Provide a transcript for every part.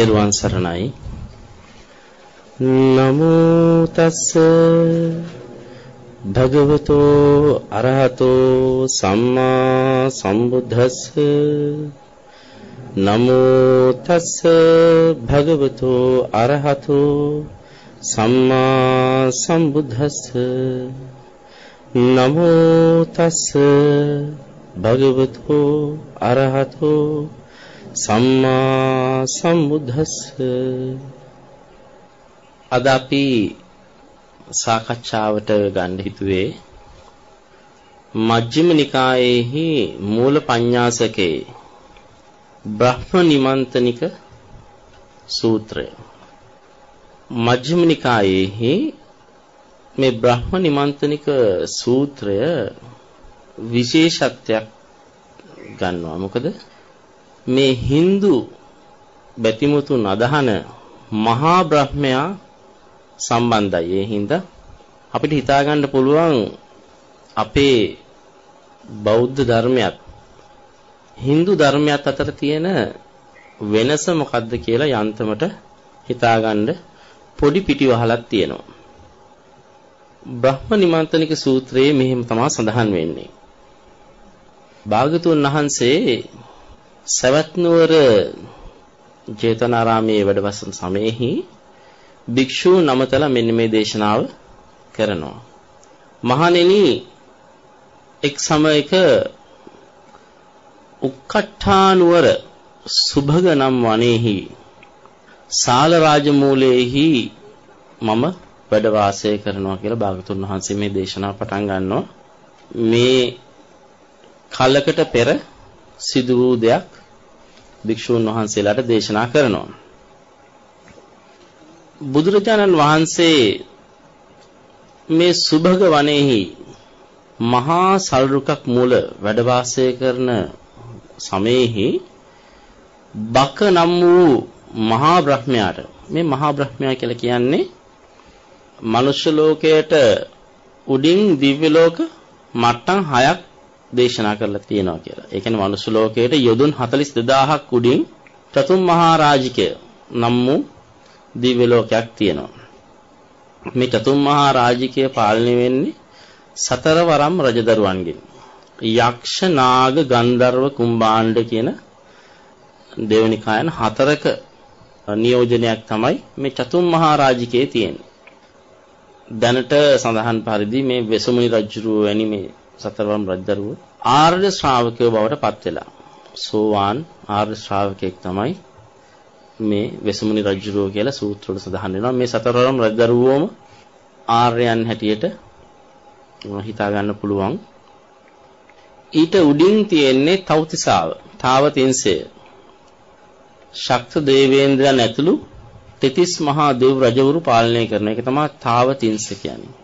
තෙරුවන් සරණයි. නමෝ තස්ස භගවතෝ අරහතෝ සම්මා සම්බුද්දස්ස. නමෝ තස්ස භගවතෝ අරහතෝ සම්මා සම්බුද්දස්ස. නමෝ තස්ස භගවතෝ අරහතෝ සම්මා සම්බුද්දස්ස. අද අපි සාකච්ඡාවට ගන්න හිතුවේ මජ්ක්‍ධිම නිකායේහි මූල පඤ්ඤාසකේ බ්‍රහ්ම නිමන්තනික සූත්‍රය. මජ්ක්‍ධිම නිකායේහි මේ බ්‍රහ්ම නිමන්තනික සූත්‍රය විශේෂත්වයක් ගන්නවා. මොකද? මේ Hindu බැතිමුතුන් අදහන මහා බ්‍රහ්මයා සම්බන්ධයි. ඒ හින්දා අපිට හිතා ගන්න පුළුවන් අපේ බෞද්ධ ධර්මයක් Hindu ධර්මයක් අතර තියෙන වෙනස මොකක්ද කියලා යන්තමට හිතාගන්න පොඩි පිටිවහලක් තියෙනවා. බ්‍රහ්ම නිමන්තනික සූත්‍රයේ මෙහෙම තමයි සඳහන් වෙන්නේ. භාගතුන් වහන්සේ සවැත් නුවර ජේතවනාරාමයේ වැඩවසන සමයේහි භික්ෂූ නමතලා මෙන්න මේ දේශනාව කරනවා. මහණෙනි එක් සමයක උක්කට්ඨානුවර සුභග නම් වනේහි සාල රාජමූලයේහි මම වැඩ වාසය කරනවා කියලා භාගතුන් වහන්සේ මේ දේශනාව පටන් ගන්නවා. මේ කලකට පෙර සිදු වූ දෙයක් භික්ෂූන් වහන්සේලාට දේශනා කරනවා. බුදුරජාණන් වහන්සේ මේ සුභග වනයේහි මහා සල්රුකක් මූල වැඩ වාසය කරන සමයේහි බක නම් වූ මහා බ්‍රහ්මයාට මේ මහා බ්‍රහ්මයා කියලා කියන්නේ මනුෂ්‍ය ලෝකයට උඩින් දිව්‍ය ලෝක මට්ටම් 6ක් දේශනා කරලා තියෙනවා කියලා. ඒ කියන්නේ මනුස්ස ලෝකයේ යොදුන් 42000ක් උඩින් චතුම් මහා රාජිකය නම් වූ දිව්‍ය ලෝකයක් තියෙනවා. මේ චතුම් මහා රාජිකය පාලනය වෙන්නේ සතරවරම් රජදරුවන්ගෙන්. යක්ෂ නාග ගන්ධර්ව කුම්භාණ්ඩ කියන දෙවනි කායන හතරක නියෝජනයක් තමයි මේ චතුම් මහා රාජිකයේ තියෙන්නේ. දැනට සඳහන් පරිදි මේ වෙසමුනි රජුරුව වැනි මේ සතරවම් රජදරුවෝ ආර්ය ශ්‍රාවකයෝ බවට පත් වෙලා. සෝවාන් ආර්ය ශ්‍රාවකයෙක් තමයි මේ වෙසමුනි රජුරෝ කියලා සූත්‍රවල සඳහන් වෙනවා. මේ සතරවම් රජදරුවෝම ආර්යයන් හැටියට හිතා ගන්න පුළුවන්. ඊට උඩින් තියෙන්නේ තෞතිසාව, තාවතින්සය. ශක්ත දේවේන්ද්‍රයන් ඇතුළු තෙතිස් මහා දෙව් රජවරු පාලනය කරන එක තමයි තාවතින්ස කියන්නේ.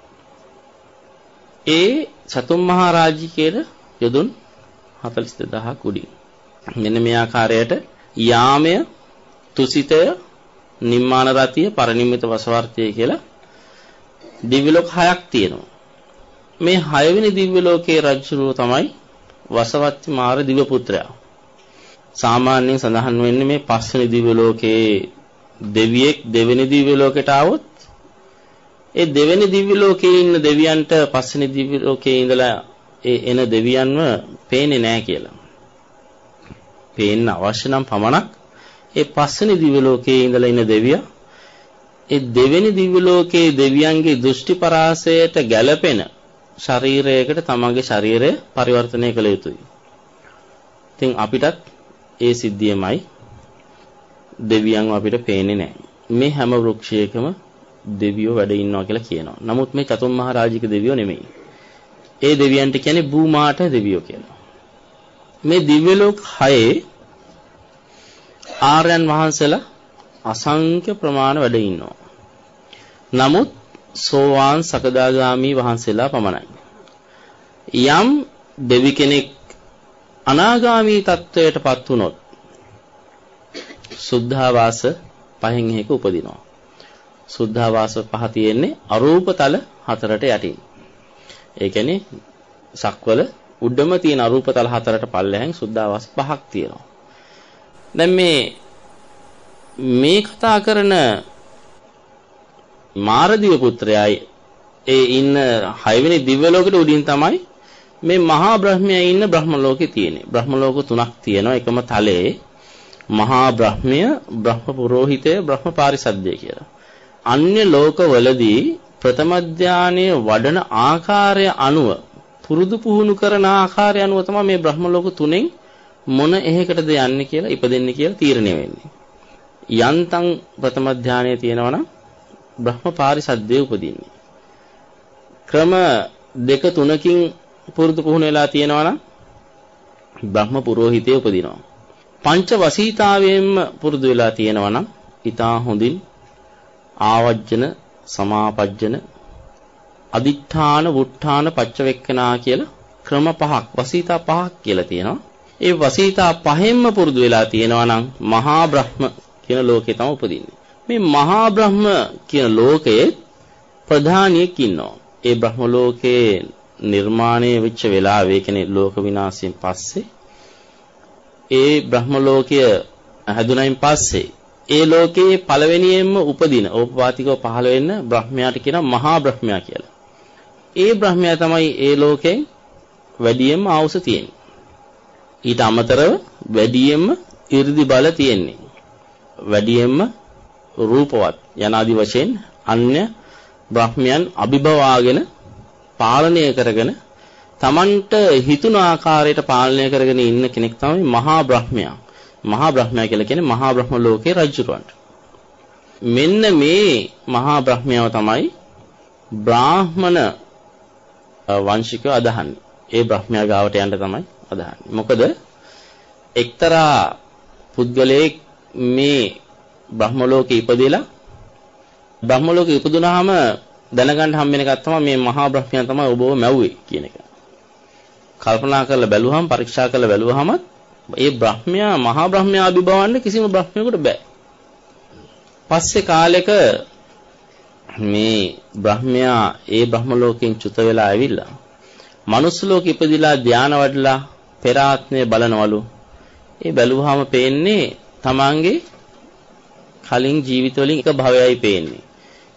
ඒ සතුම් මහා රාජිකයේ යොදුන් 42000ක් උඩින්. මෙන්න මේ ආකාරයට යාමය, තුසිතය, නිම්මාන රතිය, පරිනිම්මිත වසවර්තිය කියලා දිව්‍ය ලෝක හයක් තියෙනවා. මේ හයවෙනි දිව්‍ය ලෝකයේ රජුරුව තමයි වසවත්ති මාර දිව පුත්‍රයා. සාමාන්‍යයෙන් සඳහන් වෙන්නේ මේ පස්වෙනි දිව්‍ය ලෝකයේ දෙවියෙක් දෙවෙනි දිව්‍ය ලෝකයට ආවොත් ඒ දෙවෙනි දිව්‍ය ලෝකයේ ඉන්න දෙවියන්ට පස්වෙනි දිව්‍ය ලෝකයේ ඉඳලා ඒ එන දෙවියන්ව පේන්නේ නැහැ කියලා. පේන්න අවශ්‍ය නම් පමණක් ඒ පස්වෙනි දිව්‍ය ලෝකයේ ඉඳලා ඉන්න දෙවියා ඒ දෙවෙනි දිව්‍ය ලෝකයේ දෙවියන්ගේ දෘෂ්ටි පරාසයට ගැළපෙන ශරීරයකට තමන්ගේ ශරීරය පරිවර්තනය කළ යුතුයි. ඉතින් අපිටත් ඒ සිද්ධියමයි දෙවියන්ව අපිට පේන්නේ නැහැ. මේ හැම වෘක්ෂයකම දෙවියෝ වැඩ ඉන්නවා කියලා කියනවා. නමුත් මේ චතුම් මහ රාජික දෙවියෝ නෙමෙයි. ඒ දෙවියන්ට කියන්නේ භූමාට දෙවියෝ කියලා. මේ දිව්‍ය ලෝක හයේ ආර්යයන් වහන්සේලා අසංඛ්‍ය ප්‍රමාණ වැඩ ඉන්නවා. නමුත් සෝවාන් සකදාගාමි වහන්සේලා පමණයි. යම් දෙවි කෙනෙක් අනාගාමි තත්වයටපත් වුනොත් සුද්ධාවාස පහෙන් එක උපදිනවා. සුද්ධාවාස පහ තියෙන්නේ අරූපතල හතරට යටින්. ඒ කියන්නේ සක්වල උඩම තියෙන අරූපතල හතරට පල්ලෙහෙන් සුද්ධාවාස පහක් තියෙනවා. දැන් මේ මේ කතා කරන මාරදිව පුත්‍රයයි ඒ ඉන්න හයවෙනි දිව්‍ය ලෝකෙට උඩින් තමයි මේ මහා බ්‍රහ්මයා ඉන්න බ්‍රහ්ම ලෝකේ තියෙන්නේ. බ්‍රහ්ම ලෝක තුනක් තියෙනවා එකම තලයේ. මහා බ්‍රහ්මය, බ්‍රහ්ම පුරোহিতය, බ්‍රහ්ම පාරිසද්දය කියලා. අන්‍ය ලෝකවලදී ප්‍රථම ධානයේ වඩන ආකාරය අනුව පුරුදු පුහුණු කරන ආකාරය අනුව තමයි මේ බ්‍රහ්ම ලෝක තුනෙන් මොන එහෙකටද යන්නේ කියලා ඉපදෙන්නේ කියලා තීරණය වෙන්නේ. යන්තම් ප්‍රථම ධානයේ තියෙනවනම් බ්‍රහ්ම පාරිසද්දේ උපදින්නේ. ක්‍රම දෙක තුනකින් පුරුදු පුහුණු වෙලා තියෙනවනම් බ්‍රහ්ම පුරোহিතේ උපදිනවා. පංච වසීතාවයෙන්ම පුරුදු වෙලා තියෙනවනම් ඊටා හොඳින් ආවජ්ජන සමාපජ්ජන අදිඨාන වුට්ඨාන පච්චවෙක්කනා කියලා ක්‍රම පහක් වසීතා පහක් කියලා තියෙනවා. ඒ වසීතා පහෙන්ම පුරුදු වෙලා තියෙනවා නම් මහා බ්‍රහ්ම කියන ලෝකේ තමයි උපදින්නේ. මේ මහා බ්‍රහ්ම කියන ලෝකයේ ප්‍රධානියෙක් ඉන්නවා. ඒ බ්‍රහ්ම ලෝකයේ නිර්මාණය වෙච්ච වෙලාවේ කියන්නේ ලෝක විනාශයෙන් පස්සේ ඒ බ්‍රහ්ම ලෝකය හැදුනයින් පස්සේ ඒ ලෝකයේ පළවෙනියෙන්ම උපදින ඕපපාතිකව පහළ වෙන්න බ්‍රහ්මයාට කියනවා මහා බ්‍රහ්මයා කියලා. ඒ බ්‍රහ්මයා තමයි ඒ ලෝකෙන් වැඩියෙන්ම ආවුස තියෙන්නේ. ඊට අමතරව වැඩියෙන්ම 이르දි බල තියෙන්නේ. වැඩියෙන්ම රූපවත් යනාදි වශයෙන් අන්‍ය බ්‍රහ්මයන් අභිභවාගෙන පාලනය කරගෙන Tamanට හිතුන ආකාරයට පාලනය කරගෙන ඉන්න කෙනෙක් තමයි මහා බ්‍රහ්මයා. මහා බ්‍රහ්මයා කියලා කියන්නේ මහා බ්‍රහ්ම ලෝකේ රජුරවන්ට. මෙන්න මේ මහා බ්‍රහ්මයාව තමයි බ්‍රාහ්මණ වංශිකව අදහන්නේ. ඒ බ්‍රහ්මයා ගාවට යන්න තමයි අදහන්නේ. මොකද එක්තරා පුද්ගලයෙක් මේ බ්‍රහ්ම ලෝකේ ඉපදෙලා බ්‍රහ්ම ලෝකේ ඉපදුනහම දැනගන්න හම්බෙන එකක් තමයි මේ මහා බ්‍රහ්මයා තමයි ඔබව මැව්වේ කියන එක. කල්පනා කරලා බැලුවහම පරීක්ෂා කරලා බැලුවහම ඒ බ්‍රහ්මයා මහා බ්‍රහ්මයා අභිභවන්න කිසිම බ්‍රහ්මයෙකුට බෑ. පස්සේ කාලෙක මේ බ්‍රහ්මයා ඒ බ්‍රහ්ම ලෝකෙන් චුත වෙලා ඇවිල්ලා මනුස්ස ලෝකෙ ඉපදිලා ධාන වඩලා පෙර ආත්මය බලනවලු. ඒ බැලුවාම පේන්නේ තමන්ගේ කලින් ජීවිතවලින් එක භවයයි පේන්නේ.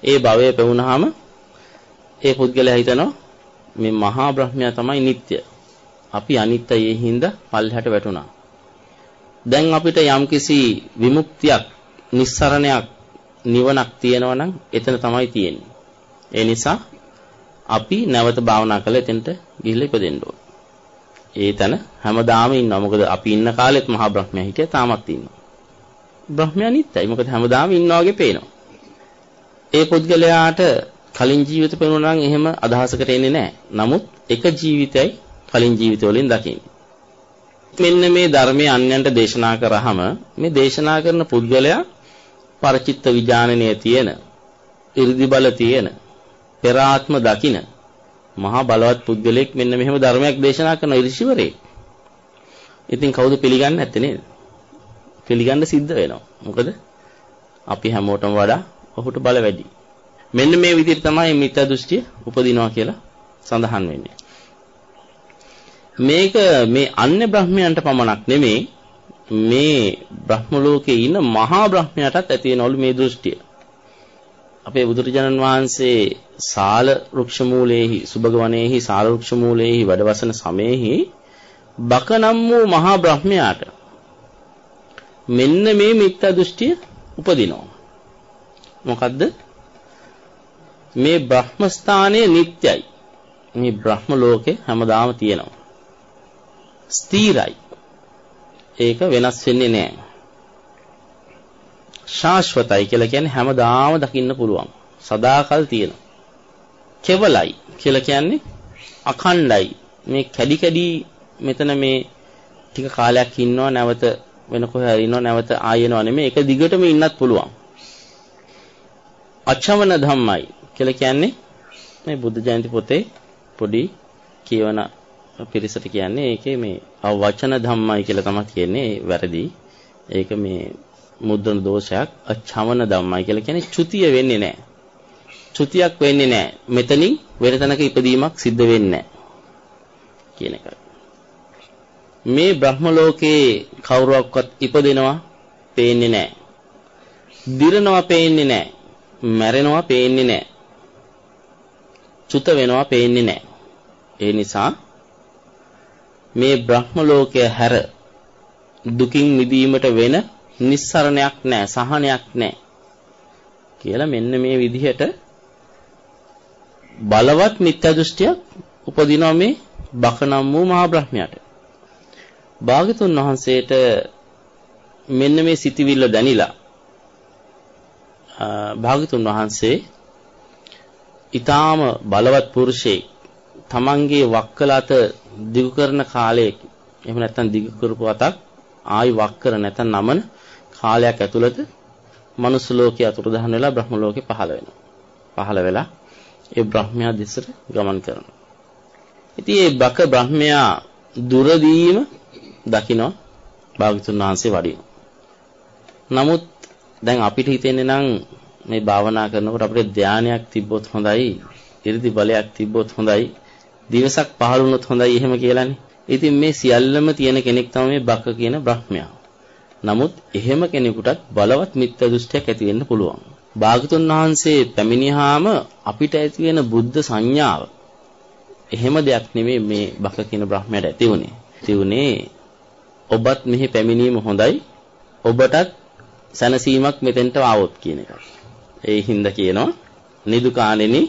ඒ භවය පෙවුනහම ඒ පුද්ගලයා හිතනවා මේ මහා බ්‍රහ්මයා තමයි නিত্য. අපි අනිත්‍යයේ හින්දා පල්හැට වැටුණා. දැන් අපිට යම්කිසි විමුක්තියක්, නිස්සරණයක්, නිවනක් තියෙනවා නම් එතන තමයි තියෙන්නේ. ඒ නිසා අපි නැවත භාවනා කළා එතනට ගිහිල්ලා ඉපදෙන්න ඕන. ඒ තැන හැමදාම ඉන්නවා. මොකද අපි ඉන්න කාලෙත් මහා බ්‍රහ්මයා හිටියා තාමත් ඉන්නවා. බ්‍රහ්මයා නිත්‍යයි. මොකද හැමදාම ඉන්නා වගේ පේනවා. ඒ පුද්ගලයාට කලින් ජීවිත පෙනුනා නම් එහෙම අදහසකට එන්නේ නැහැ. නමුත් එක ජීවිතයයි කලින් ජීවිතවලින් දකින්නේ. මෙන්න මේ ධර්මයේ අන්‍යයන්ට දේශනා කරාම මේ දේශනා කරන පුද්ගලයා පරචිත්ත විඥානනය තියෙන, 이르දි බල තියෙන, පෙර ආත්ම දකින මහා බලවත් පුද්ගලෙක් මෙන්න මෙහෙම ධර්මයක් දේශනා කරන ඍෂිවරයෙක්. ඉතින් කවුද පිළිගන්නේ නැත්තේ නේද? පිළිගන්න සිද්ධ වෙනවා. මොකද අපි හැමෝටම වඩා ඔහුට බල වැඩි. මෙන්න මේ විදිහට තමයි මිත්‍යා දෘෂ්ටිය උපදිනවා කියලා සඳහන් වෙන්නේ. මේක මේ අන්‍ය බ්‍රහ්මයන්ට පමණක් නෙමේ මේ බ්‍රහ්ම ලෝකේ ඉන්න මහා බ්‍රහ්මයාටත් ඇති වෙනවලු මේ දෘෂ්ටිය. අපේ බුදුරජාණන් වහන්සේ සාල වෘක්ෂ මූලයේහි සුබග වනයේහි සාල වෘක්ෂ මූලයේහි වැඩවසන සමයේහි බකනම් වූ මහා බ්‍රහ්මයාට මෙන්න මේ මිත්‍යා දෘෂ්ටිය උපදිනවා. මොකද්ද? මේ බ්‍රහ්ම ස්ථානයේ නිට්ටයයි. මේ බ්‍රහ්ම ලෝකේ හැමදාම තියෙනවා. ස්ථිරයි. ඒක වෙනස් වෙන්නේ නැහැ. ශාශ්වතයි කියලා කියන්නේ හැමදාම දකින්න පුළුවන්. සදාකල් තියෙනවා. කෙවලයි කියලා කියන්නේ අඛණ්ඩයි. මේ කැඩි කැඩි මෙතන මේ ටික කාලයක් ඉන්නවා නැවත වෙන කොහේ හරි ඉන්නවා නැවත ආයෙනවා නෙමෙයි ඒක දිගටම ඉන්නත් පුළුවන්. අචවන ධම්මයි කියලා කියන්නේ මේ බුද්ධ ජයන්ති පොතේ පොඩි කියවන පිරිසට කියන්නේ ඒකේ මේ අවචන ධම්මයි කියලා තමයි කියන්නේ වැරදි. ඒක මේ මුද්‍රණ දෝෂයක් අචවන ධම්මයි කියලා කියන්නේ චුතිය වෙන්නේ නැහැ. චුතියක් වෙන්නේ නැහැ. මෙතනින් වෙන තැනක ඉපදීමක් සිද්ධ වෙන්නේ නැහැ. කියන එකයි. මේ බ්‍රහ්ම ලෝකේ කවුරුවක්වත් ඉපදෙනවා පේන්නේ නැහැ. දිරනවා පේන්නේ නැහැ. මැරෙනවා පේන්නේ නැහැ. චුත වෙනවා පේන්නේ නැහැ. ඒ නිසා මේ බ්‍රහ්ම ලෝකය හැර දුකින් මිදීමට වෙන නිස්සරණයක් නැහැ, සහනයක් නැහැ. කියලා මෙන්න මේ විදිහට බලවත් මිත්‍යා දෘෂ්ටියක් උපදිනවා මේ බකනම් වූ මහා බ්‍රහ්මයාට. භාගතුන් වහන්සේට මෙන්න මේ සිටිවිල්ල දැනිලා භාගතුන් වහන්සේ ඊටාම බලවත් පුරුෂයෙක් තමන්ගේ වක්කලත දිගු කරන කාලයක එහෙම නැත්නම් දිගු කරපු අතක් ආයි වක්කර නැත්නම් නමන කාලයක් ඇතුළත මනුස්ස ලෝකයේ අතුරුදහන් වෙලා බ්‍රහ්ම ලෝකේ පහළ වෙනවා. පහළ වෙලා ඒ බ්‍රහ්මයා දෙසට ගමන් කරනවා. ඉතින් මේ බක බ්‍රහ්මයා දුරදීම දකින්න භාගතුන් වහන්සේ වඩිනවා. නමුත් දැන් අපිට හිතෙන්නේ නම් මේ භාවනා කරනකොට අපිට ධානයක් තිබ්බොත් හොඳයි, 이르දි බලයක් තිබ්බොත් හොඳයි, දිවසක් පහළ වුණොත් හොඳයි එහෙම කියලානේ. ඉතින් මේ සියල්ලම තියෙන කෙනෙක් තමයි මේ බක කියන බ්‍රහ්මයා. නමුත් එහෙම කෙනෙකුටත් බලවත් මිත්‍යා දෘෂ්ටියක් ඇති වෙන්න පුළුවන්. භාගතුන් වහන්සේ පැමිණියාම අපිට ඇති වෙන බුද්ධ සංඥාව එහෙම දෙයක් නෙමෙයි මේ බක කියන බ්‍රහ්මයාට ඇති වුනේ. ඇති වුනේ ඔබත් මෙහි පැමිණීම හොඳයි. ඔබටත් සැනසීමක් මෙතෙන්ට ආවොත් කියන එකයි. ඒ හින්දා කියනවා නිදුකාණෙනි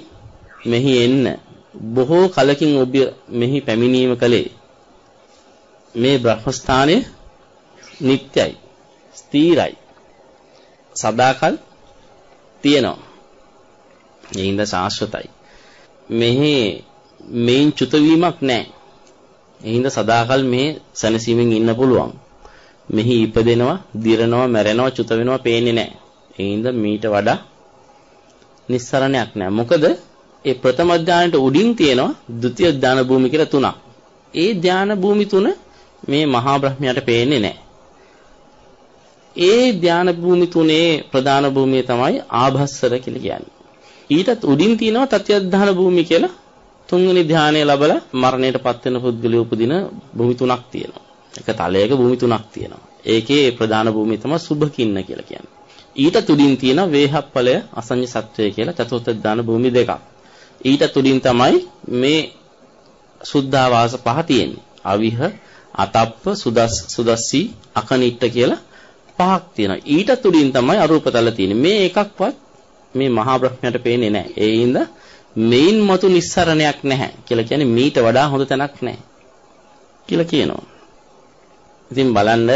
මෙහි එන්න බොහෝ කලකින් ඔබ මෙහි පැමිණීම කළේ මේ බ්‍රහ්මස්ථානය නිට්ටයයි ස්ථීරයි සදාකල් තියෙනවා ඒ හින්දා ශාශ්වතයි මෙහි මේන් චුත වීමක් නැහැ ඒ හින්දා සදාකල් මේ සැනසීමෙන් ඉන්න පුළුවන් මෙහි ඉපදෙනවා, දිරනවා, මැරෙනවා, චුත වෙනවා පේන්නේ නැහැ. ඒ හින්දා මීට වඩා නිස්සරණයක් නැහැ. මොකද ඒ ප්‍රථම ධානයට උඩින් තියෙනවා ဒုတိ ය ධාන භූමි කියලා තුනක්. ඒ ධාන භූමි තුන මේ මහා බ්‍රහ්මයාට පේන්නේ නැහැ. ඒ ධාන භූමි තුනේ ප්‍රධාන භූමිය තමයි ආභස්සර කියලා කියන්නේ. ඊටත් උඩින් තියෙනවා තත්‍ය ධාන භූමි කියලා තුන්වෙනි ධානය ලැබලා මරණයටපත් වෙන පුද්ගලයා උපදින භූමි තුනක් තියෙනවා. එක තලයක භූමි තුනක් තියෙනවා. ඒකේ ප්‍රධාන භූමිය තමයි සුභකින්න කියලා කියන්නේ. ඊට තුඩින් තියෙන වේහප්පලය අසඤ්ඤ සත්වය කියලා චතුර්ථ දාන භූමි දෙකක්. ඊට තුඩින් තමයි මේ සුද්ධාවාස පහ තියෙන්නේ. අවිහ, අතප්ප, සුදස් සුදස්සි, අකනිට්ට කියලා පහක් තියෙනවා. ඊට තුඩින් තමයි අරූපතල තියෙන්නේ. මේ එකක්වත් මේ මහා බ්‍රහ්මයට පේන්නේ නැහැ. ඒ හින්දා මේන් මතු නිස්සරණයක් නැහැ කියලා කියන්නේ මීට වඩා හොඳ තැනක් නැහැ කියලා කියනවා. ඉතින් බලන්න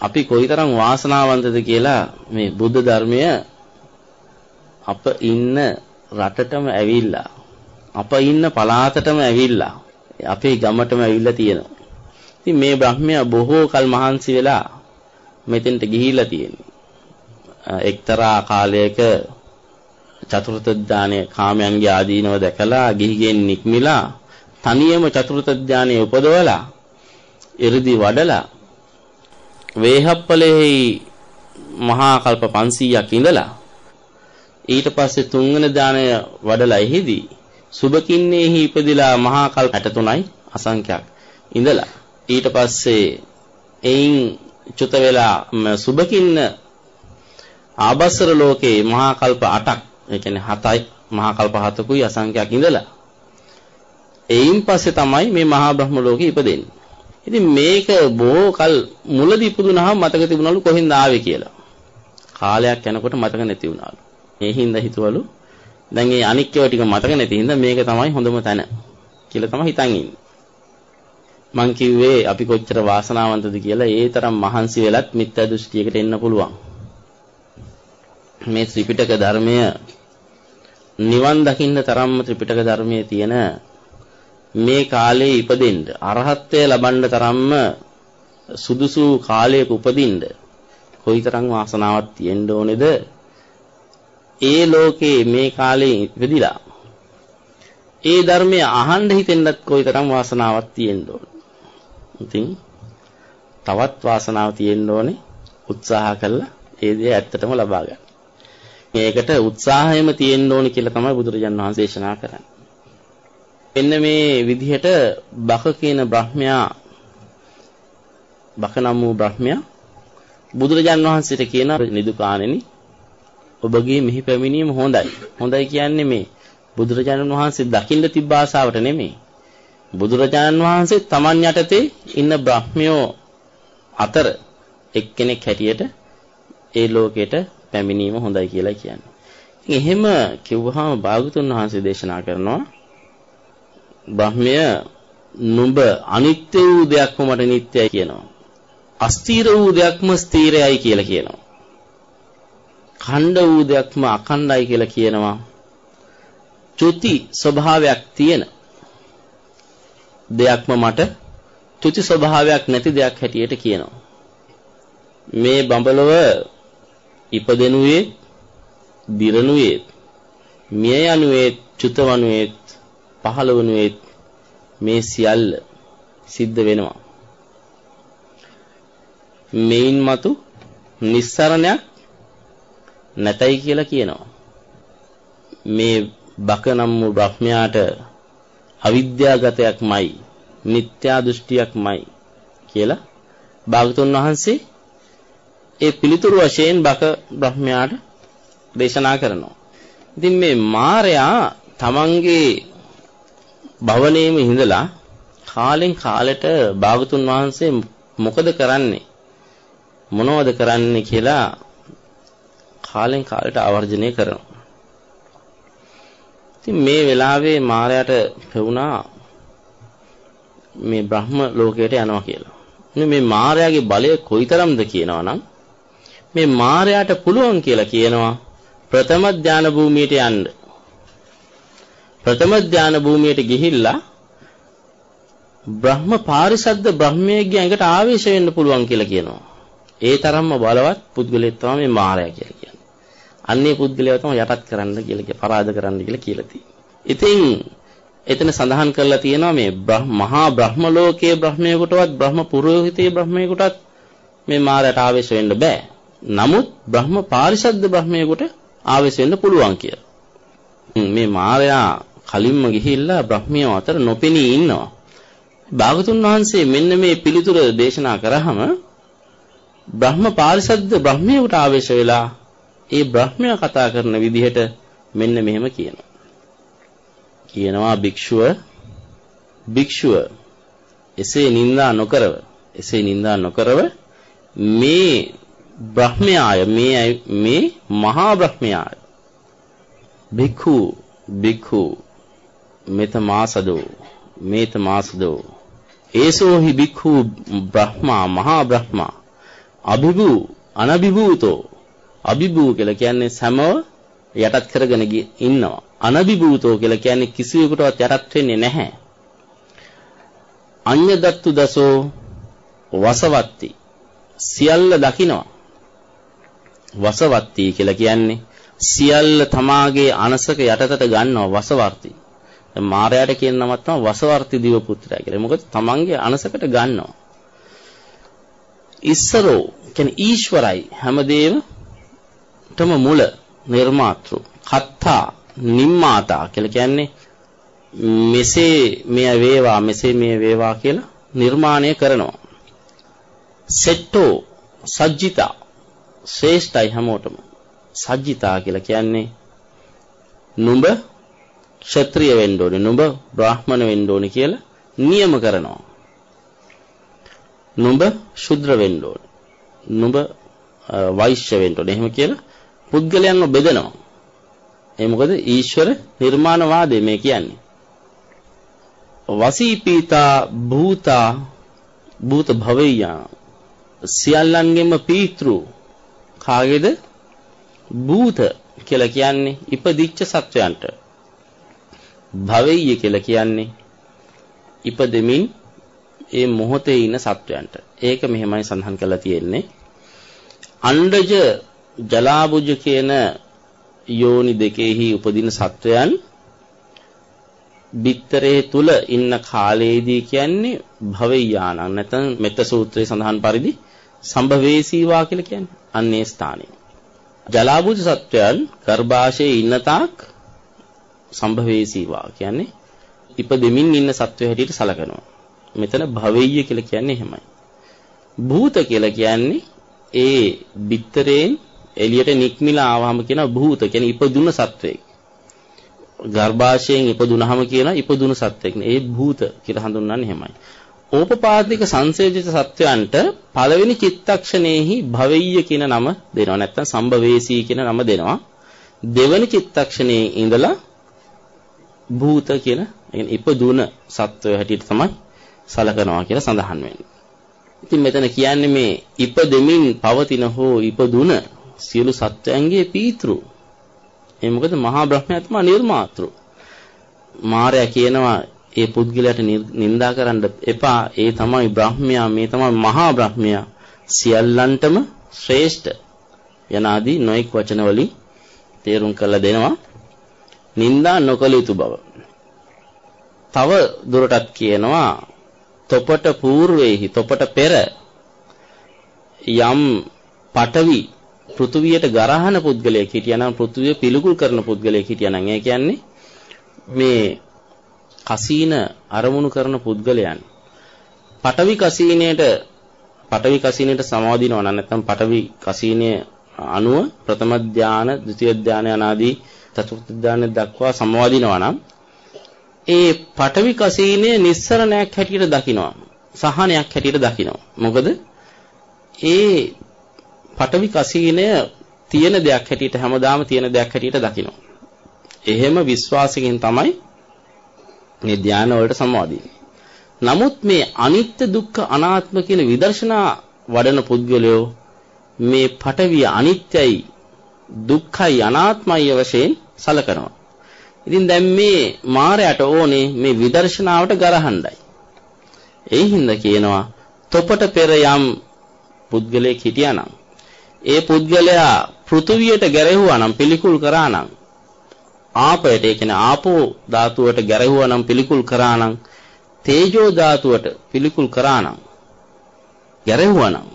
අපි කොයිතරම් වාසනාවන්තද කියලා මේ බුද්ධ ධර්මය අප ඉන්න රටටම ඇවිල්ලා අප ඉන්න පළාතටම ඇවිල්ලා අපේ ගමටම ඇවිල්ලා තියෙනවා. ඉතින් මේ බ්‍රහ්මයා බොහෝ කල් මහන්සි වෙලා මෙතෙන්ට ගිහිල්ලා තියෙනවා. එක්තරා කාලයක චතුර්ථ ඥානයේ කාමයන්ගේ ආදීනව දැකලා ගිහිගෙන් නික්මිලා තනියම චතුර්ථ ඥානයේ උපදවලා එ르දි වඩලා වේහප්පලෙහි මහා කල්ප 500ක් ඉඳලා ඊට පස්සේ තුන්වෙනි දාණය වඩලා එහිදී සුබකින්නේහි ඉපදිලා මහා කල්ප 63යි අසංඛ්‍යක් ඉඳලා ඊට පස්සේ එයින් චුත වෙලා සුබකින්න ආබස්සර ලෝකේ මහා කල්ප 8ක් ඒ කියන්නේ 7යි මහා කල්ප 7කුයි අසංඛ්‍යක් ඉඳලා එයින් පස්සේ තමයි මේ මහා බ්‍රහ්ම ලෝකෙ ඉපදෙන්නේ ඉතින් මේක බොහෝ කල මුලදී ඉපදුනහම මතක තිබුණලු කොහෙන්ද ආවේ කියලා. කාලයක් යනකොට මතක නැති වුණාලු. ඒ හින්දා හිතවලු දැන් මේ අනික් ඒවා ටික මතක නැති හින්දා මේක තමයි හොඳම තැන කියලා තමයි හිතන් ඉන්නේ. මං කිව්වේ අපි කොච්චර වාසනාවන්තද කියලා ඒ තරම් මහන්සි වෙලත් මිත්‍යා දෘෂ්ටියකට එන්න පුළුවන්. මේ ත්‍රිපිටක ධර්මය නිවන් දකින්න තරම්ම ත්‍රිපිටක ධර්මයේ තියෙන මේ කාලේ ඉපදෙන්න අරහත්ත්වය ලබන්න තරම්ම සුදුසු කාලයක උපදින්න කොයිතරම් වාසනාවක් තියෙන්න ඕනේද ඒ ලෝකේ මේ කාලේ ඉපදිලා ඒ ධර්මය අහන්න හිතෙන්නත් කොයිතරම් වාසනාවක් තියෙන්න ඕන. ඉතින් තවත් වාසනාවක් තියෙන්න ඕනේ උත්සාහ කළා ඒ දේ ඇත්තටම ලබා ගන්න. මේකට උත්සාහයම තියෙන්න ඕනේ කියලා තමයි බුදුරජාන් වහන්සේ දේශනා කරන්නේ. එන්න මේ විදිහට බක කියන බ්‍රහ්මයා බක නම් වූ බ්‍රහ්මයා බුදුරජාන් වහන්සේට කියන නිදුකාණෙනි ඔබගේ මෙහි පැමිණීම හොඳයි. හොඳයි කියන්නේ මේ බුදුරජාණන් වහන්සේ දකින්න තිබ්බ ආසාවට නෙමෙයි. බුදුරජාණන් වහන්සේ Taman යටතේ ඉන්න බ්‍රහ්මයෝ අතර එක්කෙනෙක් හැටියට ඒ ලෝකෙට පැමිණීම හොඳයි කියලා කියන්නේ. ඉතින් එහෙම කිව්වහම භාගතුන් වහන්සේ දේශනා කරනවා බ්‍රහ්මය නුඹ අනිත්‍ය වූ දෙයක්ම මට නිට්ටයයි කියනවා. අස්තීර වූ දෙයක්ම ස්ථීරයයි කියලා කියනවා. ඛණ්ඩ වූ දෙයක්ම අඛණ්ඩයි කියලා කියනවා. චුති ස්වභාවයක් තියෙන දෙයක්ම මට චුති ස්වභාවයක් නැති දෙයක් හැටියට කියනවා. මේ බඹලව ඉපදෙනුයේ දිරණුයේ මිය යනුයේ චුතවනුයේ පහළවනුයේ මේ සියල්ල සිද්ධ වෙනවා. මේන් මතු නිස්සරණයක් නැතයි කියලා කියනවා. මේ බක නම් වූ බ්‍රහ්මයාට අවිද්‍යාගතයක්මයි මිත්‍යා දෘෂ්ටියක්මයි කියලා භාගතුන් වහන්සේ ඒ පිළිතුරු වශයෙන් බක බ්‍රහ්මයාට දේශනා කරනවා. ඉතින් මේ මායයා තමන්ගේ භවනේම හිඳලා කාලෙන් කාලෙට භාගතුන් වහන්සේ මොකද කරන්නේ මොනවද කරන්නේ කියලා කාලෙන් කාලෙට ආවර්ජනය කරනවා. ඉතින් මේ වෙලාවේ මාරයාට පෙවුනා මේ බ්‍රහ්ම ලෝකයට යනවා කියලා. මේ මාරයාගේ බලය කොයිතරම්ද කියනවා නම් මේ මාරයාට පුළුවන් කියලා කියනවා ප්‍රථම ධාන භූමියට යන්න. ප්‍රථම ධාන භූමියට ගිහිල්ලා බ්‍රහ්ම පාරිසද්ද බ්‍රහ්මයේගේ ඇඟට ආවේශ වෙන්න පුළුවන් කියලා කියනවා. ඒ තරම්ම බලවත් පුද්ගලයෙක් තමයි මේ මායя කියලා කියන්නේ. අන්නේ පුද්ගලයා තමයි යටත් කරන්න කියලා කිය පරාද කරන්න කියලා කියලා තියෙන්නේ. ඉතින් එතන සඳහන් කරලා තියෙනවා මේ මහා බ්‍රහ්ම ලෝකයේ බ්‍රහ්මයෙකුටවත් බ්‍රහ්ම පුරোহিතයේ බ්‍රහ්මයෙකුටත් මේ මායයට ආවේශ වෙන්න බෑ. නමුත් බ්‍රහ්ම පාරිසද්ද බ්‍රහ්මයෙකුට ආවේශ වෙන්න පුළුවන් කියලා. මේ මායя කලින්ම ගිහිල්ලා බ්‍රහ්මිය අතර නොපෙනී ඉන්නවා. භාගතුන් වහන්සේ මෙන්න මේ පිළිතුර දේශනා කරාම බ්‍රහ්ම පාරිසද්ද බ්‍රහ්මියට ආවේශ වෙලා ඒ බ්‍රහ්මයා කතා කරන විදිහට මෙන්න මෙහෙම කියනවා. කියනවා භික්ෂුව භික්ෂුව එසේ නිඳා නොකරව එසේ නිඳා නොකරව මේ බ්‍රහ්මයාය මේ මේ මහා බ්‍රහ්මයාය. භික්ඛු භික්ඛු මෙත මාසදෝ මේත මාසදෝ. ඒසෝහි භික්ඛු බ්‍රහ්මා මහා බ්‍රහ්මා. අභිභූ අනභිභූතෝ. අභිභූ කියලා කියන්නේ සමව යටත් කරගෙන ඉන්නවා අනභිභූතෝ කියලා කියන්නේ කිසිවෙකුටවත් යටත් වෙන්නේ නැහැ අඤ්ඤදත්තු දසෝ වසවත්ති සියල්ල දකිනවා වසවත්ති කියලා කියන්නේ සියල්ල තමාගේ අනසක යටතට ගන්නවා වසවර්ති. දැන් මාරයාට කියන නමක් තමයි වසවර්ති දිව පුත්‍රයා කියලා. මොකද තමන්ගේ අනසකට ගන්නවා. ඉස්සරෝ කියන්නේ ඊශ්වරයි හැමදේම තම මුල නිර්මාතෘ කත්තා නිම්මාතා කියලා කියන්නේ මෙසේ මෙය වේවා මෙසේ මෙය වේවා කියලා නිර්මාණය කරනවා. සෙට්ටෝ සජ්ජිතා ශ්‍රේෂ්ඨයි හැමෝටම. සජ්ජිතා කියලා කියන්නේ නුඹ ක්ෂත්‍රිය වෙන්න ඕනේ නුඹ බ්‍රාහ්මණ වෙන්න ඕනේ කියලා නියම කරනවා. නුඹ ශුද්‍ර වෙන්න ඕනේ. නුඹ වෛශ්‍ය වෙන්න ඕනේ. එහෙම කියලා පුද්ගලයන්ව බෙදනවා. ඒ මොකද ඊශ්වර නිර්මාණවාදය මේ කියන්නේ. වසීපීතා භූතා භූත භවయ్యා සියල්ලන්ගෙම පීතෘ කාගේද භූත කියලා කියන්නේ ඉපදිච්ච සත්වයන්ට භවෙය්‍ය කියලා කියන්නේ ඉපදෙමින් ඒ මොහොතේ ඉන්න සත්වයන්ට. ඒක මෙහෙමයි සඳහන් කරලා තියෙන්නේ. අණ්ඩජ ජලාබුජ කියන යෝනි දෙකෙහි උපදින සත්වයන් බිත්තරේ තුල ඉන්න කාලයේදී කියන්නේ භවයානං නැත්නම් මෙත්ත සූත්‍රයේ සඳහන් පරිදි සම්භවේසීවා කියලා කියන්නේ අන්නේ ස්ථානයේ. ජලාබුජ සත්වයන් ගර්භාෂයේ ඉන්න තාක් සම්භවේසීවා කියන්නේ ඉපදෙමින් ඉන්න සත්වය හැටියට සලකනවා. මෙතන භවෙය්‍ය කියලා කියන්නේ එහෙමයි. භූත කියලා කියන්නේ ඒ බිත්තරයෙන් එළියට නික්මිලා ආවම කියන භූත කියන්නේ ඉපදුන සත්වයෙක්. ගර්භාෂයෙන් ඉපදුනහම කියන ඉපදුන සත්වයෙක්. ඒ භූත කියලා හඳුන්වන්නේ එහෙමයි. ඕපපාතික සංසේජිත සත්වයන්ට පළවෙනි චිත්තක්ෂණයෙහි භවෙය්‍ය කියන නම දෙනවා. නැත්නම් සම්භවේසී කියන නම දෙනවා. දෙවනි චිත්තක්ෂණයේ ඉඳලා භූත කියන يعني ඉපදුන සත්වය හැටියට තමයි සලකනවා කියලා සඳහන් වෙන්නේ. ඉතින් මෙතන කියන්නේ මේ ඉපදෙමින් පවතින හෝ ඉපදුන සියලු සත්වයන්ගේ පීතෘ. ඒ මොකද මහා බ්‍රහ්මයා තමයි නිර්මාතෘ. මාරයා කියනවා ඒ පුද්ගලයාට නිඳා කරන්න එපා. ඒ තමයි බ්‍රහ්මයා, මේ තමයි මහා බ්‍රහ්මයා. සියල්ලන්ටම ශ්‍රේෂ්ඨ. යනාදී නොඑක් වචන වලින් තේරුම් කරලා දෙනවා. නිඳා නොකළ යුතු බව. තව දුරටත් කියනවා තොපට పూర్වේහි තොපට පෙර යම් පටවි පෘථුවියට ගරහන පුද්ගලයෙක් හිටියානම් පෘථුවිය පිළිකුල් කරන පුද්ගලයෙක් හිටියානම් ඒ කියන්නේ මේ කසීන අරමුණු කරන පුද්ගලයන් පටවි කසීනයට පටවි කසීනයට සමාදිනවා නම් නැත්නම් පටවි කසීනයේ අනුව ප්‍රථම ධාන, ဒုတိ ය ධාන යනාදී චතුර්ථ ධාන දක්වා සමවදිනවා නම් ඒ පටවි කසීනේ නිස්සරණයක් හැටියට දකිනවා. සහනයක් හැටියට දකිනවා. මොකද ඒ පටවි කසීනය තියෙන දෙයක් හැටියට හැමදාම තියෙන දෙයක් හැටියට දකිනවා. එහෙම විශ්වාසයෙන් තමයි මේ ධානය වලට සම්වාදීන්නේ. නමුත් මේ අනිත්‍ය දුක්ඛ අනාත්ම කියන විදර්ශනා වඩන පුද්ගලයෝ මේ පටවිය අනිත්‍යයි දුක්ඛයි අනාත්මයි වශයෙන් සලකනවා. ඉතින් දැන් මේ මායයට ඕනේ මේ විදර්ශනාවට ගරහණ්ඩයි. ඒ හින්දා කියනවා තොපට පෙර යම් පුද්ගලයෙක් හිටියානම් ඒ පුද්ගලයා පෘථුවියට ගැරෙහුවා නම් පිළිකුල් කරා නම් ආපයට ඒ කියන්නේ ආපෝ ධාතුවට ගැරෙහුවා නම් පිළිකුල් කරා නම් තේජෝ ධාතුවට පිළිකුල් කරා නම් ගැරෙහුවා නම්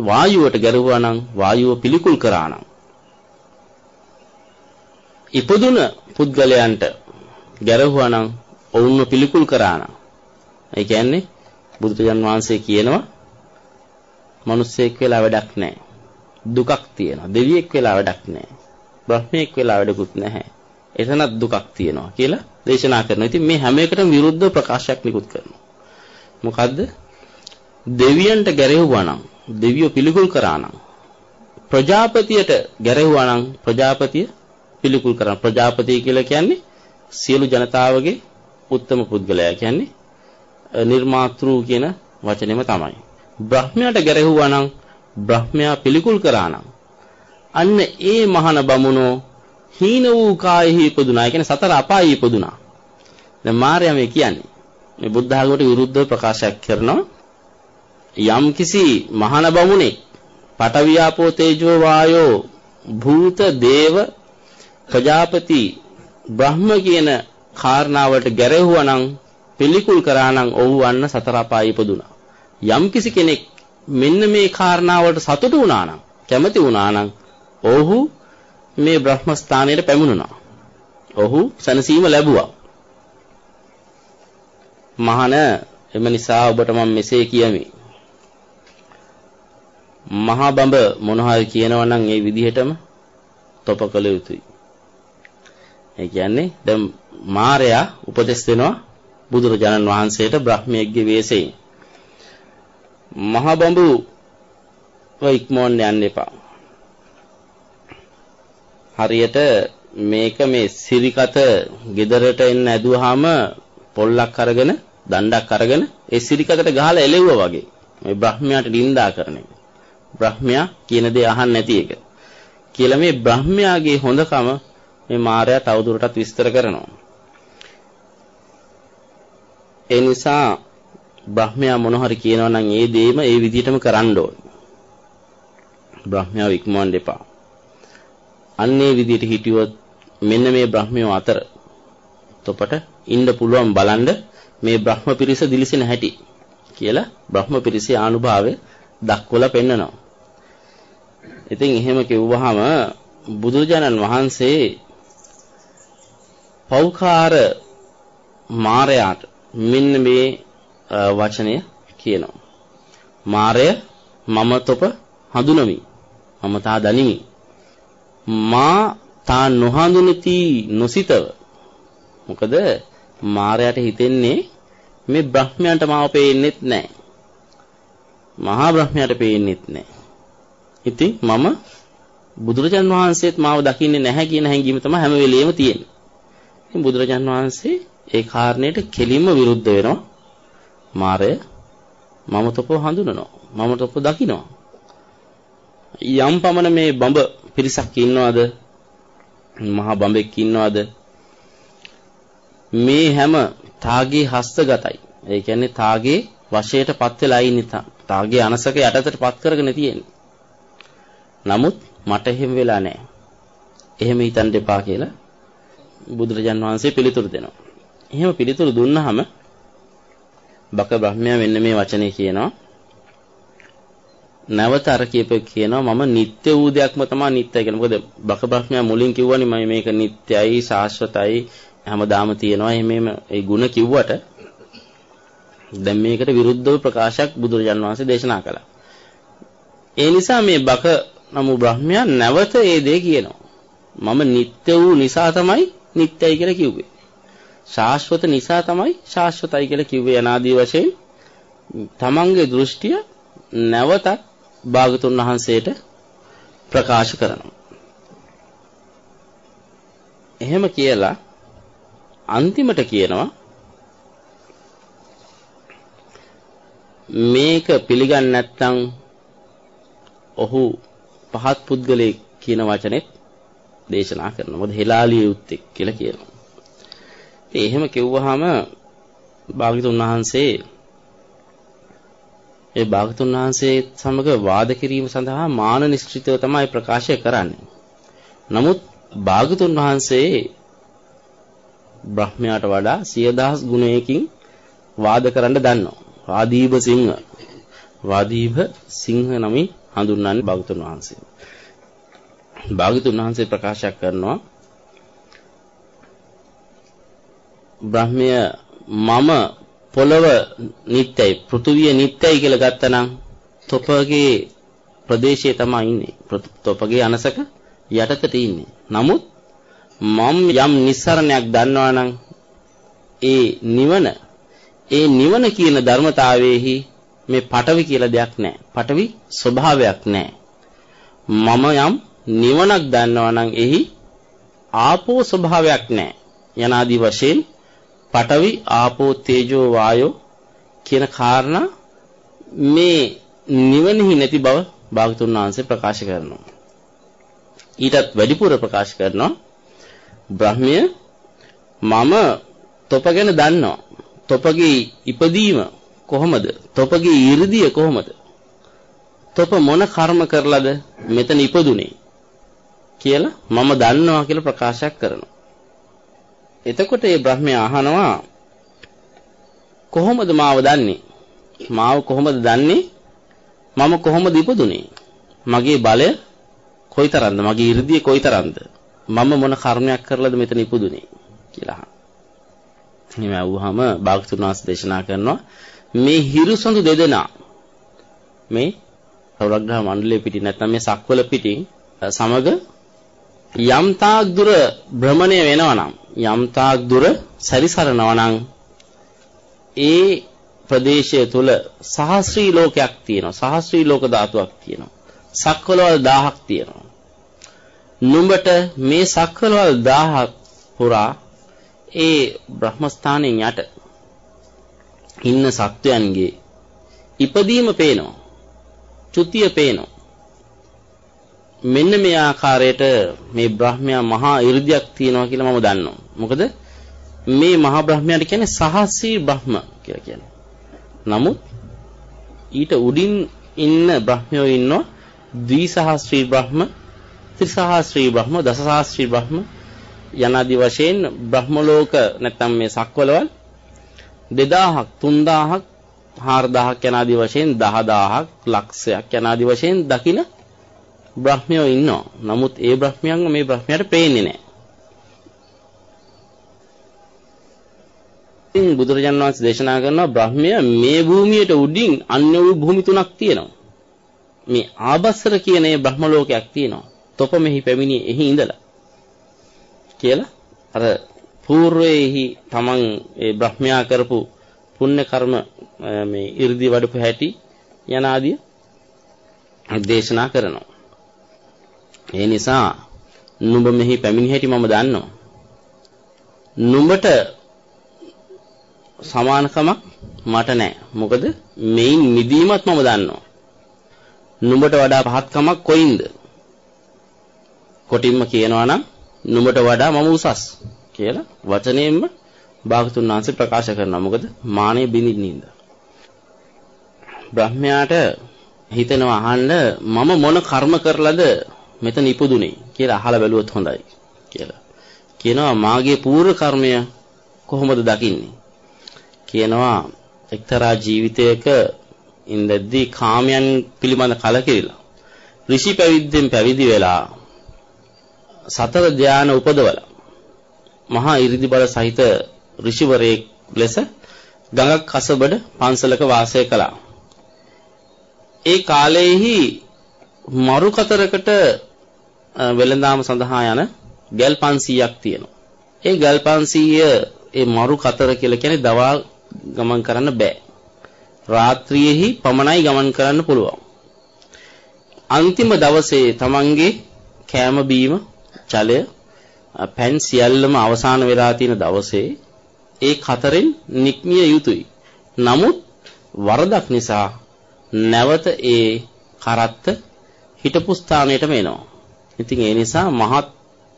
වායුවට ගැරෙහුවා නම් වායුව පිළිකුල් කරා නම් ඉපදුන පුද්ගලයන්ට ගැරහුවා නම් ඔවුන්ව පිළිකුල් කරා නම් ඒ කියන්නේ බුදුරජාන් වහන්සේ කියනවා මිනිස්සෙක් වෙලා වැඩක් නැහැ. දුකක් තියෙනවා. දෙවියෙක් වෙලා වැඩක් නැහැ. බ්‍රහ්මයෙක් වෙලා වැඩකුත් නැහැ. එතනත් දුකක් තියෙනවා කියලා දේශනා කරනවා. ඉතින් මේ හැම එකටම විරුද්ධ ප්‍රකාශයක් නිකුත් කරනවා. මොකද්ද? දෙවියන්ට ගැරෙව්වා නම් දෙවියෝ පිළිකුල් කරා නම් ප්‍රජාපතියට ගැරෙව්වා නම් ප්‍රජාපතිය පිළිකුල් කරන ප්‍රජාපති කියලා කියන්නේ සියලු ජනතාවගේ උත්තම පුද්ගලයා කියන්නේ නිර්මාතෘ කියන වචනේම තමයි. බ්‍රහ්මයාට ගැරෙහුවා නම් බ්‍රහ්මයා පිළිකුල් කරා නම් අන්න ඒ මහාන බමුණෝ හීන වූ කායෙහි ඉපදුනා. ඒ කියන්නේ සතර අපායෙහි ඉපදුනා. දැන් මාර්යා මේ කියන්නේ මේ බුද්ධ ධර්මයට විරුද්ධව ප්‍රකාශයක් කරනවා යම් කිසි මහාන බමුණෙක් පටවියාපෝ තේජෝ වායෝ භූත දේව ප්‍රජාපති බ්‍රහ්ම කියන කාරණාවට ගැරෙහුවා නම් පිළිකුල් කරා නම් ඔහු වන්න සතර අපාය ඉපදුනා. යම් කිසි කෙනෙක් මෙන්න මේ කාරණාවට සතුටු වුණා නම් කැමති වුණා නම් ඔහු මේ බ්‍රහ්ම ස්ථානයට පැමුණුණා. ඔහු සනසීම ලැබුවා. මහාන එම නිසා ඔබට මම මෙසේ කියමි. මහා බඹ මොන හරි කියනවා නම් ඒ විදිහටම තොප කළ යුතුයි. ඒ කියන්නේ දැන් මාරයා උපදෙස් දෙනවා බුදුරජාණන් වහන්සේට බ්‍රහ්මයේගේ වෙස්යෙන්. මහ බඹු ඉක්මෝන්න යන්න එපා. හරියට මේක මේ සිරිකත ගෙදරට එන්න ඇදුවාම පොල්ලක් අරගෙන දණ්ඩක් අරගෙන ඒ සිරිකතට ගහලා එලෙව්වා වගේ. මේ බ්‍රහ්මයාට නිඳා කරන එක. බ්‍රහ්මයා කියන දේ අහන්න නැති එක. කියලා මේ බ්‍රහ්මයාගේ හොඳකම මේ මායя තවදුරටත් විස්තර කරනවා. ඒ නිසා බ්‍රහ්මයා මොන හරි කියනවා නම් ඒ දේම ඒ විදිහටම කරන්න ඕන. බ්‍රහ්මයාව ඉක්මවන්න එපා. අන්නේ විදිහට හිටියොත් මෙන්න මේ බ්‍රහ්මියෝ අතර තොපට ඉන්න පුළුවන් බලන්න මේ බ්‍රහ්ම පිරිස දිලිසෙන හැටි කියලා බ්‍රහ්ම පිරිසේ ආනුභාවය දක්වලා පෙන්නනවා. ඉතින් එහෙම කිව්වහම බුදුජානන් වහන්සේ පෞකාර මාරයාට මෙන්න මේ වචනය කියනවා. මාරය මම තොප හඳුනමි. මම තා දනිමි. මා තා නොහඳුනති නොසිතව මොකද මාරයට හිතෙන්නේ මේ බ්‍රහ්මයන්ට මාව පේන්නෙත් නැහැ. මහා බ්‍රහ්මයාට පේන්නෙත් නැහැ. ඉතින් මම බුදුරජාන් වහන්සේත් මාව දකින්නේ නැහැ කියන හැඟීම තමයි හැම වෙලෙම තියෙන්නේ. ඉතින් බුදුරජාන් වහන්සේ ඒ කාරණයට කෙලින්ම විරුද්ධ වෙනවා. මාරය මම තොපව හඳුනනවා. මම තොපව දකිනවා. යම් පමණ මේ බඹ පිරිසක් ඉන්නවද? මහා බඹෙක් ඉන්නවද? මේ හැම තාගේ හස්තගතයි. ඒ කියන්නේ තාගේ වශයටපත් වෙලා ඉන්නේ තාගේ අනසක යටතටපත් කරගෙන තියෙන්නේ. නමුත් මට එහෙම වෙලා නැහැ. එහෙම හිතන්න එපා කියලා බුදුරජාන් වහන්සේ පිළිතුරු දෙනවා. එහෙම පිළිතුරු දුන්නාම බක බ්‍රහ්මයා මෙන්න මේ වචනේ කියනවා. නැවත අර කියපේ කියනවා මම නිත්‍ය වූ දෙයක්ම තමයි නිත්‍ය කියන්නේ. මොකද බක බ්‍රහ්මයා මුලින් කිව්වනේ මම මේක නිත්‍යයි, శాశ్వතයි, හැමදාම තියෙනවා. එහෙමම ඒ ಗುಣ කිව්වට දැන් මේකට විරුද්ධව ප්‍රකාශයක් බුදුරජාන් වහන්සේ දේශනා කළා. ඒ නිසා මේ බක නමු බ්‍රහ්මයා නැවත ඒ දේ කියනවා. මම නිත්‍ය වූ නිසා තමයි නිත්‍යයි කියලා කිව්වේ. ශාශ්වත නිසා තමයි ශාශ්වතයි කියලා කිව්වේ අනාදී වශයෙන් තමන්ගේ දෘෂ්ටිය නැවතත් භාගතුන් වහන්සේට ප්‍රකාශ කරනවා. එහෙම කියලා අන්තිමට කියනවා මේක පිළිගන්නේ නැත්නම් ඔහු පහත් පුද්ගලයෙක් කියන වචනේත් දේශනා කරනවා. මොකද හෙලාලිය යුත්තේ කියලා කියනවා. ඉතින් එහෙම කිව්වහම භාග්‍යතුන් වහන්සේ ඒ භාගතුන් වහන්සේ සමග වාද කිරීම සඳහා මාන නිශ්චිතව තමයි ප්‍රකාශය කරන්නේ. නමුත් භාගතුන් වහන්සේ බ්‍රහ්මයාට වඩා සියදහස් ගුණයකින් වාද කරන්න දන්නවා. වාදීබ සිංහ. වාදීබ සිංහ නමින් හඳුන්වන්නේ භාගතුන් වහන්සේ. භාගතුන් වහන්සේ ප්‍රකාශ කරනවා බ්‍රහ්මය මම පොළව නිත්‍යයි පෘථුවිය නිත්‍යයි කියලා ගත්තනම් තොපගේ ප්‍රදේශයේ තමයි ඉන්නේ. තොපගේ අනසක යටතට ඉන්නේ. නමුත් මම යම් නිස්සරණයක් දන්නවා නම් ඒ නිවන ඒ නිවන කියන ධර්මතාවයේහි මේ පටවි කියලා දෙයක් නැහැ. පටවි ස්වභාවයක් නැහැ. මම යම් නිවනක් දන්නවා නම් එහි ආපෝ ස්වභාවයක් නැහැ. යනාදී වශයෙන් පඨවි ආපෝ තේජෝ වායෝ කියන කාරණා මේ නිවනෙහි නැති බව භාගතුන් වහන්සේ ප්‍රකාශ කරනවා. ඊටත් වැඩිපුර ප්‍රකාශ කරනවා බ්‍රහ්මය මම තොප ගැන දන්නවා. තොපගේ ඉපදීම කොහොමද? තොපගේ 이르දිය කොහොමද? තොප මොන කර්ම කරලාද මෙතන ඉපදුනේ කියලා මම දන්නවා කියලා ප්‍රකාශයක් කරනවා. එතකොට මේ බ්‍රහ්මයා අහනවා කොහොමද මාව දන්නේ? මාව කොහොමද දන්නේ? මම කොහොමද ඉපදුනේ? මගේ බලය කොයිතරම්ද? මගේ 이르දිය කොයිතරම්ද? මම මොන කර්මයක් කරලාද මෙතන ඉපදුනේ කියලා. එහෙම අහුවාම භාගතුන් වහන්සේ දේශනා කරනවා මේ හිරුසඳු දෙදෙනා මේ සෞරග්‍රහ මණ්ඩලයේ පිටින් නැත්නම් මේ සක්වල පිටින් සමග යම් තාක් දුර භ්‍රමණය වෙනවා නම් යම් තාක් දුර සැරිසරනවා නම් ඒ ප්‍රදේශය තුල සහස්‍රී ලෝකයක් තියෙනවා. සහස්‍රී ලෝක ධාතුවක් තියෙනවා. සක්වලවල් 1000ක් තියෙනවා. නුඹට මේ සක්වලවල් 1000ක් පුරා ඒ බ්‍රහ්මස්ථානයෙන් යට ඉන්න සත්වයන්ගේ ඉපදීම පේනවා. චුතිය පේනවා. මෙන්න මේ ආකාරයට මේ බ්‍රහ්මයා මහා 이르දියක් තියනවා කියලා මම දන්නවා. මොකද මේ මහා බ්‍රහ්මයාට කියන්නේ සහස්‍රී බ්‍රහ්ම කියලා කියන්නේ. නමුත් ඊට උඩින් ඉන්න බ්‍රහ්මයෝ ඉන්නවා ද්විසහස්‍රී බ්‍රහ්ම, ත්‍රිසහස්‍රී බ්‍රහ්ම, දසසහස්‍රී බ්‍රහ්ම යනාදී වශයෙන් බ්‍රහ්ම ලෝක නැත්නම් මේ සක්වලවල් 2000ක් 3000ක් 4000ක් යනාදී වශයෙන් 10000ක් ලක්ෂයක් යනාදී වශයෙන් දකින බ්‍රහ්මයෝ ඉන්නවා. නමුත් ඒ බ්‍රහ්මයන්ව මේ බ්‍රහ්මයාට පේන්නේ නැහැ. ඉතින් බුදුරජාණන් වහන්සේ දේශනා කරනවා බ්‍රහ්මය මේ භූමියට උඩින් අන්‍ය වූ භූමි තුනක් තියෙනවා. මේ ආබස්සර කියන ඒ බ්‍රහ්ම ලෝකයක් තියෙනවා. තොප මෙහි පැමිණි එහි ඉඳලා. කියලා අර పూర్වයේහි තමන් ඒ බ්‍රහ්මයා කරපු පුණ්‍ය කර්ම මේ 이르දි වඩපු හැටි යනාදී දේශනා කරනවා. ඒ නිසා නුඹ මෙහි පැමිණි හැටි මම දන්නවා. නුඹට සමානකමක් මට නැහැ. මොකද මේන් මිදීමත් මම දන්නවා. නුඹට වඩා පහත්කමක් කොයින්ද? කොටින්ම කියනවා නම් නුඹට වඩා මම උසස් කියලා වචනයෙන්ම භාගතුන් වහන්සේ ප්‍රකාශ කරනවා. මොකද මානෙ බිනින්නින්ද. බ්‍රහ්මයාට හිතෙනවා අහන්න මම මොන කර්ම කරලාද මෙතන ඉපදුනේ කියලා අහලා බැලුවොත් හොඳයි කියලා. කියනවා මාගේ පූර්ව කර්මය කොහොමද දකින්නේ? කියනවා එක්තරා ජීවිතයක ඉඳද්දී කාමයන් පිළිබඳ කලකිරිලා ඍෂි පැවිද්දෙන් පැවිදි වෙලා සතර ධානය උපදවලා මහා 이르දි බල සහිත ඍෂිවරයෙක් ලෙස ගඟක් අසබඩ පන්සලක වාසය කළා. ඒ කාලයේහි මරු කතරකට වෙළඳාම සඳහා යන ගල් 500ක් තියෙනවා. ඒ ගල් 500 ඒ මරු කතර කියලා කියන්නේ දවල් ගමන් කරන්න බෑ. රාත්‍රියේහි පමණයි ගමන් කරන්න පුළුවන්. අන්තිම දවසේ Tamange කෑම බීම ජලය පැන් සියල්ලම අවසන් වෙලා තියෙන දවසේ ඒ කතරෙන් නික්මිය යුතුයි. නමුත් වරදක් නිසා නැවත ඒ කරත්ත හිටපු ස්ථානයටම එනවා. ඉතින් ඒ නිසා මහත්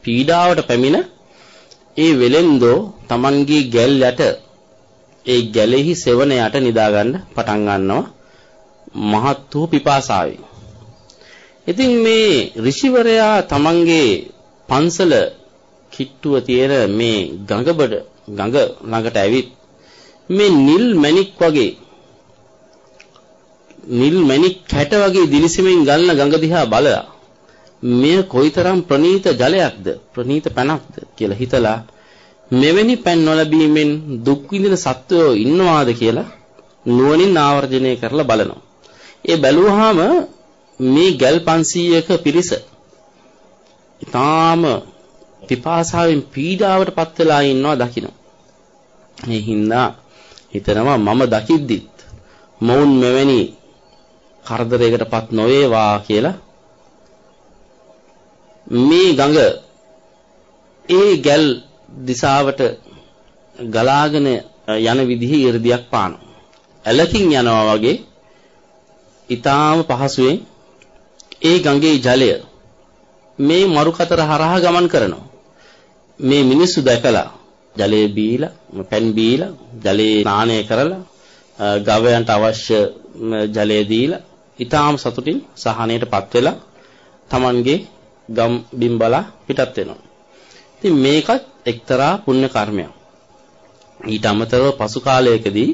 පීඩාවට පැමිණ ඒ වෙලෙන්දෝ Tamanගේ ගැල් යට ඒ ගැලෙහි සෙවණ යට නිදාගන්න පටන් ගන්නවා මහත් වූ පිපාසාවෙන්. ඉතින් මේ ඍෂිවරයා Tamanගේ පන්සල කිට්ටුව තියෙන මේ ගඟබඩ ගඟ ළඟට ඇවිත් මේ නිල් මණික් වගේ නිල් මණික් කැට වගේ දිලිසෙමින් ගලන ගඟ දිහා බලලා මෙය කොයිතරම් ප්‍රනීත ජලයක්ද ප්‍රනීත පැනක්ද කියලා හිතලා මෙවැනි පැන් නොලැබීමෙන් දුක් විඳින සත්වයෝ ඉන්නවාද කියලා නුවණින් ආවර්ජනය කරලා බලනවා. ඒ බැලුවාම මේ ගල් 500ක පිරිස ඊටාම පිපාසාවෙන් පීඩාවට පත් වෙලා ඉන්නවා දකින්න. මේ හින්දා හිතනවා මම දකිද්දිත් මොවුන් මෙවැනි කරදරයකටපත් නොවේවා කියලා මේ ගඟ ඒ ගැල් දිසාවට ගලාගෙන යන විදිහේ 이르දියක් පානවා. ඇලකින් යනවා වගේ ඊටාම පහසුවෙන් ඒ ගඟේ ජලය මේ මරු කතර හරහා ගමන් කරනවා. මේ මිනිස්සු දැකලා ජලය බීලා, පැන් බීලා, ජලේ ස්නානය කරලා, ගවයන්ට අවශ්‍ය ජලය දීලා, ඊටාම සතුටින් සහනයටපත් වෙලා Tamanගේ ගම් බිම් බලා පිටත් වෙනවා. ඉතින් මේකත් එක්තරා පුණ්‍ය කර්මයක්. ඊට අමතරව පසු කාලයකදී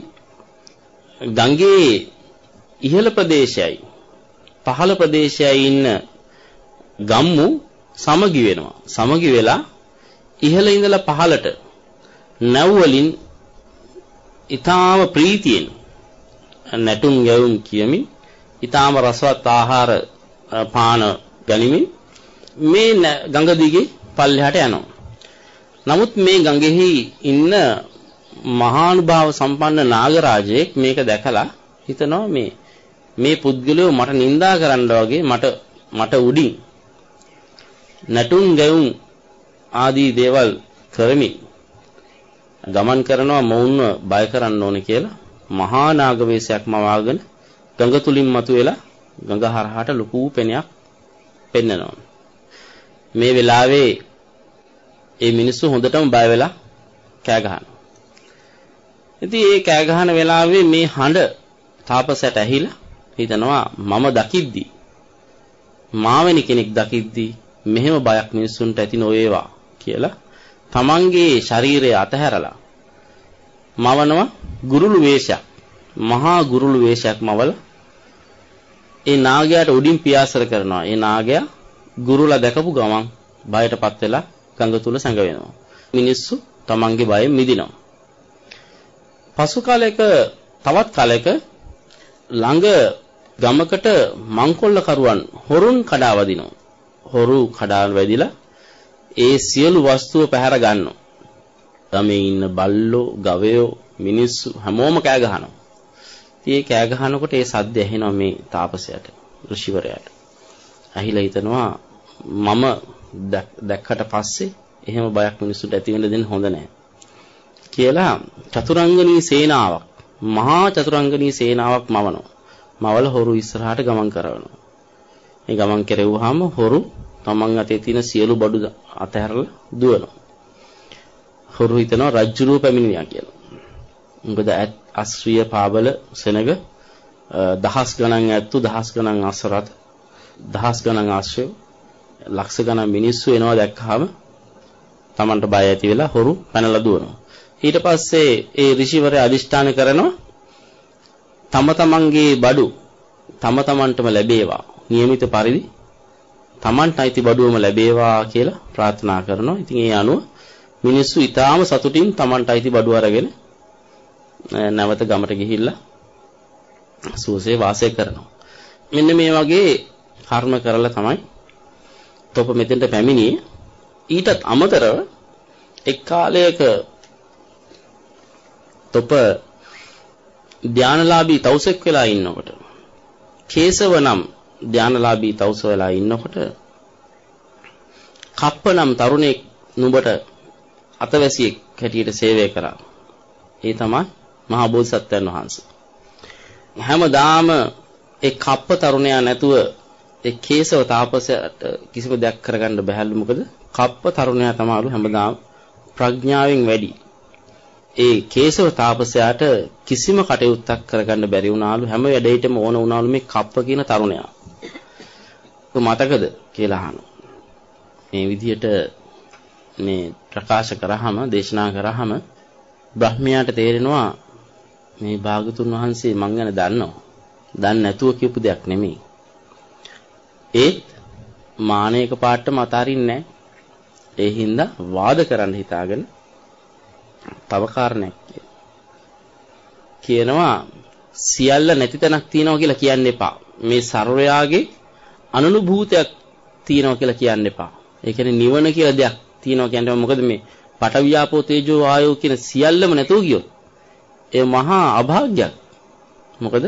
ගංගේ ඉහළ ප්‍රදේශයයි පහළ ප්‍රදේශයයි ඉන්න ගම්මු සමගි වෙනවා. සමගි වෙලා ඉහළ ඉඳලා පහළට නැව් වලින් ඊටාම ප්‍රීතියෙන් නැටුම් ගැවුම් කියමින් ඊටාම රසවත් ආහාර පාන ගනිමින් මේ ගඟ දිගේ පල්ලෙහාට යනවා. නමුත් මේ ගඟෙහි ඉන්න මහානුභාව සම්පන්න නාගරාජයෙක් මේක දැකලා හිතනවා මේ මේ පුද්ගලයෝ මට නිඳා කරන්න වගේ මට මට උඩින් නැටුම් ගැයුම් ආදී දේවල් කරමින් ගමන් කරනවා මොවුන්ව බය කරන්න ඕනේ කියලා මහා නාග වේශයක් මවාගෙන ගඟ තුලින් මතුවෙලා ගඟ හරහාට ලොකු පෙනයක් පෙන්නනවා මේ වෙලාවේ ඒ මිනිස්සු හොඳටම බය වෙලා කෑ ගහනවා. ඉතින් ඒ කෑ ගහන වෙලාවේ මේ හඬ තාපසයට ඇහිලා හිතනවා මම දකිද්දි මාවෙනි කෙනෙක් දකිද්දි මෙහෙම බයක් මිනිස්සුන්ට ඇති නොවේවා කියලා තමන්ගේ ශරීරය අතහැරලා මවනවා ගුරුළු වේශයක් මහා ගුරුළු වේශයක් මවල ඒ නාගයාට උඩින් පියාසර කරනවා ඒ නාගයා ගුරුලා දැකපු ගමන් බයටපත් වෙලා ගඟ තුල සැඟවෙනවා. මිනිස්සු තමන්ගේ බයෙන් මිදිනවා. පසු කාලයක තවත් කාලයක ළඟ ගමකට මංකොල්ල කරුවන් හොරුන් කඩා වදිනවා. හොරු කඩාන වැදිලා ඒ සියලු වස්තුව පැහැර ගන්නවා. ගමේ ඉන්න බල්ලෝ, ගවයෝ, මිනිස්සු හැමෝම කෑ ගහනවා. ඉතින් ඒ කෑ ගහනකොට ඒ සද්ද ඇහෙනවා මේ තාපසයාට, ඍෂිවරයාට. ඇහිලා හිතනවා මම දැක්කට පස්සේ එහෙම බයක් මිනිස්සුන්ට ඇති වෙන්න දෙන්න හොඳ නැහැ. කියලා චතුරංගනී සේනාවක් මහා චතුරංගනී සේනාවක් මවනවා. මවල හොරු ඉස්සරහට ගමන් කරනවා. මේ ගමන් කෙරෙව්වහම හොරු තමන් අතේ තියෙන සියලු බඩු අතහැරලා දුවනවා. හොරු හිතනවා රජ්ජුරුව පැමිණියා කියලා. මොකද අශ්‍රීය පාබල සෙනග දහස් ගණන් ඇත්තු දහස් ගණන් අසරත් දහස් ගණන් ආශ්‍රය ලක්ෂ ගණන් මිනිස්සු එනවා දැක්කහම Tamanට බය ඇති වෙලා හොරු පැනලා දුවනවා. ඊට පස්සේ ඒ ඍෂිවරයා අදිෂ්ඨාන කරනවා තම තමන්ගේ බඩු තම තමන්ටම ලැබේවා. નિયમિત පරිදි තමන්ට අයිති බඩුවම ලැබේවා කියලා ප්‍රාර්ථනා කරනවා. ඉතින් ඒ අනුව මිනිස්සු ඊටාම සතුටින් තමන්ට අයිති බඩුව අරගෙන නැවත ගමට ගිහිල්ලා සුවසේ වාසය කරනවා. මෙන්න මේ වගේ කර්ම කරලා තමයි තොප මෙතෙන්ට පැමිණියේ. ඊටත් අමතරව එක් කාලයක තොප ධානලාභී තවුසෙක් වෙලා ඉන්නකොට කේසව නම් ධානලාභී තවුස වෙලා ඉන්නකොට කප්ප නම් තරුණෙක් නුඹට අතවැසියෙක් හැටියට සේවය කරා. ඒ තමයි මහා බෝධිසත්වයන් වහන්සේ. හැමදාම ඒ කප්ප තරුණයා නැතුව ඒ කේසව තාපසයට කිසිම දෙයක් කරගන්න බැහැලු මොකද කප්ප තරුණයා තමයිලු හැමදාම ප්‍රඥාවෙන් වැඩි. ඒ කේසව තාපසයාට කිසිම කටයුත්තක් කරගන්න බැරි වුණාලු හැම වැඩේටම ඕන වුණාලු මේ කප්ප කියන තරුණයා. මතකද කියලා අහනවා. මේ විදිහට මේ ප්‍රකාශ කරාම දේශනා කරාම බ්‍රහ්මයාට තේරෙනවා මේ භාගතුන් වහන්සේ මං ගැන දන්නවා. දන්නේ නැතුව කියපු දෙයක් නෙමෙයි. ඒත් මානයක පාටම අතාරින්නේ ඒ හින්දා වාද කරන්න හිතාගෙන තව කාරණයක් කියනවා සියල්ල නැති තැනක් තියෙනවා කියලා කියන්න එපා. මේ ਸਰවයාගේ අනුභූතයක් තියෙනවා කියලා කියන්න එපා. ඒ කියන්නේ නිවන කියලා දෙයක් තියෙනවා කියන්නේ මොකද මේ පටවියාපෝ තේජෝ ආයෝ කියන සියල්ලම නැතුව ගියොත් ඒ මහා අභාග්‍යයක්. මොකද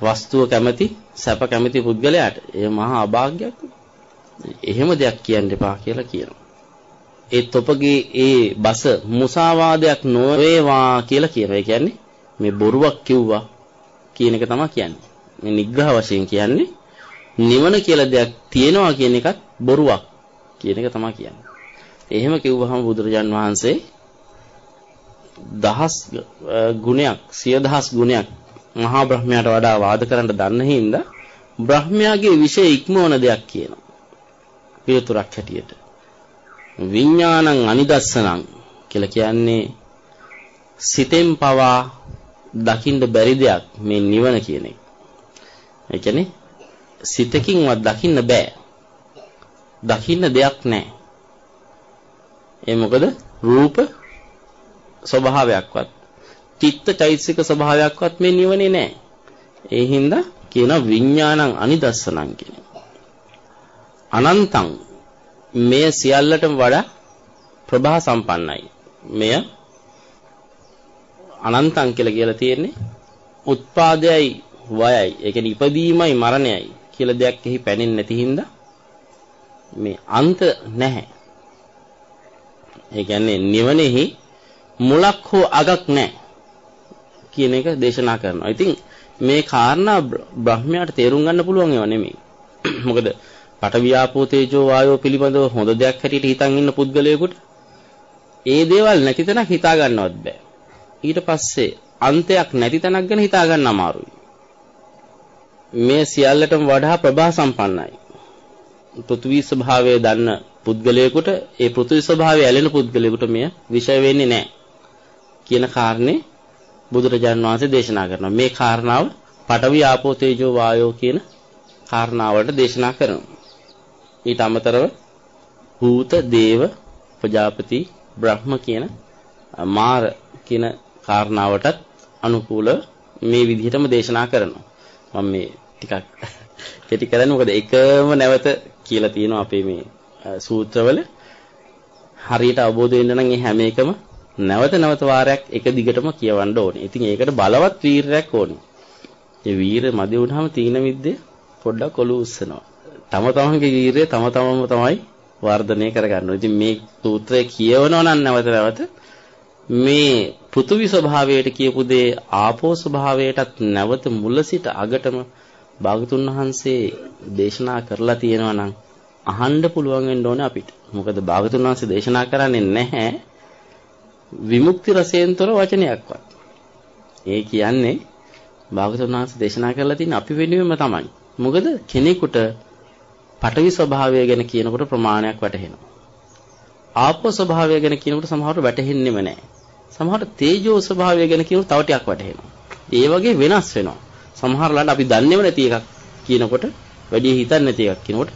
වස්තුව කැමති සැප කැමති පුද්ගලයාට ඒ මහා අභාග්‍යයක්. එහෙම දෙයක් කියන්න එපා කියලා කියනවා. ඒත් ඔබගේ ඒ බස මුසාවාදයක් නොවේවා කියලා කියනවා. ඒ කියන්නේ මේ බොරුවක් කිව්වා කියන එක තමයි කියන්නේ. මේ නිග්‍රහ වශයෙන් කියන්නේ නිවන කියලා දෙයක් තියෙනවා කියන එකත් බොරුවක් කියන එක තමයි කියන්නේ. එහෙම කිව්වහම බුදුරජාන් වහන්සේ දහස් ගුණයක් සිය දහස් ගුණයක් මහා බ්‍රහ්මයාට වඩා වාද කරන්න දන්න හින්දා බ්‍රහ්මයාගේ විෂය ඉක්මවන දෙයක් කියනවා. පිළිතුරක් හැටියට. විඥානං අනිදස්සනං කියලා කියන්නේ සිතෙන් පවා දකින්න බැරි දෙයක් මේ නිවන කියන එක. ඒ කියන්නේ සිතකින්වත් දකින්න බෑ. දකින්න දෙයක් නැහැ. ඒ මොකද රූප ස්වභාවයක්වත් චිත්ත චෛතසික ස්වභාවයක්වත් මේ නිවනේ නැහැ. ඒ හින්දා කියන විඥානං අනිදස්සනං කියන. අනන්තං මෙය සියල්ලටම වඩා ප්‍රභා සම්පන්නයි. මෙය අනන්තං කියලා කියලා තියෙන්නේ උත්පාදයයි වයයි. ඒ කියන්නේ ඉපදීමයි මරණයයි කියලා දෙයක් එහි පැනෙන්නේ නැති හින්දා මේ අන්ත නැහැ. ඒ කියන්නේ නිවනේහි මුලක් හෝ අගක් නැහැ කියන එක දේශනා කරනවා. ඉතින් මේ කාරණා බ්‍රහ්මයාට තේරුම් ගන්න පුළුවන් ඒවා නෙමෙයි. මොකද පටවියාපෝ තේජෝ වායෝ පිළිබඳව හොඳ දෙයක් හැටියට හිතන් ඉන්න පුද්ගලයෙකුට ඒ දේවල් නැති තැනක් හිතා ගන්නවත් බෑ. ඊට පස්සේ අන්තයක් නැති තැනක් ගැන හිතා ගන්න අමාරුයි. මේ සියල්ලටම වඩා ප්‍රභා සම්පන්නයි. පෘථිවි ස්වභාවය දන්න පුද්ගලයෙකුට ඒ පෘථිවි ස්වභාවය ඇලෙන පුද්ගලයෙකුට මෙය විෂය වෙන්නේ නැහැ කියන කාරණේ බුදුරජාණන් වහන්සේ දේශනා කරනවා. මේ කාරණාව පඨවි ආපෝ තේජෝ වායෝ කියන කාරණාවලට දේශනා කරනවා. ඊට අමතරව භූත දේව ප්‍රජාපති බ්‍රහ්ම කියන මාර කියන කාරණාවටත් අනුකූල මේ විදිහටම දේශනා කරනවා. මම මේ ටිකක් කෙටි කරන්නේ මොකද එකම නැවත කියලා තියෙනවා අපේ මේ සූත්‍රවල. හරියට අවබෝධ වෙන්න නම් මේ හැම එකම නැවත නැවත වාරයක් එක දිගටම කියවන්න ඕනේ. ඉතින් ඒකට බලවත් වීරයක් ඕනේ. ඒ වීර මදි වුණාම තීන මිද්දේ පොඩ්ඩක් ඔලු උස්සනවා. තම තමන්ගේ වීරය තම තමන්ම තමයි වර්ධනය කරගන්න. ඉතින් මේ සූත්‍රය කියවනවා නම් නැවත නැවත මේ පෘථුවි ස්වභාවයට කියපු දේ ආපෝ ස්වභාවයටත් නැවත මුල සිට අගටම භාගතුන් වහන්සේ දේශනා කරලා තියෙනවා නම් අහන්න පුළුවන් වෙන්න ඕනේ අපිට. මොකද භාගතුන් වහන්සේ දේශනා කරන්නේ නැහැ විමුක්ති රසයෙන් තොර වචනයක්වත්. ඒ කියන්නේ භාගතුන් වහන්සේ දේශනා කරලා තියෙන අපි වෙනුවෙන්ම තමයි. මොකද කෙනෙකුට පටවි ස්වභාවය ගැන කියනකොට ප්‍රමාණයක් වැටහෙනවා. ආපෝ ස්වභාවය ගැන කියනකොට සමහරවට වැටහෙන්නේම නැහැ. සමහරට තේජෝ ස්වභාවය ගැන කියනකොට තව ටිකක් වැටහෙනවා. ඒ වගේ වෙනස් වෙනවා. සමහරලාට අපි දන්නේම නැති එකක් කියනකොට වැඩි හිතන්නේ නැති එකක් කියනකොට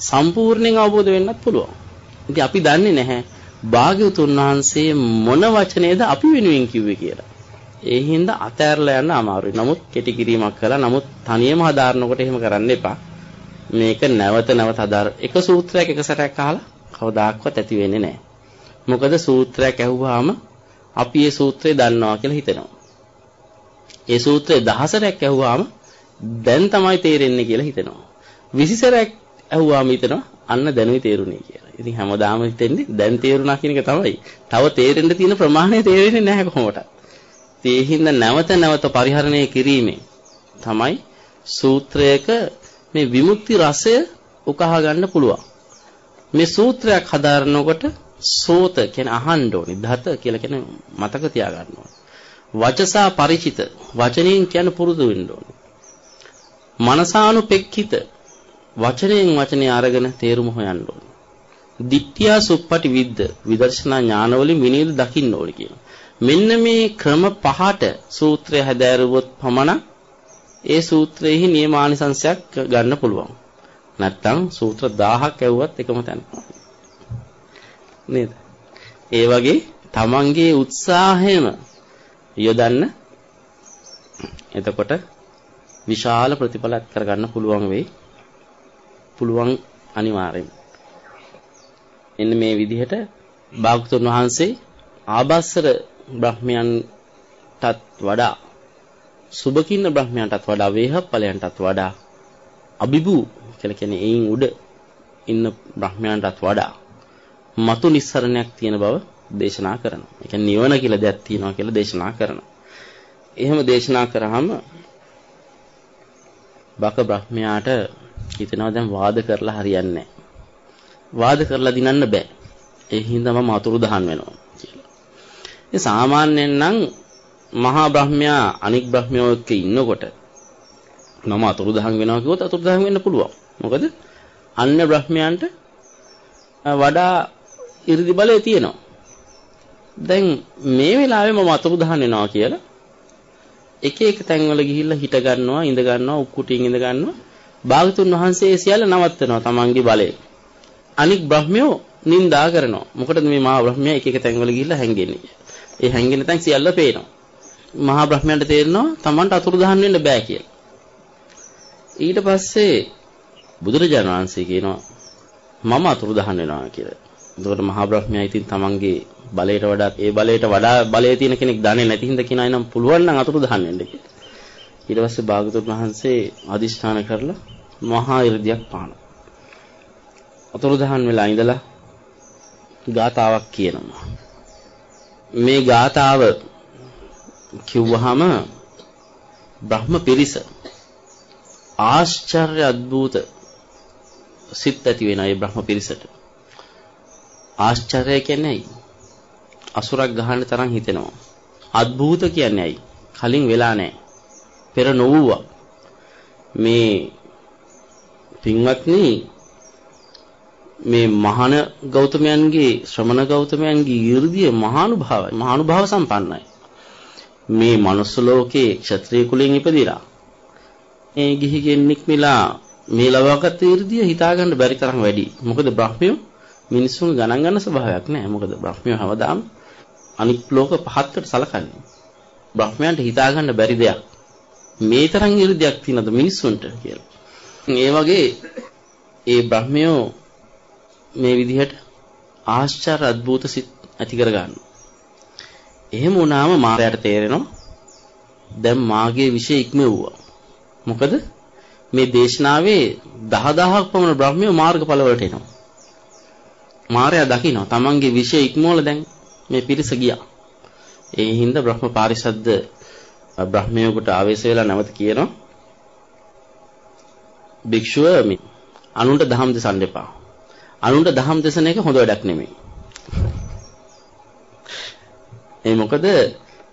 සම්පූර්ණයෙන් අවබෝධ වෙන්නත් පුළුවන්. ඉතින් අපි දන්නේ නැහැ භාග්‍යවතුන් වහන්සේ මොන වචනේද අපි වෙනුවෙන් කිව්වේ කියලා. ඒ හින්දා අතෑරලා යන්න අමාරුයි. නමුත් කෙටි කිරීමක් කළා. නමුත් තනියම හදාරනකොට එහෙම කරන්න එපා. මේක නැවත නැවත හදාර එක සූත්‍රයක් එක සැරයක් අහලා කවදාක්වත් ඇති වෙන්නේ නැහැ. මොකද සූත්‍රයක් ඇහුවාම අපි ඒ සූත්‍රය දන්නවා කියලා හිතෙනවා. ඒ සූත්‍රය දහසරයක් ඇහුවාම දැන් තමයි තේරෙන්නේ කියලා හිතෙනවා. 20 සැරයක් ඇහුවාම හිතනවා අන්න දැනුයි තේරුනේ කියලා. ඉතින් හැමදාම හිතෙන්නේ දැන් තේරුණා කියන එක තමයි. තව තේරෙන්න තියෙන ප්‍රමාණය තේරෙන්නේ නැහැ කොහොමද? ඒ හින්දා නැවත නැවත පරිහරණය කිරීමෙන් තමයි සූත්‍රයක මේ විමුක්ති රසය උකහා ගන්න පුළුවන්. මේ සූත්‍රයක් හදාරනකොට සෝත කියන අහන්න ඕනේ. ධත කියලා කියන මතක තියාගන්න ඕනේ. වචසා ಪರಿචිත වචනයෙන් කියන පුරුදු වෙන්න ඕනේ. මනසානුපෙක්ඛිත වචනයෙන් වචනේ අරගෙන තේරුම හොයන්න ඕනේ. දිට්ඨියා සුප්පටි විද්ද විදර්ශනා ඥානවලින් විනීත දකින්න ඕනේ කියලා. මෙන්න මේ ක්‍රම පහට සූත්‍රය හැදෑරුවොත් පමණ ඒ සූත්‍රයේහි නියමානිසංශයක් ගන්න පුළුවන්. නැත්තම් සූත්‍ර 1000ක් ඇව්වත් එකම තැන. නේද? ඒ වගේ තමන්ගේ උත්සාහයම යොදන්න එතකොට විශාල ප්‍රතිඵලයක් කරගන්න පුළුවන් වෙයි. පුළුවන් අනිවාර්යෙන්. එන්න මේ විදිහට භාගතුන් වහන්සේ ආබස්සර බ්‍රහ්මයන්ටත් වඩා සුබකින්න බ්‍රහ්මයන්ටත් වඩා වේහප්පලයන්ටත් වඩා අබිබු කියලා කියන්නේ එයින් උඩ ඉන්න බ්‍රහ්මයන්ටත් වඩා මතු නිස්සරණයක් තියෙන බව දේශනා කරනවා. ඒ කියන්නේ නිවන කියලා දෙයක් තියෙනවා කියලා දේශනා කරනවා. එහෙම දේශනා කරාම බක බ්‍රහ්මයාට හිතෙනවා දැන් වාද කරලා හරියන්නේ වාද කරලා දිනන්න බෑ. ඒ හින්දා මම අතුරු දහන් වෙනවා කියලා. ඒ සාමාන්‍යයෙන් නම් මහා බ්‍රහ්මයා අනික් බ්‍රහ්මයෝ එක්ක ඉන්නකොට මම අතුරු දහන් වෙනවා කිව්වොත් අතුරු දහන් වෙන්න පුළුවන්. මොකද අන්‍ය බ්‍රහ්මයන්ට වඩා 이르දි බලය තියෙනවා. දැන් මේ වෙලාවේ මම අතුරු දහන් වෙනවා කියලා එක එක තැන්වල ගිහිල්ලා හිට ගන්නවා, ඉඳ ගන්නවා, උක්කුටියෙන් ඉඳ ගන්නවා. භාගතුන් වහන්සේ සියල්ල නවත්තනවා තමන්ගේ බලයෙන්. අනික් බ්‍රහ්මයෝ නින්දා කරනවා. මොකටද මේ මහා බ්‍රහ්මයා එක එක තැන්වල ගිහිල්ලා හැංගෙන්නේ? ඒ හැංගෙන තැන් සියල්ල පේනවා. මහා බ්‍රහ්මයන්ට තේරෙනවා තමන්ට අතුරු දහන් වෙන්න බෑ කියලා. ඊට පස්සේ බුදුරජාණන් වහන්සේ කියනවා මම අතුරු දහන් වෙනවා කියලා. එතකොට මහා බ්‍රහ්මයා ඉතින් තමන්ගේ බලයට වඩා ඒ බලයට වඩා බලය තියෙන කෙනෙක් දන්නේ නැති හින්දා කියන අය නම් පුළුවන් නම් අතුරු දහන් වෙන්න කියලා. ඊට පස්සේ භාගතුන් වහන්සේ අදිෂ්ඨාන කරලා මහා 이르දියක් පානවා. අතුරුදහන් වෙලා ඉඳලා ගාතාවක් කියනවා. මේ ගාතාව කිව්වහම බ්‍රහ්ම පිරිස ආශ්චර්ය අද්භූත සිත් ඇති වෙන ඒ බ්‍රහ්ම පිරිසට. ආශ්චර්ය කියන්නේ ඇයි? අසුරක් ගහන්න තරම් හිතෙනවා. අද්භූත කියන්නේ ඇයි? කලින් වෙලා නැහැ. පෙර නොවුවා මේ පින්වත්නි මේ මහාන ගෞතමයන්ගේ ශ්‍රමණ ගෞතමයන්ගේ ඊර්ධිය මහානුභාවයි මහානුභාව සම්පන්නයි මේ manuss ලෝකේ ක්ෂත්‍රිය කුලයෙන් ඉපදිලා මේ ගිහි කෙනෙක් මිලා මේ ලබාගත් ඊර්ධිය හිතාගන්න බැරි තරම් වැඩි. මොකද බ්‍රහ්මිය මිනිසුන් ගණන් ගන්න ස්වභාවයක් නැහැ. මොකද බ්‍රහ්මිය හැමදාම අනික් ලෝක පහත්කට සලකන්නේ. බ්‍රහ්මයන්ට හිතාගන්න බැරි දෙයක්. මේ තරම් 이르දයක් තියනද මිනිස්සුන්ට කියලා. ඒ වගේ ඒ බ්‍රහ්මයෝ මේ විදිහට ආශ්චර්ය අద్భుත සිත් ඇති කර ගන්නවා. එහෙම වුණාම මායාට තේරෙනවා දැන් මාගේ විශේෂ ඉක්මෙව්වා. මොකද මේ දේශනාවේ 10000ක් පමණ බ්‍රහ්මයෝ මාර්ගඵලවලට එනවා. මායя දකිනවා. Tamange විශේෂ ඉක්මවල දැන් මේ පිරිස ගියා. ඒ හින්දා බ්‍රහ්ම පාරිසද්ද බ්‍රහ්මයෙකුට ආවේශ වෙලා නැවත කියනවා භික්ෂුව මේ අනුන්ට දහම් දෙසන්න එපා. අනුන්ට දහම් දෙසන එක හොඳ වැඩක් නෙමෙයි. ඒ මොකද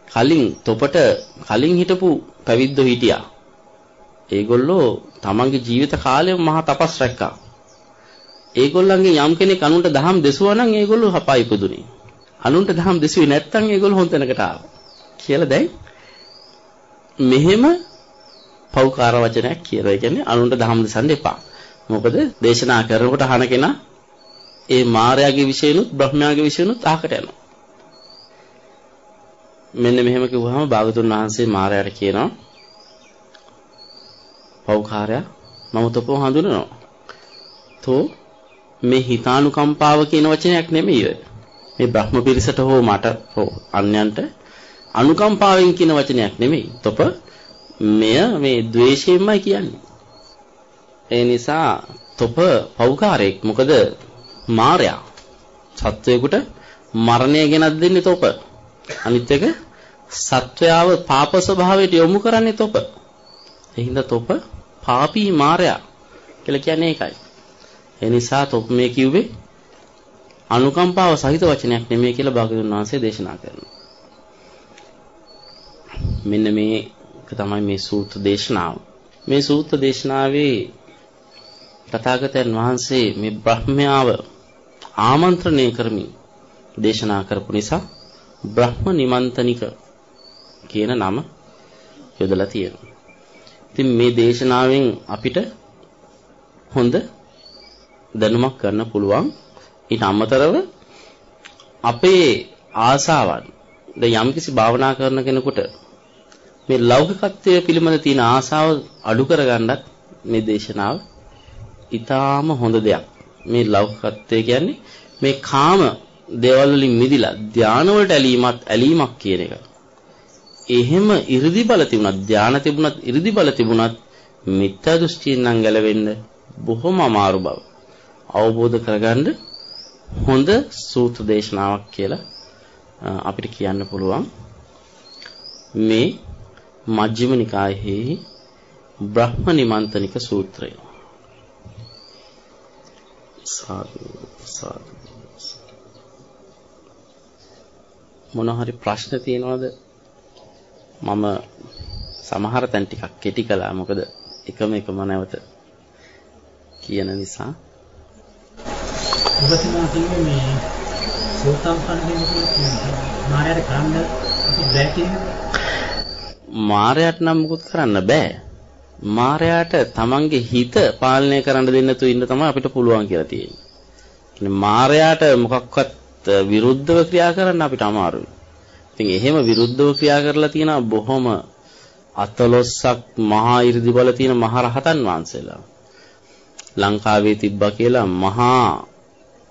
කලින් තොපට කලින් හිටපු පැවිද්දෝ හිටියා. ඒගොල්ලෝ තමන්ගේ ජීවිත කාලෙම මහා තපස් රැක්කා. ඒගොල්ලන්ගේ යම් කෙනෙක් අනුන්ට දහම් දෙසුවා නම් ඒගොල්ලෝ හපා ඉපදුනේ. අනුන්ට දහම් දෙසුවේ නැත්නම් ඒගොල්ලෝ හොන් තැනකට ආවා. කියලා දැන් මෙහෙම පෞකාර වචනයක් කියලා. ඒ කියන්නේ අනුන්ට දහම් දෙසන්න එපා. මොකද දේශනා කරනකොට අහන කෙනා ඒ මායාවේ විශේෂනුත් බ්‍රහ්මයාගේ විශේෂනුත් අහකට යනවා. මෙන්න මෙහෙම කිව්වහම භාගතුන් වහන්සේ මායාට කියනවා පෞකාරය මම තොපව හඳුනනවා. තෝ මේ හිතානුකම්පාව කියන වචනයක් නෙමෙයි ඔය. මේ බ්‍රහ්ම පිරිසට හෝ මට හෝ අන්යන්ට අනුකම්පාවෙන් කියන වචනයක් නෙමෙයි. තොප මෙය මේ द्वේෂයෙන්මයි කියන්නේ. ඒ නිසා තොප පෞකාරයක්. මොකද මාර්යා සත්වයකට මරණය ගෙනත් දෙන්නේ තොප. අනිත් එක සත්වයාව පාප ස්වභාවයට යොමු කරන්නේ තොප. ඒ හින්දා තොප පාපී මාර්යා කියලා කියන්නේ ඒකයි. ඒ නිසා තොප මේ කිව්වේ අනුකම්පාව සහිත වචනයක් නෙමෙයි කියලා භාග්‍යවතුන් වහන්සේ දේශනා කරනවා. මෙන්න මේක තමයි මේ සූත්‍ර දේශනාව. මේ සූත්‍ර දේශනාවේ තථාගතයන් වහන්සේ මේ බ්‍රහ්මයාව ආමන්ත්‍රණය කරමින් දේශනා කරපු නිසා බ්‍රහ්ම නිමන්තනික කියන නම යොදලා තියෙනවා. ඉතින් මේ දේශනාවෙන් අපිට හොඳ දැනුමක් ගන්න පුළුවන්. ඊට අමතරව අපේ ආසාවන් දැන් යම්කිසි භාවනා කරන කෙනෙකුට මේ ලෞකිකත්වය පිළිබඳ තියෙන ආසාව අඩු කරගන්නත් මේ දේශනාව ඊටාම හොඳ දෙයක්. මේ ලෞකිකත්වය කියන්නේ මේ කාම දේවල් වලින් මිදිලා ධාන වලට ඇලීමත් ඇලීමක් කියන එක. එහෙම 이르දි බල තිබුණත් ධාන තිබුණත් 이르දි බල තිබුණත් මිත්‍යා දෘෂ්ටියෙන් නම් ගැලවෙන්න බොහොම අමාරු බව අවබෝධ කරගන්න හොඳ සූත්‍ර දේශනාවක් කියලා අපිට කියන්න පුළුවන්. මේ මජ්ක්‍ධිම නිකායෙහි බ්‍රහ්ම නිමන්තනික සූත්‍රය. සාදු සාදු මොන හරි ප්‍රශ්න තියෙනවද? මම සමහර තැන් ටිකක් කෙටි කළා. මොකද එකම එකම නැවත කියන නිසා. ඔබතුමා කියන්නේ මේ සෝතාපන්න කෙනෙකුට මායාවේ කරන්න අපි බෑ කියන්නේ මායයට නම් මුකුත් කරන්න බෑ මායයට තමන්ගේ හිත පාලනය කරන්න දෙන්න තු ඉන්න තමයි අපිට පුළුවන් කියලා තියෙන්නේ. කියන්නේ මායයට මොකක්වත් විරුද්ධව ක්‍රියා කරන්න අපිට අමාරුයි. ඉතින් එහෙම විරුද්ධව ක්‍රියා කරලා තියෙන බොහොම අතලොස්සක් මහා 이르දි බල තියෙන මහා රහතන් වහන්සේලා. ලංකාවේ තිබ්බා කියලා මහා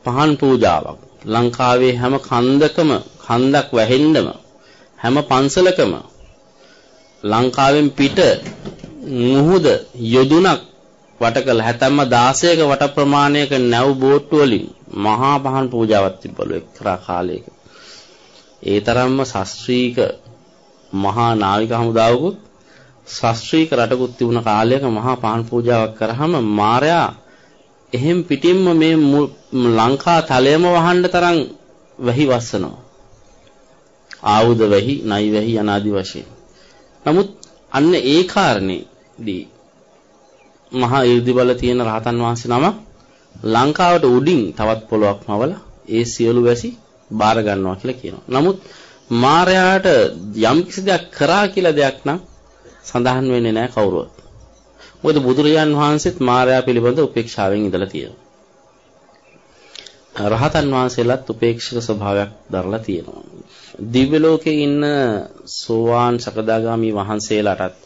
පහන් පූජාවක්. ලංකාවේ හැම කන්දකම කන්දක් වැහෙන්නම හැම පන්සලකම ලංකාවෙන් පිට මුහුද යොදුනක් වට කළ හැතැම්ම 16ක වට ප්‍රමාණයක නැව් බෝට්ටු වලින් මහා පහන් පූජාවක් තිබ්බලු එක්තරා කාලයක. ඒ තරම්ම ශාස්ත්‍රීක මහා නාවික හමුදාවකුත් ශාස්ත්‍රීක රටකුත් තිබුණ කාලයක මහා පහන් පූජාවක් කරාම මාර්යා එහෙම් පිටින්ම මේ ලංකා තලයම වහන්න තරම් වැහි වස්සනවා. ආයුධ වැහි, නයි වැහි අනාදි වශයෙන්. නමුත් අන්න ඒ කාරණේදී මහා 이르දි බල තියෙන රහතන් වහන්සේ නම ලංකාවට උඩින් තවත් පොලොක් මවලා ඒ සියලු වැසි බාර ගන්නවා කියලා කියනවා. නමුත් මාරයාට යම් කිසි දෙයක් කරා කියලා දෙයක් නම් සඳහන් වෙන්නේ නැහැ කවුරුවත්. මොකද බුදුරජාන් වහන්සේත් මාරයා පිළිබඳ උපේක්ෂාවෙන් ඉඳලා තියෙනවා. රහතන් වහන්සේලාත් උපේක්ෂක ස්වභාවයක් දරලා තියෙනවා. දිව්‍ය ලෝකේ ඉන්න සෝවාන් සකදාගාමි වහන්සේලාටත්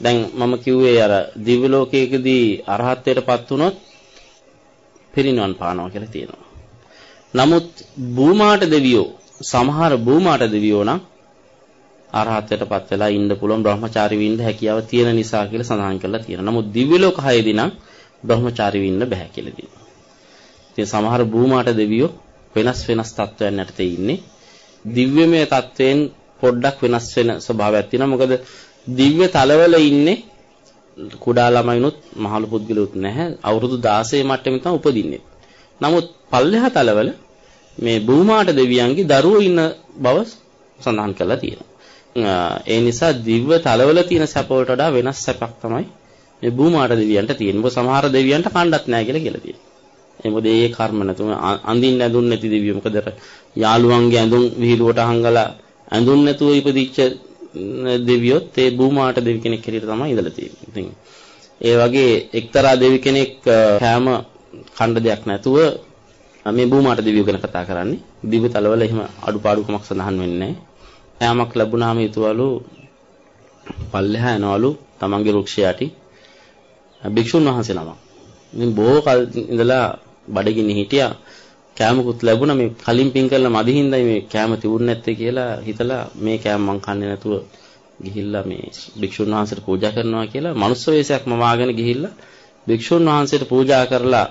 දැන් මම කිව්වේ අර දිව්‍ය ලෝකයකදී අරහත්ත්වයටපත් වුණොත් පිරිනිවන් පානවා කියලා තියෙනවා. නමුත් භූමාට දෙවියෝ සමහර භූමාට දෙවියෝ නම් අරහත්ත්වයටපත් වෙලා ඉන්න පුළුවන් බ්‍රහ්මචාරී වෙන්න හැකියාව තියෙන නිසා කියලා සඳහන් කරලා තියෙනවා. නමුත් දිව්‍ය ලෝක හයේදී නම් බ්‍රහ්මචාරී වෙන්න බෑ කියලා තියෙනවා. ඉතින් සමහර භූමාට දෙවියෝ වෙනස් වෙනස් තත්වයන් යටතේ ඉන්නේ. දිව්‍යමය තත්වයෙන් පොඩ්ඩක් වෙනස් වෙන ස්වභාවයක් තියෙනවා. මොකද දිව්‍ය තලවල ඉන්නේ කුඩා ළමයිනුත් මහලු පුද්ගලුත් නැහැ. අවුරුදු 16 මට්ටමේ තමයි උපදින්නේ. නමුත් පල්ලෙහා තලවල මේ භූමාට දෙවියන්ගේ දරුවෝ ඉන්න බව සඳහන් කරලා තියෙනවා. ඒ නිසා දිව්‍ය තලවල තියෙන සැප වලට වඩා වෙනස් සැපක් තමයි මේ භූමාට දෙවියන්ට තියෙන්නේ. මොකද සමහර දෙවියන්ට කණ්ඩත් නැහැ කියලා කියලා තියෙනවා. ඒ මොකද ඒ කර්ම නැතුව අඳින්න ඇඳුන් නැති දෙවියෝ මොකද යාළුවන්ගේ ඇඳුම් විහිළුවට හංගලා ඇඳුන් නැතුව ඉපදිච්ච දෙවියොත් ඒ භූමාට දෙවි කෙනෙක් හැටියට තමයි ඉඳලා තියෙන්නේ. ඉතින් ඒ වගේ එක්තරා දෙවි කෙනෙක් කෑම ඛණ්ඩ දෙයක් නැතුව මේ භූමාට දෙවියෝ ගැන කතා කරන්නේ. දිව්‍ය තලවල එහෙම අඩුපාඩුකමක් සඳහන් වෙන්නේ නැහැ. කෑමක් ලැබුණාම ඊතුවලු පල්ලෙහා යනවලු තමන්ගේ රුක්ෂය යටි භික්ෂුන් වහන්සේ නමක්. ඉතින් බොහෝ කල් ඉඳලා බඩගිනි හිටියා. කෑමකුත් ලැබුණා මේ කලින් පින් කරලා මදිහින්දයි මේ කෑම තිබුණ නැත්තේ කියලා හිතලා මේ කෑම මං කන්නේ නැතුව ගිහිල්ලා මේ භික්ෂුන් වහන්සේට පූජා කරනවා කියලා මනුස්ස වේශයක් මවාගෙන ගිහිල්ලා භික්ෂුන් වහන්සේට පූජා කරලා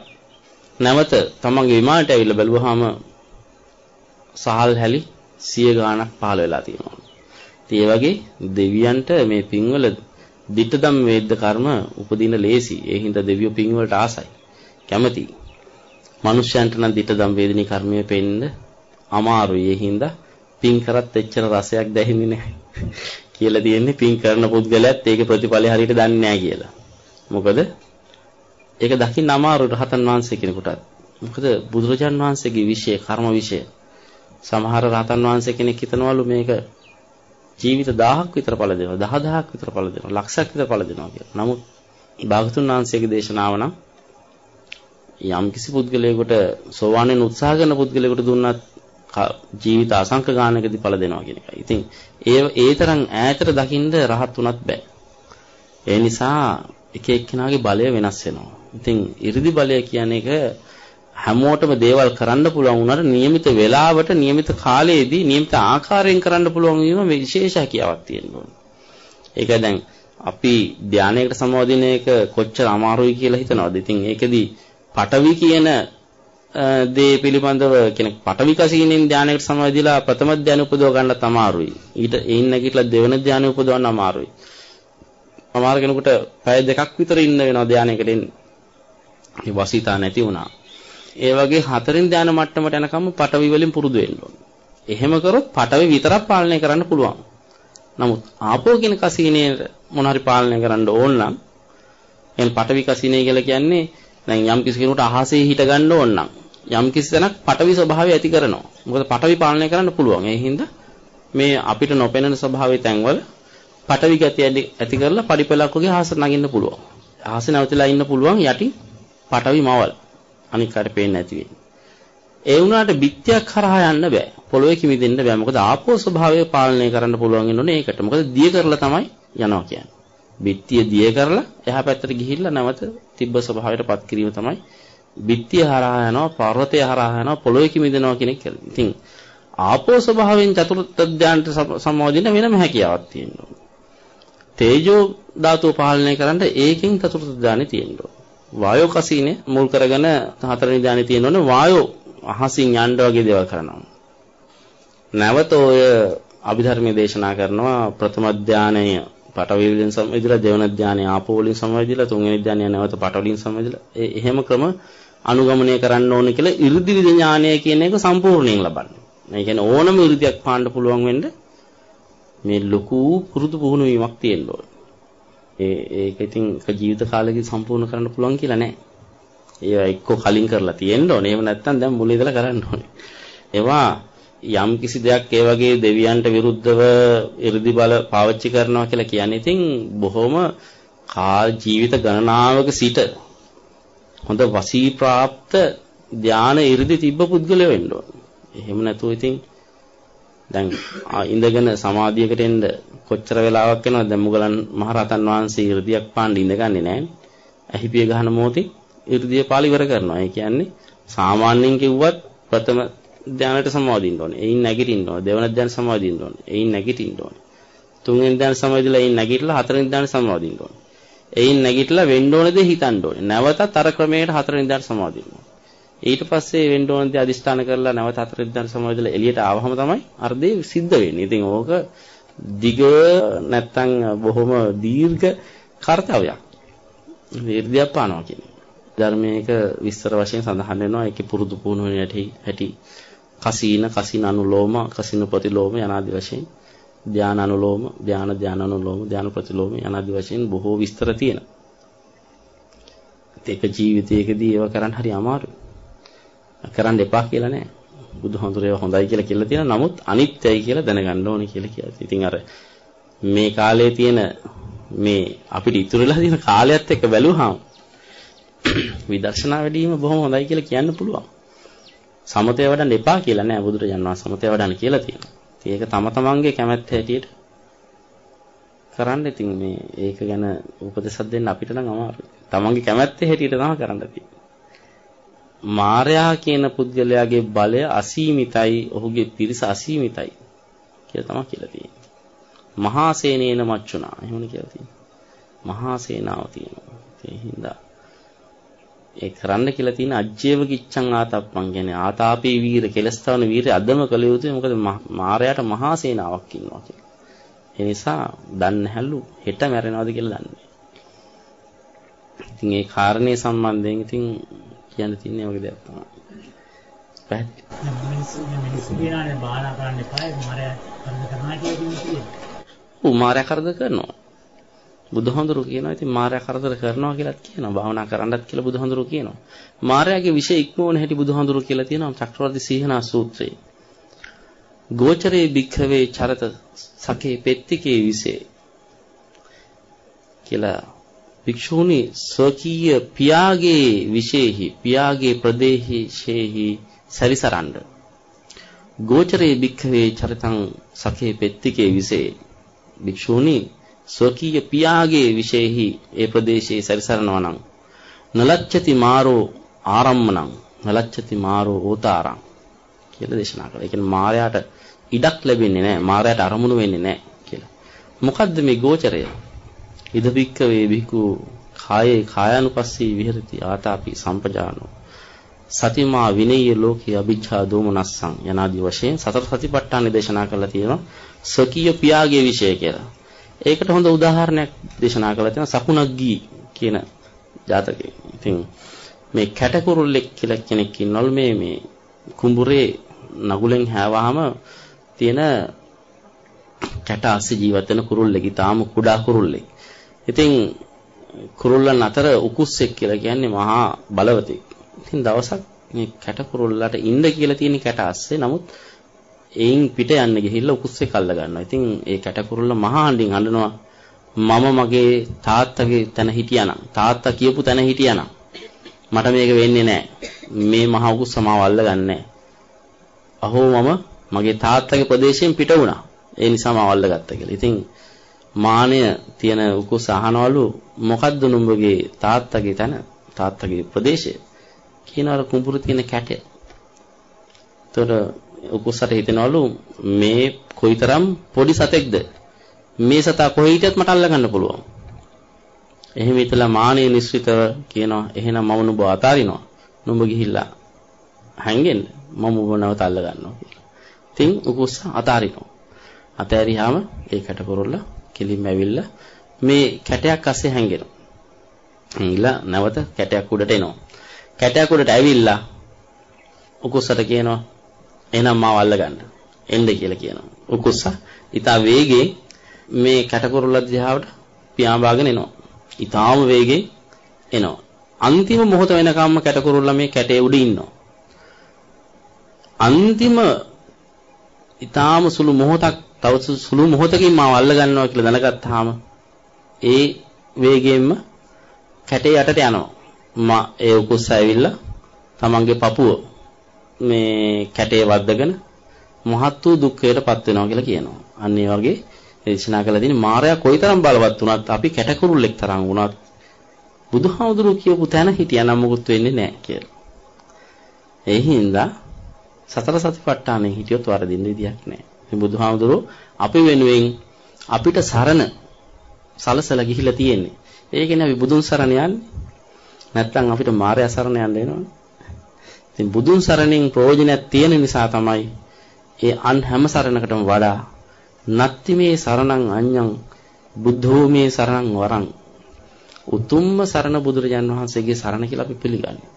නැවත තමන්ගේ විමානයට ඇවිල්ලා බැලුවාම සහල් හැලි සිය ගාණක් පහළ වෙලා තියෙනවා. ඉතින් ඒ වගේ දෙවියන්ට මේ පින්වල ditta ධම්ම වේද්ද කර්ම උපදින ලේසි. ඒ හින්දා දෙවියෝ පින්වලට ආසයි. කැමතියි. මනුෂ්‍යයන්ට නම් ditta ධම්ම වේදිනී කර්මය පෙන්න අමාරුයි. ඒ හින්දා පින් කරත් එච්චර රසයක් දැනෙන්නේ නැහැ. කියලා තියෙන්නේ පින් කරන පුද්ගලයාත් ඒකේ ප්‍රතිඵලය හරියට දන්නේ නැහැ කියලා. මොකද ඒක දකින්න අමාරුයි රහතන් වහන්සේ කෙනෙකුටත්. මොකද බුදුරජාන් වහන්සේගේ විශේෂ කර්ම විශේෂ සමහර රහතන් වහන්සේ කෙනෙක් හිතනවලු මේක ජීවිත 1000ක් විතර ඵල දෙනවා 10000ක් විතර ඵල දෙනවා ලක්ෂයක් විතර ඵල දෙනවා කියලා. නමුත් භාගතුන් වහන්සේගේ දේශනාව නම් යම්කිසි පුද්ගලයෙකුට සෝවාන් වෙන උත්සාහ කරන පුද්ගලයෙකුට දුන්නත් ජීවිත අසංක ගානකදී ඵල දෙනවා කියන එකයි. ඉතින් ඒ ඒ තරම් ඈතට දකින්ද රහත් උනත් බෑ. ඒ නිසා එක එක්කෙනාගේ බලය වෙනස් වෙනවා. ඉතින් 이르දි බලය කියන එක හැමෝටම දේවල් කරන්න පුළුවන් වුණාට નિયમિત වේලාවට નિયમિત කාලයේදී નિયમિત ආකාරයෙන් කරන්න පුළුවන් වීම විශේෂ හැකියාවක් තියෙනවා. ඒක දැන් අපි ධානයකට සමවදින එක කොච්චර අමාරුයි කියලා හිතනවාද? ඉතින් ඒකෙදී පටවි කියන දේ පිළිබඳව කෙනෙක් පටවි කසීනෙන් ධානයකට සමවදිලා ප්‍රථම ධානය උපදව ගන්නත් අමාරුයි. ඊට එයින් නැගිටලා දෙවන ධානය උපදවන්න අමාරුයි. අමාරු කෙනෙකුට පැය දෙකක් විතර ඉන්න වෙනවා ධානයකට එන්න. ඒ වසිතා නැති වුණා. ඒ වගේ හතරින් ධාන මට්ටමට යනකම් පටවි වලින් පුරුදු වෙන්න ඕනේ. එහෙම කරොත් පටවි විතරක් පාලනය කරන්න පුළුවන්. නමුත් ආපෝ කියන කසීනේ මොන හරි පාලනය කරන්න ඕන නම් එහෙනම් පටවි කසීනේ කියලා කියන්නේ දැන් යම් කිසි කෙනෙකුට අහසේ හිට ගන්න ඕන නම් යම් කිසි තැනක් පටවි ස්වභාවය ඇති කරනවා. මොකද පටවි පාලනය කරන්න පුළුවන්. ඒ හින්දා මේ අපිට නොපෙනෙන ස්වභාවයේ තැන්වල පටවි ගතිය ඇති කරලා පරිපලක් වගේ අහස නගින්න පුළුවන්. අහසේ නැවතිලා ඉන්න පුළුවන් යටි පටවි මවල්. අනික් අයට පේන්නේ නැති වෙන්නේ. ඒ වුණාට බිත්තියක් කරහා යන්න බෑ. පොළොවේ කිමිදෙන්න බෑ. මොකද ආපෝ ස්වභාවය පාලනය කරන්න පුළුවන් ඉන්නෝනේ ඒකට. මොකද දිය කරලා තමයි යනවා කියන්නේ. බිත්තිය දිය කරලා එහා පැත්තට ගිහිල්ලා නැවත තිබ්බ ස්වභාවයටපත් කිරීම තමයි බිත්තිය හරහා යනවා, පර්වතය හරහා යනවා, පොළොවේ කිමිදෙනවා කියන එක. ඉතින් ආපෝ ස්වභාවයෙන් චතුර්ථ ධානයට සම්මෝධින වෙනම හැකියාවක් තියෙනවා. තේජෝ ධාතුව පාලනය කරන්න ඒකෙන් චතුර්ථ ධානය තියෙනවා. වායෝ කසීනේ මුල් කරගෙන හතරවෙනි ධානය තියෙනවනේ වායෝ අහසින් යන්න වගේ දේවල් කරනවා. නැවත ඔය අභිධර්මයේ දේශනා කරනවා ප්‍රථම ධානය පටවිය වලින් සමවැදිලා දෙවන ධානය ආපෝ වලින් සමවැදිලා තුන්වෙනි ධානය නැවත පටවලින් සමවැදිලා ඒ එහෙම ක්‍රම අනුගමනය කරන්න ඕන කියලා 이르දිවි ඥානය කියන එක සම්පූර්ණයෙන් ලබන්නේ. මේ කියන්නේ ඕනම 이르දියක් පාන්න පුළුවන් වෙන්න මේ ලොකු පුරුදු පුහුණු වීමක් තියෙන්න ඕන. ඒ ඒක ඉතින් එක ජීවිත කාලෙකින් සම්පූර්ණ කරන්න පුළුවන් කියලා නෑ. ඒවා එක්ක කලින් කරලා තියෙන්න ඕනේ. එහෙම නැත්නම් දැන් මුල ඉඳලා කරන්න ඕනේ. ඒවා යම් කිසි දෙයක් ඒ වගේ දෙවියන්ට විරුද්ධව 이르දි බල පාවිච්චි කරනවා කියලා කියන්නේ ඉතින් බොහොම කාල ජීවිත ගණනාවක සිට හොඳ වසී ප්‍රාප්ත ධාන 이르දි තිබ්බ පුද්ගලයෙ වෙන්න ඕන. එහෙම නැතුව ඉතින් දැන් ඉඳගෙන සමාධියකට එන්න කොච්චර වෙලාවක් යනවද දැන් මුගලන් මහරහතන් වහන්සේ 이르දියක් පාන්න ඉඳගන්නේ නැහැ. ඇහිපිය ගහන මොහොතේ 이르දිය පාලි ඉවර කරනවා. ඒ කියන්නේ සාමාන්‍යයෙන් කිව්වත් ප්‍රථම ධානයට සමාදින්න ඕනේ. එයින් නැගිටින්න ඕනේ. දෙවන ධානය සමාදින්න ඕනේ. එයින් නැගිටින්න ඕනේ. තුන්වෙනි ධානය සමාදිලා එයින් නැගිටලා හතරවෙනි ධානය සමාදින්න ඕනේ. එයින් නැගිටලා වෙන්න ඕන දේ හිතන්න ඕනේ. නැවතත් අර ක්‍රමයට හතරවෙනි ධානය සමාදින්න ඕනේ. ඊට පස්සේ වෙන්න ඕන දේ අදිෂ්ඨාන කරලා නැවත හතරවෙනි ධානය සමාදිලා එළියට ආවහම තමයි අර දේ සිද්ධ වෙන්නේ. ඉතින් ඕක දිග නැත්තම් බොහොම දීර්ඝ කාර්යයක්. වීර්යයක් පානවා කියන්නේ. ධර්මයක විස්තර වශයෙන් සඳහන් වෙනවා ඒකේ පුරුදු පුහුණු වෙන හැටි හැටි කසීන කසින අනුලෝම කසින ප්‍රතිලෝම යනාදි වශයෙන් ධාන අනුලෝම ධාන ධාන අනුලෝම ධාන ප්‍රතිලෝම යනාදි වශයෙන් බොහෝ විස්තර තියෙනවා. ඒක ජීවිතයකදී ඒව කරන්න හරි අමාරුයි. කරන්න එපා කියලා නෑ. බුදුහාමුදුරේ හොඳයි කියලා කියලා තියෙනවා. නමුත් අනිත්‍යයි කියලා දැනගන්න ඕනේ කියලා කියනවා. ඉතින් අර මේ කාලේ තියෙන මේ අපිට ඉතුරුලා තියෙන කාලයත් එක්ක බැලුවාම විදර්ශනා වැඩිම බොහොම හොඳයි කියලා කියන්න පුළුවන්. සමතය වඩන්න එපා කියලා නෑ බුදුරජාණන් වහන්සේ සමතය වඩන්න කියලා තියෙනවා. ඉතින් ඒක තම තමන්ගේ කැමැත්ත හැටියට කරන්න ඉතින් මේ ඒක ගැන උපදෙසක් දෙන්න අපිට නම් අමාරුයි. තමන්ගේ කැමැත්ත හැටියට තමයි කරන්න තියෙන්නේ. මාර්යා කියන පුද්ගලයාගේ බලය අසීමිතයි, ඔහුගේ පිරිස අසීමිතයි කියලා තමයි කියලා තියෙන්නේ. මහා සේනේන මච්චුනා එහෙමනේ කියලා තියෙන්නේ. මහා සේනාව තියෙනවා. ඒ හින්දා ඒ කරන්න කියලා තියෙන අජ්ජේව කිච්ඡං ආතප්පං කියන්නේ ආතාපේ වීර කෙලස්තාවන වීරය අදම කළ යුතුයි මොකද මාරයාට මහා සේනාවක් ඉන්නවා කියලා. ඒ නිසා දන්නේ හැලු හෙට මැරෙනවද කියලා දන්නේ. ඉතින් ඒ කාරණේ සම්බන්ධයෙන් ඉතින් කියන්න තියෙන්නේ වගේ දෙයක් තමයි. පැහැදිලි. මිනිස්සු මිනිස්සු කියනවානේ බාහනා කරන්න එපා මාරයා කරද කරනවා කියන්නේ. ඌ මාරයා කරද කරනවා. බුදුහඳුරු කියනවා ඉතින් මායя කරදර කරනවා කියලාත් කියනවා භාවනා කරන්නත් කියලා බුදුහඳුරු කියනවා. මායяගේ විශේෂ ඉක්මවන හැටි බුදුහඳුරු කියලා තියෙනවා චක්‍රවර්ති සීහනා සූත්‍රයේ. ගෝචරේ භික්ඛවේ චරත සකේ පෙත්තිකේ විසේ කියලා භික්ෂූනි ස්වකීය පියාගේ විශේෂෙහි පියාගේ ප්‍රදේශෙහි සරිසරඬ ගෝචරේ භික්ඛවේ චරතං සකේ පෙත්තිකේ විසේ භික්ෂූනි ස්වකීය පියාගේ විශේෂෙහි ඒ ප්‍රදේශයේ සැරිසරනවා නම් නලච්ඡති මාරෝ ආරම්මණං නලච්ඡති මාරෝ ඕතාරං කියලා දේශනා කළා. ඒ කියන්නේ මාරයාට ඉඩක් ලැබෙන්නේ නැහැ. මාරයාට අරමුණු වෙන්නේ නැහැ කියලා. මොකද්ද මේ ගෝචරය? ඉද බික්ක වේ බිකු කායේ කායानुපස්සී විහෙරති ආතාපි සම්පජානෝ සතිමා විනේය ලෝකේ අභිජ්ජා දෝමනස්සං යනාදී වශයෙන් සතර සතිපට්ඨාන දේශනා කරලා තියෙනවා ස්වකීය පියාගේ විශේෂය කියලා. ඒකට හොඳ උදාහරණයක් දේශනා කරලා තියෙනවා සකුණග්ගී කියන ජාතකයේ. ඉතින් මේ කැටකුරුල්ලෙක් කියලා කෙනෙක් ඉන්නවලු මේ මේ කුඹුරේ නගුලෙන් හැවහම තියෙන කැට අස්සේ ජීවත් වෙන කුරුල්ලෙක්. ඊටාම කුඩා කුරුල්ලෙක්. ඉතින් කුරුල්ලන් අතර උකුස්සෙක් කියලා කියන්නේ මහා බලවතෙක්. ඉතින් දවසක් මේ කැට කුරුල්ලට ඉන්න කියලා තියෙන කැට අස්සේ නමුත් එයින් පිට යන්න ගිහිල්ලා උකුස්සේ කල්ල ගන්නවා. ඉතින් ඒ කැටකුරුල්ල මහා හඬින් අඬනවා මම මගේ තාත්තගේ තැන හිටියානම් තාත්තා කියපු තැන හිටියානම් මට මේක වෙන්නේ නැහැ. මේ මහා උකුස්ස මාව අල්ලගන්නේ අහෝ මම මගේ තාත්තගේ ප්‍රදේශයෙන් පිට වුණා. ඒ නිසා මාව අල්ලගත්තා කියලා. ඉතින් මානය තියෙන උකුස්ස අහනවලු මොකද්ද නුඹගේ තාත්තගේ තැන තාත්තගේ ප්‍රදේශය කියන අර කුඹුරු තියෙන කැටය. එතකොට උකුස්සට හිතෙනවලු මේ කොයිතරම් පොඩි සතෙක්ද මේ සතා කොහේ හිටියත් මට අල්ලගන්න පුළුවන් එහෙම හිතලා මානෙ නිස්විතව කියනවා එහෙනම් මම නුඹ අතාරිනවා නුඹ ගිහිල්ලා හැංගෙන්න මම ඔබ නැවත අල්ල ගන්නවා කියලා. ඉතින් උකුස්ස අතාරිනවා. අතෑරියාම ඒ කැටපොරොල්ල කෙලින්ම ඇවිල්ලා මේ කැටයක් අස්සේ හැංගෙනවා. හැංගිලා නැවත කැටයක් උඩට එනවා. කැටයක් උඩට ඇවිල්ලා උකුස්සට කියනවා එහෙනම් මාව අල්ලගන්න. එන්න කියලා කියනවා. උකුස්ස ඊටා වේගයෙන් මේ කැටකුරුල්ල දිහාවට පියාඹාගෙන එනවා. ඊටාම වේගෙන් එනවා. අන්තිම මොහොත වෙනකම්ම කැටකුරුල්ල මේ කැටේ උඩ ඉන්නවා. අන්තිම ඊටාම සුළු මොහොතක් තව සුළු මොහොතකින් මාව අල්ල ගන්නවා කියලා දැනගත්තාම ඒ වේගයෙන්ම කැටේ යටට යනවා. මා ඒ උකුස්ස ඇවිල්ලා තමන්ගේ පපුව මේ කැටේ වද්දගෙන මහත් වූ දුක්ඛයටපත් වෙනවා කියලා කියනවා. අන්න ඒ වගේ දේශනා කළා තියෙන මායя කොයිතරම් බලවත් වුණත් අපි කැටකුරුල්ලෙක් තරම් වුණත් බුදුහාමුදුරුවෝ කියපු තැන හිටියානම් මොකුත් වෙන්නේ නැහැ කියලා. ඒ හින්දා සතර සතිපට්ඨානෙ හිටියොත් වරදින්න විදියක් නැහැ. මේ බුදුහාමුදුරුවෝ අපි වෙනුවෙන් අපිට සරණ සලසලා ගිහිලා තියෙන්නේ. ඒකනේ අපි බුදුන් සරණ යන්නේ. නැත්තම් අපිට මායя සරණ යන්න වෙනවනේ. ඉතින් බුදුන් සරණෙන් ප්‍රයෝජනයක් තියෙන නිසා තමයි ඒ අන් හැම සරණකටම වඩා නත්ති මේ සරණං අඤ්ඤං බුද්ධෝ මේ සරණං වරං උතුම්ම සරණ බුදුරජාන් වහන්සේගේ සරණ කියලා අපි පිළිගන්නේ.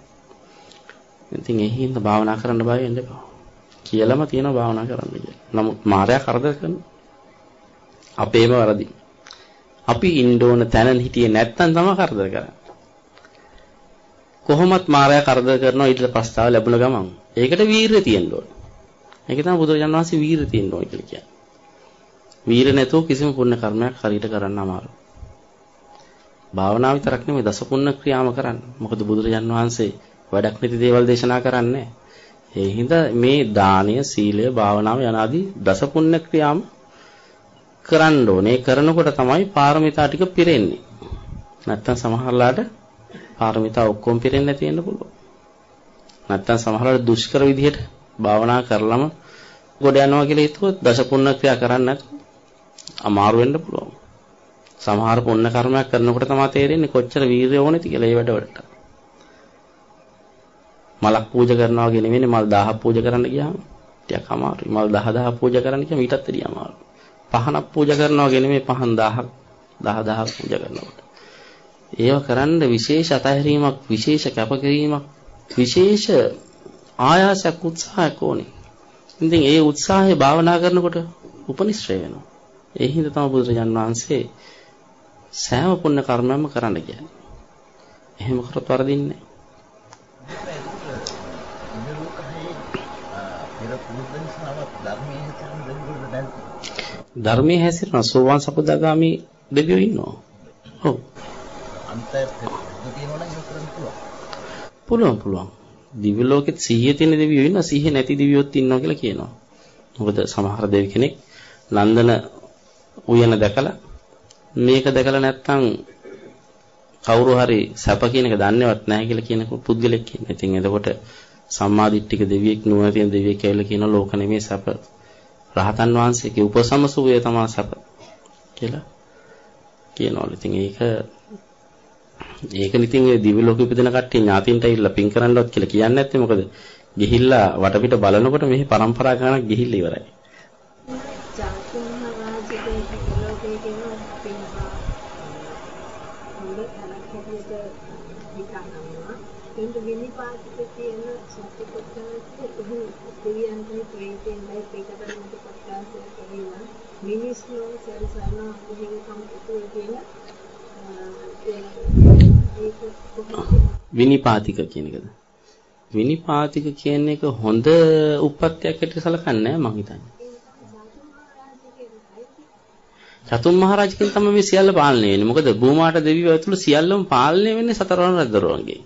ඉතින් ඒ හින්දා භාවනා කරන්න බය වෙන්න එපා. කියලාම තියෙනවා භාවනා කරන්න කියලා. නමුත් මායя කරදර කරනවා. අපේම වරදි. අපි ඉන්න ඕන තැන හිටියේ නැත්තම් තමයි කරදර කරන්නේ. කොහොමත් මායя කරදර කරනවා ඊට ප්‍රස්තාව ලැබුණ ගමන්. ඒකට වීරිය තියෙන්න ඕන. ඒක තමයි බුදුරජාණන් වහන්සේ වීරිය තියෙන්න ඕන කියලා කියන්නේ. වීරිය නැතුව කිසිම පුණ්‍ය කර්මයක් හරියට කරන්න අමාරුයි. භාවනාව විතරක් නෙමෙයි දස පුණ්‍ය ක්‍රියාම කරන්න. මොකද බුදුරජාණන් වහන්සේ වැඩක් නැති දේවල් දේශනා කරන්නේ ඒ හින්දා මේ දානය, සීලය, භාවනාව යනාදී දස පුණ්‍ය ක්‍රියාම කරන්න ඕනේ. කරනකොට තමයි පාරමිතා ටික පිරෙන්නේ. නැත්තම් සමහරලාට පාරමිතා ඔක්කොම පිරෙන්නේ නැති වෙන්න පුළුවන්. නැත්තම් සමහරවල් දුෂ්කර විදිහට භාවනා කරලම ගොඩ යනවා කියලා හිතුවොත් දස පුණ්‍ය ක්‍රියා කරන්නේ නැත්නම් අමාරු වෙන්න පුළුවන්. සමහර පුණ්‍ය කර්මයක් කරනකොට තමයි තේරෙන්නේ කොච්චර වීරිය ඕනේද කියලා ඒ වැඩවලට. මලක් පූජා කරනවා වගේ නෙවෙයි මල් 1000ක් පූජා කරන්න ගියාම ටිකක් අමාරුයි. මල් 10000ක් පූජා කරන්න ගියාම ඊටත් වැඩිය අමාරුයි. පහනක් පූජා කරනවා වගේ නෙවෙයි පහන් 1000ක් 10000ක් පූජා කරනකොට. ඒව කරන්න විශේෂ අතහැරීමක් විශේෂ කැපකිරීමක් විශේෂ ආයාසයක් උත්සාහයක් ඕනේ. ඉතින් ඒ උත්සාහය භාවනා කරනකොට උපනිශ්‍රය වෙනවා. ඒ හින්දා තමයි බුදුරජාන් වහන්සේ සෑම පුණ්‍ය කර්මයක්ම කරන්න කියන්නේ. එහෙම කරොත් වරදින්නේ ධර්මයේ හැසිරෙන සෝවාන් සකදාගාමි දෙවියෝ ඉන්නවා. ඔව්. අන්තය තියෙනවා නම් කරන්න පුළුවන්. පුළුවන් පුළුවන්. දිව්‍ය ලෝකෙත් සිහිය තියෙන දෙවියෝ ඉන්නවා සිහිය නැති දෙවියොත් ඉන්නවා කියලා කියනවා. මොකද සමහර දෙවි කෙනෙක් නන්දන උයන දැකලා මේක දැකලා නැත්තම් කවුරු හරි සැප කියන එක දන්නේවත් නැහැ කියලා කියන පුද්ගලෙක් ඉන්නවා. ඉතින් එතකොට සම්මාදිට්ඨික දෙවියෙක් නුවණ තියෙන දෙවියෙක් කියලා කියන ලෝක නෙමේ සැප. රහතන් වහන්සේගේ උපසමසුවේ තමයි සැප කියලා කියනවලු. ඉතින් ඒක ඒක ඉතින් ඒ දිව්‍ය ලෝකෙ ඉපදෙන කට්ටිය ඥාතින්ට ඇවිල්ලා පින් කරන්නවත් කියලා කියන්නේ නැත්තේ මොකද? ගිහිල්ලා වටපිට බලනකොට මෙහි પરම්පරා ගණනක් ගිහිල්ලා ඉවරයි. විනිපාතික තියෙන සත්‍යපත්තාවේ උහු දෙවියන්ගේ ප්‍රේතෙන්යි පිටකරන්නට පත්තාසය කියලා මිනිස්සු සරසන උහිකම් එකතු වෙන විනිපාතික කියන එකද? විනිපාතික කියන එක හොඳ උප්පත්තියක් හැටියට සලකන්නේ මම හිතන්නේ. චතුම් මහරජකින් තමයි මේ සියල්ල පාලනය වෙන්නේ. මොකද භූමාට දෙවියෝ ඇතුළු සියල්ලම පාලනය වෙන්නේ සතරවන රජදරුවන්ගෙන්.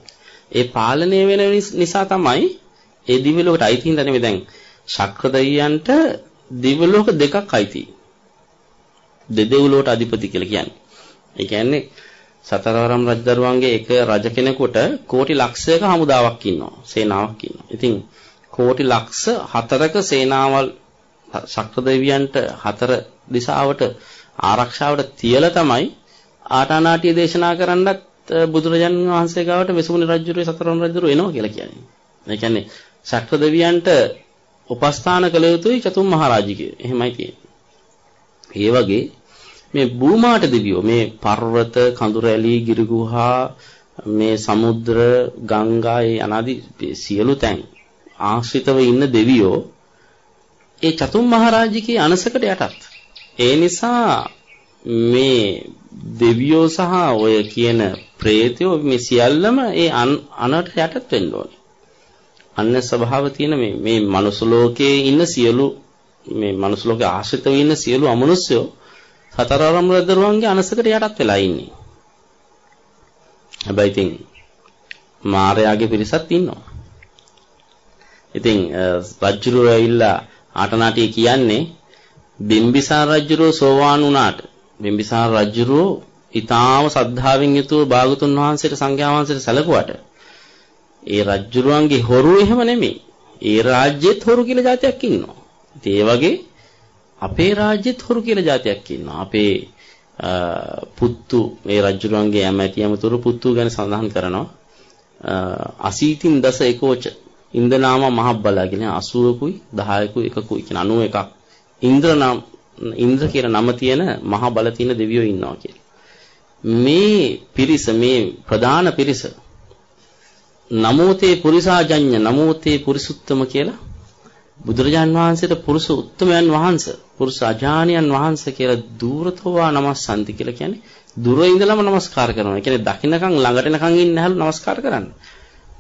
ඒ පාලනය වෙන නිසා තමයි ඒ දිව්‍ය ලෝකයට අයිති හින්දා නෙමෙයි දැන් ශක්‍ර දෙවියන්ට දිව්‍ය ලෝක දෙකක් අයිති. දෙදෙව් ලෝකට අධිපති කියලා කියන්නේ. ඒ කියන්නේ සතරවරම් රජදරුවන්ගේ එක රජ කෙනෙකුට කෝටි ලක්ෂයක හමුදාවක් ඉන්නවා. සේනාවක් ඉන්නවා. ඉතින් කෝටි ලක්ෂ හතරක සේනාවල් ශක්‍ර දෙවියන්ට හතර දිශාවට ආරක්ෂාවට තියලා තමයි ආටානාටිය දේශනා කරන්නත් බුදුරජාණන් වහන්සේ ගාවට වෙසමුණි රජුගේ සතරවරම් රජුරු එනවා කියලා කියන්නේ. ඒ කියන්නේ ශක්‍ර දෙවියන්ට උපස්ථාන කළ යුතුයි චතුම් මහරජිකේ. එහෙමයි තියෙන්නේ. ඒ වගේ මේ භූමාට දෙවියෝ මේ පර්වත කඳුර ඇලි ගිරිගුහා මේ සමුද්‍ර ගංගා ඒ අනාදි සියලු තැන් ආශ්‍රිතව ඉන්න දෙවියෝ ඒ චතුම් මහරජිකේ අනසකට යටත් ඒ නිසා මේ දෙවියෝ සහ ඔය කියන ප්‍රේතයෝ මේ සියල්ලම ඒ අනට යටත් වෙන්න ඕනේ. අන්න ස්වභාව තියෙන මේ මේ මනුස්ස ලෝකයේ ඉන්න සියලු මේ මනුස්ස ලෝකයේ ආශ්‍රිතව ඉන්න සියලු අමනුෂ්‍යෝ සතරවරම් රජදරුවන්ගේ අනසකට යටත් වෙලා ඉන්නේ. හැබැයි ඉතින් මාර්යාගේ පිරිසක් ඉන්නවා. ඉතින් රජුරෝ ඇවිල්ලා ආටනාටිය කියන්නේ බිම්බිසාර රජුරෝ සෝවාන් වුණාට බිම්බිසාර රජුරෝ ඊටාම සද්ධාවෙන් යුතුව භාගතුන් වහන්සේට සංඝයා වහන්සේට සැලකුවට ඒ රජ්ජුරුවන්ගේ හොරු එහෙම නෙමෙයි. ඒ රාජ්‍යෙත් හොරු කියලා જાතියක් ඉන්නවා. ඒ වගේ අපේ රාජ්‍යෙත් හොරු කියලා જાතියක් ඉන්නවා. අපේ පුත්තු මේ රජුරුවන්ගේ ඇමැති ඇමතුරු පුත්තු ගැන සඳහන් කරනවා. අසීතින් දස එකෝච ඉන්දනාම මහබ්බලා කියන 80කුයි 10කුයි එකකුයි කියන 91ක් ඉන්ද්‍ර නම් ඉන්ද්‍ර කියන නම තියෙන මහ බල තියෙන දෙවියෝ ඉන්නවා කියලා. මේ පිරිස මේ ප්‍රධාන පිරිස නමෝතේ පුරිසාජඤ්ඤ නමෝතේ පුරිසුත්තම කියලා බුදුරජාන් වහන්සේට පුරුෂ උත්තමයන් වහන්ස පුරුෂ අජානියන් වහන්ස කියලා දුරතෝවා නමස්සන්ති කියලා කියන්නේ දුර ඉඳලම নমස්කාර කරනවා. ඒ කියන්නේ දකින්නකම් ළඟට එනකම් ඉන්න හැලු নমස්කාර කරන්න.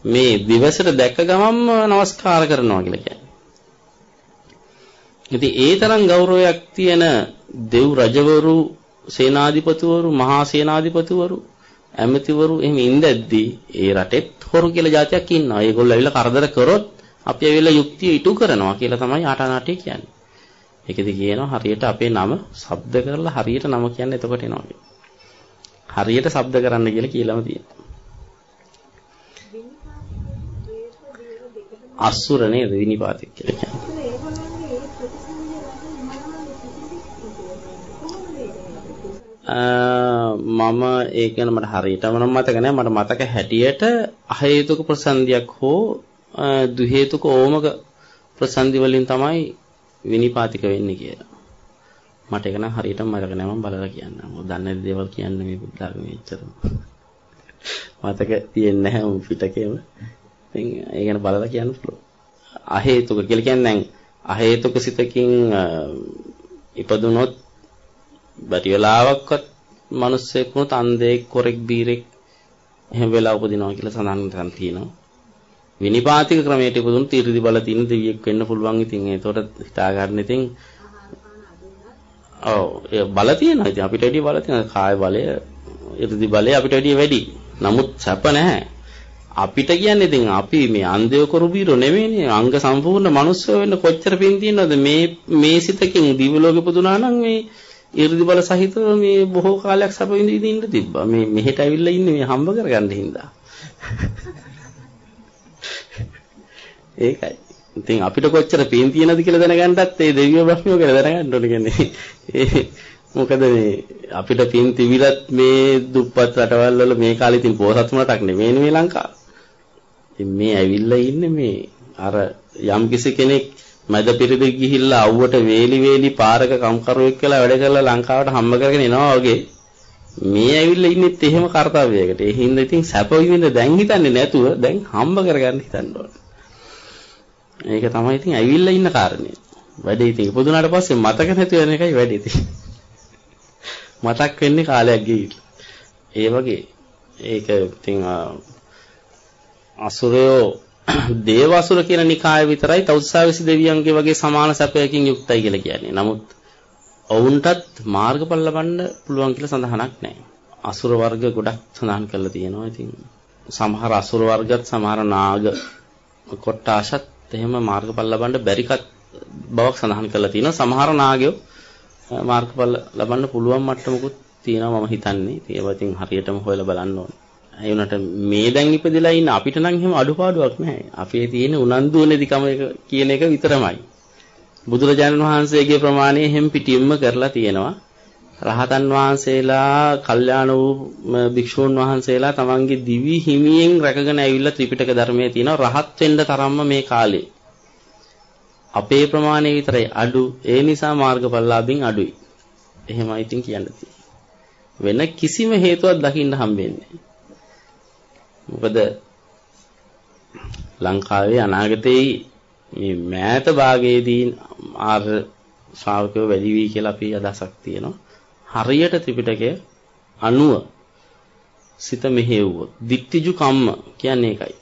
මේ දිවසට දැක ගමන්ම নমස්කාර කරනවා කියලා කියන්නේ. ඉතින් ඒ තරම් ගෞරවයක් තියෙන දෙව් රජවරු, සේනාධිපතිවරු, මහා සේනාධිපතිවරු, ඇමතිවරු එහෙම ඉඳද්දී ඒ රටෙත් හොරු කියලා જાතියක් ඉන්නවා. ඒගොල්ලෝ ඇවිල්ලා කරදර කරොත් අපි ඇවිල්ලා යුක්තිය ඉටු කරනවා කියලා තමයි ආටානාටි කියන්නේ. ඒකෙදි කියනවා හරියට අපේ නම ශබ්ද කරලා හරියට නම කියන්නේ එතකොට එනවා හරියට ශබ්ද කරන්න කියලා කියලාම තියෙනවා. අසුර නේද විනිපාතික කියලා කියන්නේ. මම ඒක ගැන මට හරියටම නම් මතක නැහැ මට මතක හැටියට අහේතුක ප්‍රසන්දියක් හෝ දු හේතුක ඕමක ප්‍රසන්දි වලින් තමයි විනිපාතික වෙන්නේ කියලා. මට ඒක නම් හරියටම මතක නැහැ මම බලලා කියන්නම්. මොකද දන්නේ දේවල් කියන්නේ මේ බුද්ධ ආගමේ එච්චරම. මතක තියෙන්නේ නැහැ උන් පිටකේම. ඉතින් ඒ ගැන බලලා කියන්න පුළුවන්. අහේතුක කියලා කියන්නේ දැන් අහේතුක සිතකින් ඉපදුනොත් බැරි වෙලාවක්වත් මිනිස්සෙක් වුණත් අන්ධෙක්, කොරෙක්, බීරෙක් එහෙම වෙලා උපදිනවා කියලා සඳහන් තියෙනවා. විනිපාතික ක්‍රමයට ඉපදුණු තීර්දි බල තියෙන දෙවියෙක් වෙන්න පුළුවන්. ඉතින් ඒතකොට හිතා ගන්න. ඉතින් ඔව් ඒ බල තියෙනවා. ඉතින් අපිට වැඩි බල තියෙනවා. කාය බලය ඉර්ධි බලය අපිට වැඩි වැඩි. නමුත් සැප නැහැ. අපිට කියන්නේ ඉතින් අපි මේ අන්ධය කරු බීරෝ නෙමෙයිනේ අංග සම්පූර්ණ මනුස්සය වෙන්න කොච්චර පින් තියෙනවද? මේ මේ සිතකින් දිව්‍ය ලෝකෙ පුදුනා නම් මේ 이르දි බල සහිතව මේ බොහෝ කාලයක් සැප විඳින්න ඉන්න තිබ්බා. මේ මෙහෙට ඇවිල්ලා ඉන්නේ මේ හම්බ කරගන්න හින්දා. ඒකයි. ඉතින් අපිට කොච්චර පින් තියෙනවද කියලා දැනගන්නත් ඒ දෙවියෝ බ්‍රහ්මියෝ කියලා දැනගන්න ඕනේ කියන්නේ. ඒ මොකද මේ අපිට පින් තිබිලත් මේ දුප්පත් රටවල් වල මේ කාලේ ඉතින් පොහසත් රටක් නෙමෙයි මේ ලංකාව. ඉතින් මේ ඇවිල්ලා ඉන්නේ මේ අර යම් කිසි කෙනෙක් මැද පිරිදි ගිහිල්ලා අවුවට වේලි වේලි පාරක කම්කරුවෙක් කියලා වැඩ කරලා ලංකාවට හම්බ කරගෙන එනවා වගේ මේ ඇවිල්ලා ඉන්නෙත් එහෙම කාර්යයකට. ඒ හින්දා ඉතින් සැප විඳින්න දැන් හිතන්නේ නැතුව දැන් හම්බ කරගන්න හිතන්න ඕනේ. ඒක තමයි ඉතින් ඇවිල්ලා ඉන්න කාරණේ. වැඩේ ඉතින් ඉපදුනාට පස්සේ මතක නැති වෙන එකයි වැඩේ ඉතින්. මතක් වෙන්නේ කාලයක් ගිහිල්ලා. ඒ වගේ ඒක ඉතින් අසුරයෝ දේවාසුර කියන නිකාය විතරයි තවුස්සාවිසි දෙවියන්ගේ වගේ සමාන සැපයකින් යුක්තයි කියලා කියන්නේ. නමුත් ඔවුන්ටත් මාර්ගඵල ලබන්න පුළුවන් කියලා සඳහනක් නැහැ. අසුර වර්ග ගොඩක් සඳහන් කරලා තියෙනවා. ඉතින් සමහර අසුර වර්ගත් සමහර නාග කොට්ටාසත් එහෙම මාර්ගඵල ලබන්න බැරිකත් බවක් සඳහන් කරලා තියෙනවා. සමහර නාගයෝ මාර්ගඵල ලබන්න පුළුවන් මට්ටමකුත් තියෙනවා මම හිතන්නේ. ඒවා ඉතින් හරියටම හොයලා බලන්න ඕනේ. ඒ උනට මේ දැන් ඉපදලා ඉන්න අපිට නම් එහෙම අඩුපාඩුවක් නැහැ. අපේ තියෙන උනන්දු නැතිකම එක කියන එක විතරමයි. බුදුරජාණන් වහන්සේගේ ප්‍රමාණය හැම පිටින්ම කරලා තියෙනවා. රහතන් වහන්සේලා, කල්යාණ වූ භික්ෂූන් වහන්සේලා තමන්ගේ දිවි හිමියෙන් රැකගෙන ඇවිල්ලා ත්‍රිපිටක ධර්මයේ තියෙනවා. රහත් වෙන්න තරම්ම මේ කාලේ. අපේ ප්‍රමාණය විතරයි අඩු. ඒ නිසා මාර්ගඵලලාභින් අඩුයි. එහෙමයි ඉතින් කියන්න වෙන කිසිම හේතුවක් දකින්න හම්බෙන්නේ නැහැ. මොකද ලංකාවේ අනාගතයේ මේ මෑත භාගයේදී ආර්ය ශ්‍රාවකයෝ වැඩි වී කියලා අපි අදහසක් තියෙනවා. හරියට ත්‍රිපිටකය අනුව සිත මෙහෙවුවොත් දික්තිජු කම්ම කියන්නේ ඒකයි.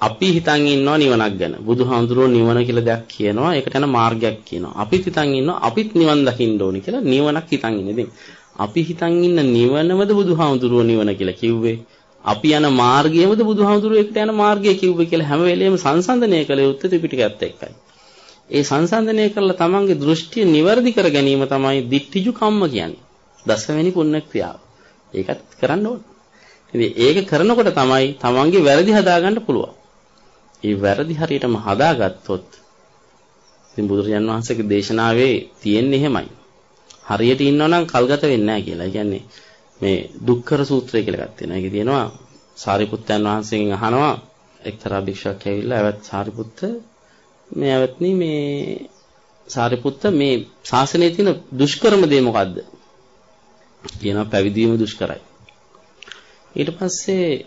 අපි හිතන් ඉන්නවා නිවනක් ගැන. බුදුහාමුදුරුවෝ නිවන කියලා දෙයක් කියනවා. ඒකට යන මාර්ගයක් කියනවා. අපිත් හිතන් ඉන්නවා අපිත් නිවන් දකින්න ඕනේ කියලා නිවනක් හිතන් ඉන්නේ. ඉතින් අපි හිතන් ඉන්න නිවනමද බුදුහාමුදුරුවෝ නිවන කියලා කිව්වේ. අපි යන මාර්ගයමද බුදුහාමුදුරුවෝ එක්ක යන මාර්ගය කිව්වේ කියලා හැම වෙලෙම සංසන්දනය කළ යුත්තේ ත්‍රිපිටකයත් එක්කයි. ඒ සංසන්දනය කරලා තමන්ගේ දෘෂ්ටිය નિවර්දි කර ගැනීම තමයි දිට්ඨිජු කම්ම කියන්නේ. දසවෙනි පුණ්‍ය ක්‍රියාව. ඒකත් කරන්න ඕන. ඉතින් ඒක කරනකොට තමයි තමන්ගේ වැරදි හදාගන්න පුළුවන්. ඒ වැරදි හරියටම හදාගත්තොත් ඉතින් බුදුරජාන් වහන්සේගේ දේශනාවේ තියෙන්නේ එහෙමයි. හරියට ඉන්නවනම් කල්ගත වෙන්නේ නැහැ කියලා. ඒ කියන්නේ මේ දුක්කර සූත්‍රය කියලා එකක් තියෙනවා. ඒකේ තියෙනවා සාරිපුත්තයන් වහන්සේගෙන් අහනවා එක්තරා භික්ෂුවක් ඇවිල්ලා "ඇවත් සාරිපුත්ත මේ ඇවත්නි මේ සාරිපුත්ත මේ ශාසනයේ තියෙන දුෂ්කරම දේ මොකද්ද?" කියනවා පැවිදි වීම දුෂ්කරයි. ඊට පස්සේ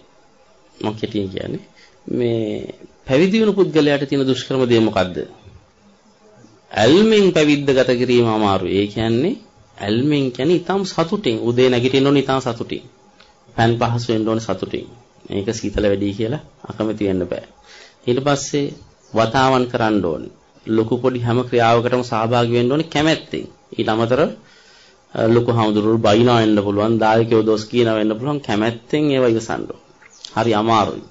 මම කෙටියෙන් කියන්නේ මේ පැවිදි වෙන පුද්ගලයාට තියෙන දුෂ්කරම දේ මොකද්ද? ඇල්මෙන් පැවිද්ද ගත කිරීම අමාරුයි. ඒ කියන්නේ ඇල්මෙන් කියන්නේ ඊටම සතුටින් උදේ නැගිටින්න ඕනේ ඊටම සතුටින්. පෑන් පහසු වෙන්න ඕනේ සතුටින්. මේක සීතල වැඩි කියලා අකමැති වෙන්න බෑ. ඊට පස්සේ වතාවන් කරන්න ඕනේ. ලොකු පොඩි හැම ක්‍රියාවකටම සහභාගී වෙන්න ඕනේ කැමැත්තෙන්. ඊට අමතරව ලොකු හාමුදුරුවෝ බයිනා වෙන්න පුළුවන්, දායකයෝ දොස් කියනා වෙන්න පුළුවන් කැමැත්තෙන් ඒව ඉවසන්න හරි අමාරුයි.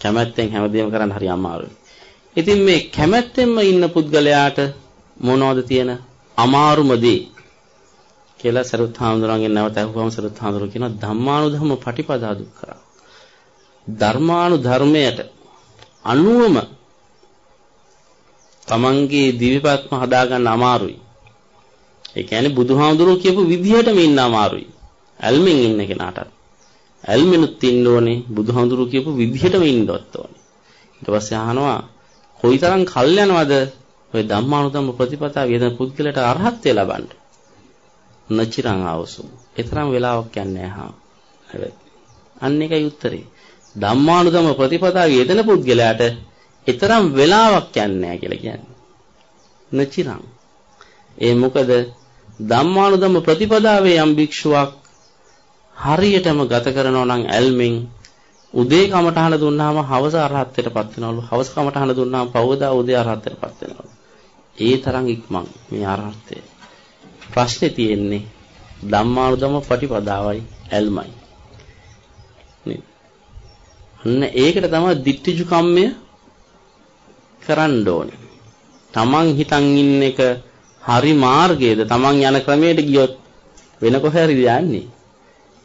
කැමැත්තෙන් හැමදේම කරන්න හරි අමාරුයි. ඉතින් මේ කැමැත්තෙන්ම ඉන්න පුද්ගලයාට මොනවද තියෙන අමාරුම දේ කියලා සරුත් හාමුදුරන්ගෙන් නැවත අහුවම සරුත් හාමුදුරුවෝ කියනවා ධම්මානුධම්ම පටිපදා දුක්ඛා. ධර්මානු ධර්මයට අනුවම තමන්ගේ දිවිපත්ම හදාගන්න අමාරුයි. ඒ කියන්නේ බුදුහාමුදුරුවෝ කියපු විදිහටම ඉන්න අමාරුයි. ඇල්මෙන් ඉන්න කෙනාට. ඇල්මෙනුත් ඉන්න ඕනේ බුදුහාමුදුරුවෝ කියපු විදිහටම ඉන්නවත් ඕනේ. ඊට පස්සේ අහනවා කොයිතරම් කල් යනවද ඔය ධම්මානුධම්ම ප්‍රතිපදාව යෙදෙන පුද්ගලයාට අරහත්ත්වය ලබන්න? නචිරං ආවසු. ඒතරම් වෙලාවක් යන්නේ නැහැ. අන්න එකයි උත්තරේ. ධම්මානුධම්ම ප්‍රතිපදාව යෙදෙන පුද්ගලයාට ඒතරම් වෙලාවක් යන්නේ නැහැ කියලා කියන්නේ. නචිරං. ඒ මොකද ධම්මානුධම්ම ප්‍රතිපදාවේ යම් භික්ෂුවක් හරියටම ගත කරනවා නම් ඇල්මෙන් උදේ කමටහන දුන්නාම හවස අරහත්ත්වයටපත් වෙනවලු. හවස කමටහන දුන්නාම පවදා උදේ අරහත්ත්වයටපත් වෙනවලු. ඒ තරම් ඉක්මන් මේ අරහත්ත්වය. ප්‍රශ්නේ තියෙන්නේ ධම්මානුධම්ම පටිපදාවයි ඇල්මයි. නේ. අන්න ඒකට තමයි ditthiju කම්මය කරන්න ඕනේ. Taman හිතන් ඉන්න එක හරි මාර්ගයේද Taman යන ක්‍රමයට ගියොත් වෙන කොහේ හරි යන්නේ.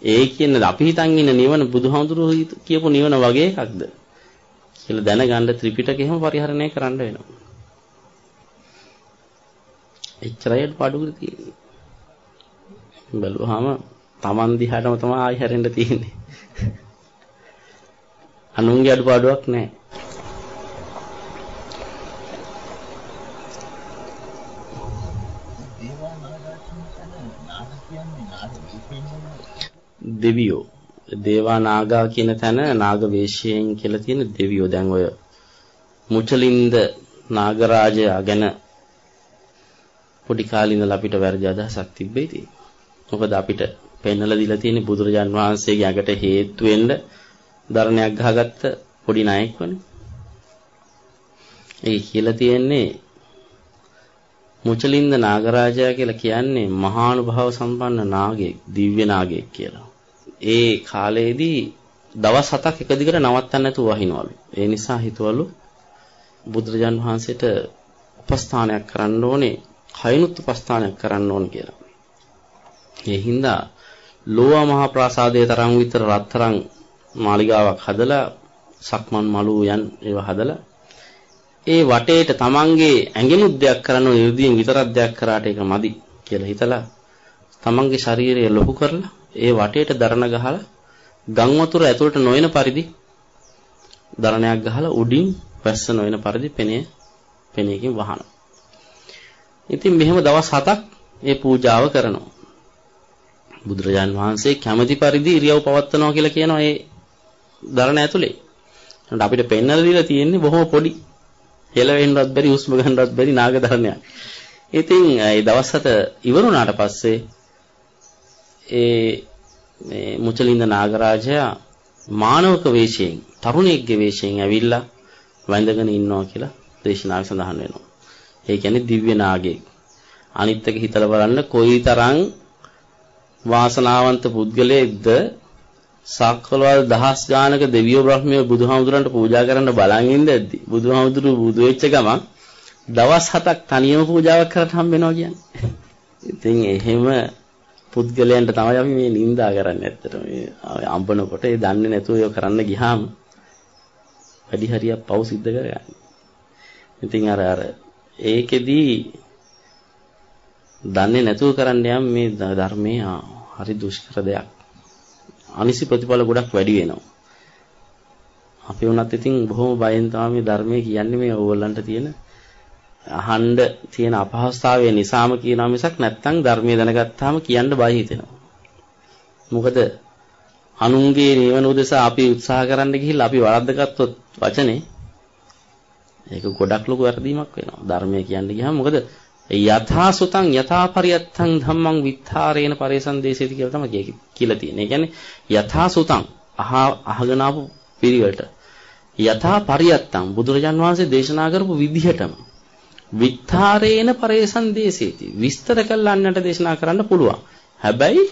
ඒ කියන්නේ අපි හිතන් ඉන්න නිවන බුදුහාමුදුරුවෝ කියපු නිවන වගේ එකක්ද කියලා දැනගන්න ත්‍රිපිටකෙම පරිහරණය කරන්න වෙනවා. එච්චරයි අඩුපාඩු තියෙන්නේ. බැලුවාම Taman දිහාටම තමයි ආයි හැරෙන්න තියෙන්නේ. අනුන්ගේ අඩුපාඩුවක් නැහැ. දෙවියෝ දේවා නාගා කියන තැන නාග වේශයෙන් කියලා තියෙන දෙවියෝ දැන් ඔය මුචලින්ද නාගරාජයා ගැන පොඩි කාලේ ඉඳලා අපිට වැරදි අදහසක් තිබ්බේ ඉතින්. මොකද අපිට පෙන්නලා දීලා තියෙන බුදුරජාන් වහන්සේගේ අගට හේතු වෙන්න ධර්ණයක් ගහගත්ත පොඩි නායක වනේ. ඒ කියලා තියෙන්නේ මුචලින්ද නාගරාජයා කියලා කියන්නේ මහානුභාව සම්පන්න නාගයෙක්, දිව්‍ය නාගයෙක් කියලා. ඒ කාලේදී දවස් හතක් එක දිගට නවත්තන්න නැතුව වහිනවලු. ඒ නිසා හිතවලු බුදුරජාන් වහන්සේට උපස්ථානයක් කරන්න ඕනේ, කයනුත් උපස්ථානයක් කරන්න ඕනේ කියලා. ඒ හින්දා ලෝවා මහා ප්‍රාසාදයේ තරම් විතර රත්තරන් මාලිගාවක් හදලා සක්මන් මළුවෙන් ඒව හදලා ඒ වටේට තමන්ගේ ඇඟෙනුත් දෙයක් කරන්න ඕන ඉර්ධියෙන් විතරක් දෙයක් කරාට ඒක මදි කියලා හිතලා තමන්ගේ ශරීරය ලොකු කරලා ඒ වටේට දරණ ගහලා ගම් වතුර ඇතුළට නොයන පරිදි දරණයක් ගහලා උඩින් වැස්ස නොයන පරිදි පෙනේ පෙනේකින් වහනවා. ඉතින් මෙහෙම දවස් 7ක් ඒ පූජාව කරනවා. බුදුරජාන් වහන්සේ කැමැති පරිදි ඉරියව් පවත්වනවා කියලා කියනවා ඒ දරණ ඇතුලේ. එහෙනම් අපිට පෙන්වලා දීලා තියෙන්නේ බොහොම පොඩි හෙල වෙන්නවත් බැරි හුස්ම ගන්නවත් බැරි නාග දරණයක්. ඉතින් ඒ දවස් 7 ඉවරුණාට පස්සේ ඒ මේ මුචලින්ද නාගරාජයා මානවක වේශයෙන් තරුණයෙක්ගේ වේශයෙන් ඇවිල්ලා වැඳගෙන ඉන්නවා කියලා දේශනාවේ සඳහන් වෙනවා. ඒ කියන්නේ දිව්‍ය නාගයෙක්. අනිත් එක හිතලා බලන්න කොයිතරම් වාසනාවන්ත පුද්ගලයෙක්ද සක්වලවල් දහස් ගානක දෙවියෝ බ්‍රහ්මියෝ බුදුහාමුදුරන්ට පූජා කරන්න බලන් ඉඳද්දි බුදුහාමුදුරු බුදු වෙච්ච ගමන් දවස් හතක් තනියම පූජාවක් කරන්න හම්බ වෙනවා කියන්නේ. ඉතින් එහෙම පුද්ගලයන්ට තමයි අපි මේ නිඳා කරන්නේ ඇත්තට මේ අඹනකොට ඒ දන්නේ නැතුව ඒක කරන්න ගියාම වැඩි හරියක් පව් සිද්ධ කරගන්නේ. ඉතින් අර අර ඒකෙදී දන්නේ නැතුව කරන්න යම් මේ ධර්මයේ හරි දුෂ්කර දෙයක්. අනිසි ප්‍රතිඵල ගොඩක් වැඩි වෙනවා. අපි වුණත් ඉතින් බොහොම බයෙන් තමයි මේ ධර්මයේ කියන්නේ මේ ඕගොල්ලන්ට තියෙන අහන්න තියෙන අපහසුතාවය නිසාම කියනවා මිසක් නැත්තම් ධර්මයේ දැනගත්තාම කියන්න බය හිතෙනවා. මොකද අනුන්ගේ නිවන උදෙසා අපි උත්සාහ කරන්න ගිහිල්ලා අපි වරද්දගත්තොත් වචනේ ඒක ගොඩක් ලොකු වැරදීමක් වෙනවා. ධර්මය කියන්න ගියාම මොකද යථා සුතං යථා පරියත්තං ධම්මං විත්තරේන පරිසන්දේශේති කියලා තමයි කියලා තියෙන්නේ. ඒ කියන්නේ යථා සුතං අහගෙන ආපු පිළිවෙලට යථා පරියත්තං බුදුරජාන් වහන්සේ දේශනා කරපු විදිහටම විත්තරේන පරිසන්දේශේති විස්තර කළන්නට දේශනා කරන්න පුළුවන්. හැබැයි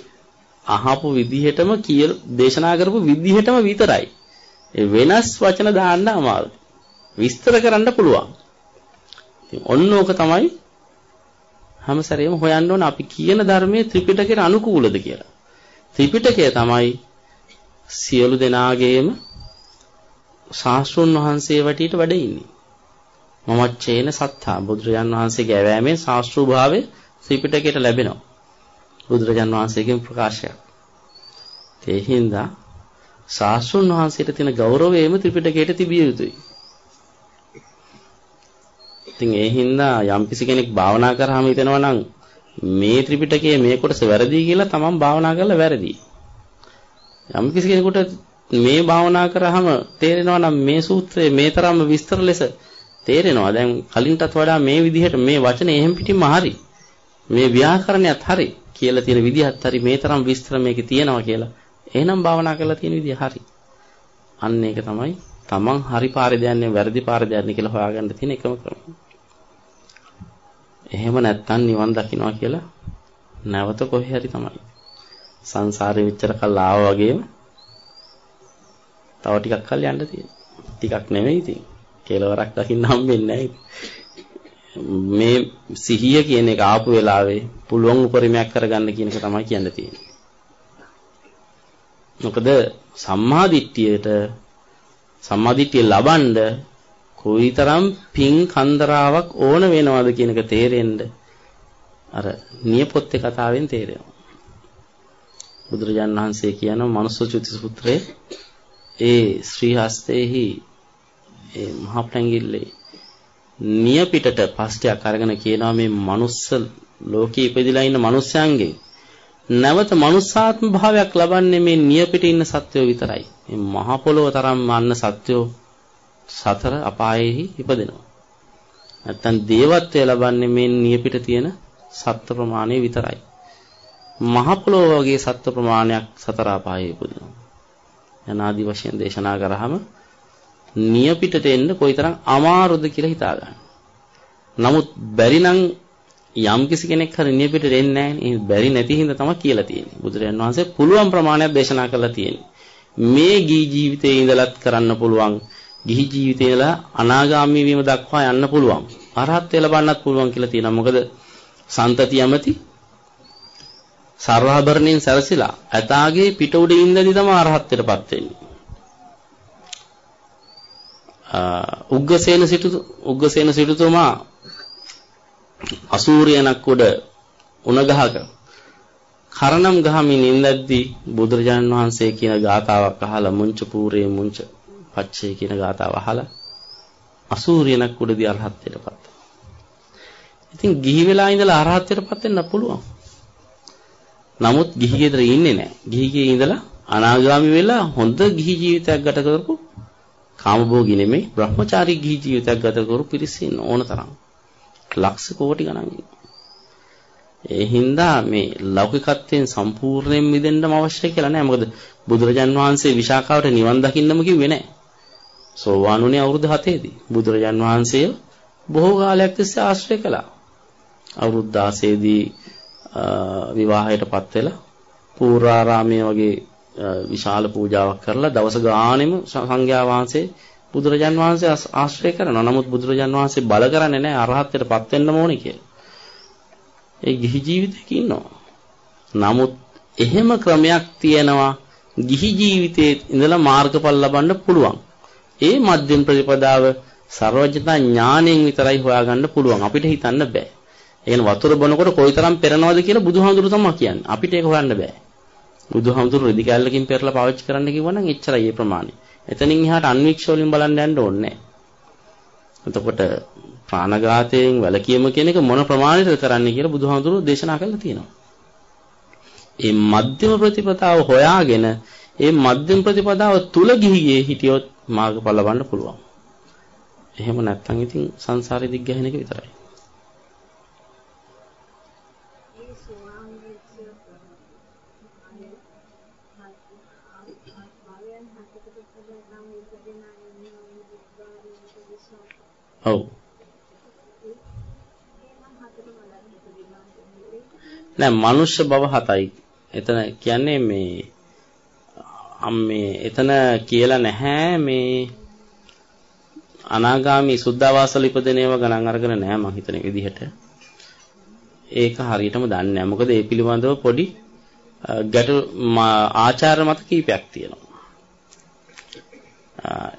අහපු විදිහටම කිය දේශනා කරපු විදිහටම විතරයි. වෙනස් වචන දාන්න අමාරුයි. විස්තර කරන්න පුළුවන්. ඉතින් ඔන්න ඕක තමයි හැම සැරේම හොයන්න ඕන අපි කියන ධර්මයේ ත්‍රිපිටකයට අනුකූලද කියලා. ත්‍රිපිටකය තමයි සියලු දෙනාගේම ශාස්ත්‍රුන් වහන්සේ වටියට වැඩ ඉන්නේ. මමච්චේන සත්තා බුදුරජාන් වහන්සේගේ ඇවෑමෙන් ශාස්ත්‍රු භාවය ත්‍රිපිටකයට ලැබෙනවා. බුදුරජාන් වහන්සේගෙන් ප්‍රකාශයක්. ඒ හින්දා ශාස්ත්‍රුන් වහන්සේට තියෙන ගෞරවයම ත්‍රිපිටකයට තිබිය යුතුයි. ඉතින් ඒ හින්දා යම්කිසි කෙනෙක් භාවනා කරාම හිතෙනවා නම් මේ ත්‍රිපිටකයේ මේ කොටස වැරදි කියලා තමන් භාවනා කරලා වැරදි. යම්කිසි කෙනෙකුට මේ භාවනා කරාම තේරෙනවා නම් මේ සූත්‍රයේ මේ තරම්ම විස්තර ලෙස තේරෙනවා. දැන් කලින්ටත් වඩා මේ විදිහට මේ වචනේ එහෙම් පිටින්ම හරි. මේ ව්‍යාකරණයත් හරි කියලා තියෙන විදිහත් හරි මේ තරම් විස්තර මේකේ තියෙනවා කියලා. එහෙනම් භාවනා කරලා තියෙන විදිහ හරි. අන්න ඒක තමයි තමන් හරි පාරේ දයන්නේ වැරදි පාරේ දයන්නේ කියලා හොයාගන්න තියෙන එකම ක්‍රමය. එහෙම නැත්තම් නිවන් දකින්නවා කියලා නැවත කොහේ හරි තමයි. සංසාරේ විචතර කල් ආවා වගේම තව ටිකක් කල් යන්න තියෙනවා. ටිකක් නෙමෙයි ඉතින්. කෙලවරක් දකින්න හම්බෙන්නේ මේ සිහිය කියන එක ආපු වෙලාවේ පුළුවන් උපරිමයක් කරගන්න කියන එක තමයි කියන්න තියෙන්නේ. මොකද සම්මාදිට්ඨියට සම්මාදිට්ඨිය ලබනද කොයිතරම් පිං කන්දරාවක් ඕන වෙනවද කියන එක තේරෙන්න අර නියපොත්තේ කතාවෙන් තේරෙනවා. බුදුරජාන් වහන්සේ කියනවා මනුස්ස චුති සූත්‍රයේ ඒ ශ්‍රී හස්තේහි ඒ මහා ප්‍රංගිල්ලේ නියපිටට පස්ටයක් අරගෙන කියනවා මේ මනුස්ස ලෝකේ ඉපදිලා ඉන්න මනුස්සයන්ගේ නැවත මනුස්සාත්ම භාවයක් ලබන්නේ මේ නියපිට ඉන්න සත්වයෝ විතරයි. මේ මහ පොළොව තරම් අන්න සත්වයෝ සතර අපායෙහි ඉපදෙනවා. නැත්තම් දේවත්වය ලබන්නේ මේ නියපිට තියෙන සත්ත්ව ප්‍රමාණය විතරයි. මහ පොළොව වගේ සත්ත්ව ප්‍රමාණයක් සතර අපායෙහි ඉපදෙනවා. යනාදි වශයෙන් දේශනා කරාම නියපිටට එන්න කොයිතරම් අමාරුද කියලා හිතා ගන්න. නමුත් බැරි නම් යම් කිසි කෙනෙක් හරි නියපිටට එන්නේ නැහැ බැරි නැති හින්දා තමයි කියලා තියෙන්නේ. බුදුරජාණන් වහන්සේ පුළුවන් ප්‍රමාණයක් දේශනා කළා තියෙන්නේ. මේ ගී ජීවිතයේ ඉඳලත් කරන්න පුළුවන් ගිහි ජීවිතේ ඉඳලා අනාගාමී වීම දක්වා යන්න පුළුවන්. අරහත්ත්වය ලබන්නත් පුළුවන් කියලා තියෙනවා. මොකද සන්තති යමති සර්වාභරණයෙන් සැරසිලා ඇතාගේ පිට උඩ ඉඳදී තමයි අරහත්ත්වයටපත් වෙන්නේ. උග්ගසේන සිටු උග්ගසේන සිටුතුමා අසූරියනක් උඩ උණ ගහක කරණම් ගහමින් ඉඳද්දී බුදුරජාණන් වහන්සේ කියන ගාතාවක් අහලා මුංච පූරේ මුංච පච්චේ කියන ගාතාව අහලා අසූරියනක් උඩදී අරහත්ත්වයටපත් ඉතින් ගිහි වෙලා ඉඳලා අරහත්ත්වයටපත් වෙන්න පුළුවන්. නමුත් ගිහි ගෙදර ඉන්නේ නැහැ. ගිහි ගේ ඉඳලා අනාගාමි වෙලා හොඳ ගිහි ජීවිතයක් ගත කරපු කාමභෝගී නෙමෙයි Brahmachari ගිහි ජීවිතයක් ගත කරපු පිරිස ඉන්න ඕන තරම්. ලක්ෂ කෝටි ගණන් ඒ හින්දා මේ ලෞකිකත්වයෙන් සම්පූර්ණයෙන් මිදෙන්නම අවශ්‍ය කියලා නෑ. මොකද බුදුරජාන් වහන්සේ විශාකාවට නිවන් දකින්නම කිව්වේ නෑ. සෝවාන් උනේ අවුරුදු 7 දී. බුදුරජාන් වහන්සේ බොහෝ කාලයක් තිස්සේ ආශ්‍රය කළා. අවුරුදු 16 දී විවාහයටපත් වෙලා පූර්වාරාමයේ වගේ විශාල පූජාවක් කරලා දවස ගානෙම සංඝයා වහන්සේ බුදුරජාන් වහන්සේ ආශ්‍රය කරනවා. නමුත් බුදුරජාන් වහන්සේ බල කරන්නේ නැහැ අරහත්ත්වයටපත් වෙන්න ඕනේ කියලා. ඒ ගිහි ජීවිතයක ඉන්නවා. නමුත් එහෙම ක්‍රමයක් තියෙනවා ගිහි ජීවිතයේ ඉඳලා මාර්ගඵල ලබන්න පුළුවන්. ඒ මධ්‍යම ප්‍රතිපදාව ਸਰවඥතා ඥාණයෙන් විතරයි හොයාගන්න පුළුවන්. අපිට හිතන්න බෑ. ඒ කියන්නේ වතුර බොනකොට කොයිතරම් පෙරනවද කියලා බුදුහාමුදුරු තමයි කියන්නේ. අපිට ඒක හොයන්න බෑ. බුදුහාමුදුරු රෙදි කැල්ලකින් පෙරලා පාවිච්චි කරන්න කිව්වනම් එච්චරයි ඒ ප්‍රමාණය. එතනින් එහාට අන්වික්ෂ වලින් බලන්න යන්න ඕනේ නැහැ. එතකොට ප්‍රාණඝාතයෙන් වැළකීම කියන එක මොන ප්‍රමාණයකට කරන්න කියලා බුදුහාමුදුරුවෝ දේශනා කළා තියෙනවා. ඒ මධ්‍යම ප්‍රතිපදාව හොයාගෙන ඒ මධ්‍යම ප්‍රතිපදාව තුල ගිහියේ හිටියොත් මාර්ගඵල ලබන්න පුළුවන්. එහෙම නැත්නම් ඉතින් සංසාරෙ දිග ගැහෙන එක විතරයි. ඔව්. නෑ මනුෂ්‍ය භව හතයි. එතන කියන්නේ මේ අම්මේ එතන කියලා නැහැ මේ අනාගාමි සුද්ධාවාසල ඉපදෙන ඒවා ගණන් අරගෙන නැහැ මං හිතන විදිහට. ඒක හරියටම දන්නේ නැහැ. මොකද ඒ පිළිබඳව පොඩි ගැටු ආචාර මත කීපයක් තියෙනවා.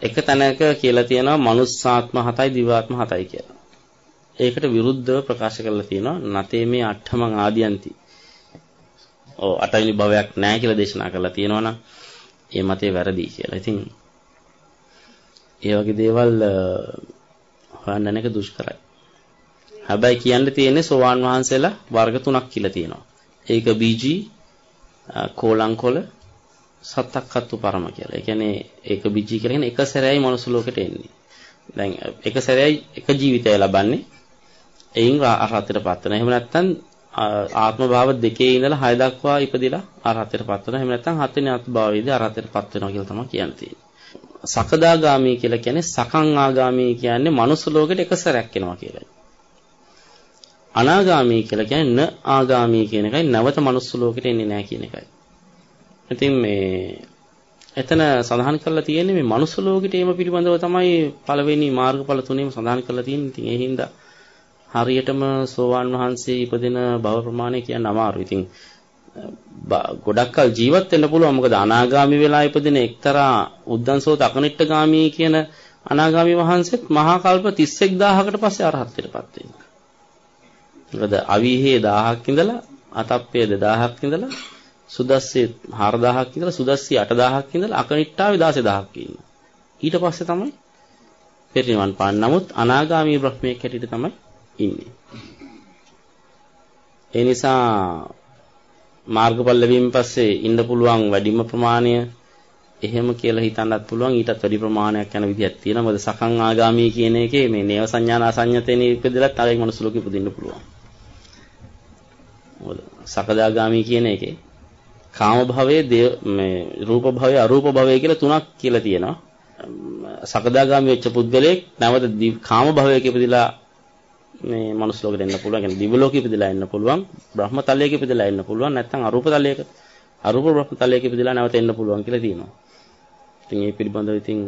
එක තැනක කියලා තියෙනවා මනුස්සාත්ම හතයි දිවාත්ම හතයි කියලා. ඒකට විරුද්ධව ප්‍රකාශ කරලා තියෙනවා නතේ මේ අට්ඨමං ආදියන්ති. ඔව් අටවෙනි භවයක් නැහැ කියලා දේශනා කරලා තියෙනවනම් ඒ මතේ වැරදි කියලා. ඉතින් ඒ වගේ දේවල් හොයන්න එක දුෂ්කරයි. හැබැයි කියන්න තියෙන්නේ සෝවාන් වහන්සේලා වර්ග තුනක් කියලා තියෙනවා. ඒක බීජී කෝලංකොල සත්තක්කත්තු පරම කියලා. ඒ කියන්නේ ඒක බීජී කියලා කියන්නේ එක සැරේයි මනුස්ස ලෝකෙට එන්නේ. දැන් එක සැරේයි එක ජීවිතය ලබන්නේ. එයින් අරහතටපත් වෙනවා. එහෙම නැත්නම් ආත්ම භාව දෙකේ ඉඳලා 6 දක්වා ඉපදිලා අරහතටපත් වෙනවා. එහෙම නැත්නම් හත්වෙනි ආත්ම භාවයේදී අරහතටපත් වෙනවා කියලා තමයි කියන්නේ. සකදාගාමී කියලා කියන්නේ සකං ආගාමී කියන්නේ මනුස්ස ලෝකෙට එක සැරයක් එනවා කියලායි. අනාගාමී කියලා කියන්නේ න ආගාමී කියන එකයි නැවත මනුස්ස ලෝකෙට එන්නේ නැහැ කියන එකයි. ඉතින් මේ එතන සඳහන් කරලා තියෙන්නේ මේ මනුස්ස ලෝකෙට එීම පිළිබඳව තමයි පළවෙනි මාර්ගඵල තුනේම සඳහන් කරලා තියෙන්නේ. ඉතින් ඒ හින්දා හරියටම සෝවාන් වහන්සේ ඉපදින භව ප්‍රමාණය කියන්න අමාරුයි. ඉතින් ගොඩක් කල ජීවත් වෙන්න පුළුවන්. මොකද අනාගාමි වෙලා ඉපදින එක්තරා උද්දන්සෝත අකනිට්ඨගාමී කියන අනාගාමි වහන්සේත් මහා කල්ප 31000කට පස්සේ අරහත්ත්වයටපත් වෙනවා. මොකද අවීහේ 1000ක් ඉඳලා අතප්පේ 2000ක් ඉඳලා සුදස්සේ 4000ක් ඉඳලා සුදස්සී 8000ක් ඉඳලා අකනිට්ඨාවේ 16000ක් ඉන්නවා. ඊට පස්සේ තමයි පෙරනිවන් පාන. නමුත් අනාගාමී බ්‍රහ්මයෙක් හැටියට තමයි ඉන්නේ. ඒ නිසා මාර්ගඵල ලැබීමෙන් පස්සේ ඉන්න පුළුවන් වැඩිම ප්‍රමාණය එහෙම කියලා හිතන්නත් පුළුවන් ඊටත් වැඩි ප්‍රමාණයක් යන විදිහක් තියෙනවා. මොකද සකං ආගාමී කියන එකේ මේ නේව සංඥාන අසඤ්ඤතේන ඉපදෙලත් ආයෙත් මනුස්ස ලෝකෙ ඉපදින්න පුළුවන්. මොකද සකදාගාමී කියන එකේ කාම භවයේ මේ රූප භවයේ අරූප භවයේ කියලා තුනක් කියලා තියෙනවා. සකදාගාමී වෙච්ච පුද්ගලයෙක් නැවත කාම භවයක ඉපදිලා මේ මනුස්ස ලෝකෙට එන්න පුළුවන්. කියන්නේ දිව්‍ය ලෝකෙ ඉපදලා එන්න පුළුවන්. බ්‍රහ්ම තලයක ඉපදලා එන්න පුළුවන්. නැත්නම් අරූප තලයක අරූප බ්‍රහ්ම තලයක ඉපදලා නැවත එන්න පුළුවන් කියලා තියෙනවා. ඉතින් මේ පිළිබඳව ඉතින්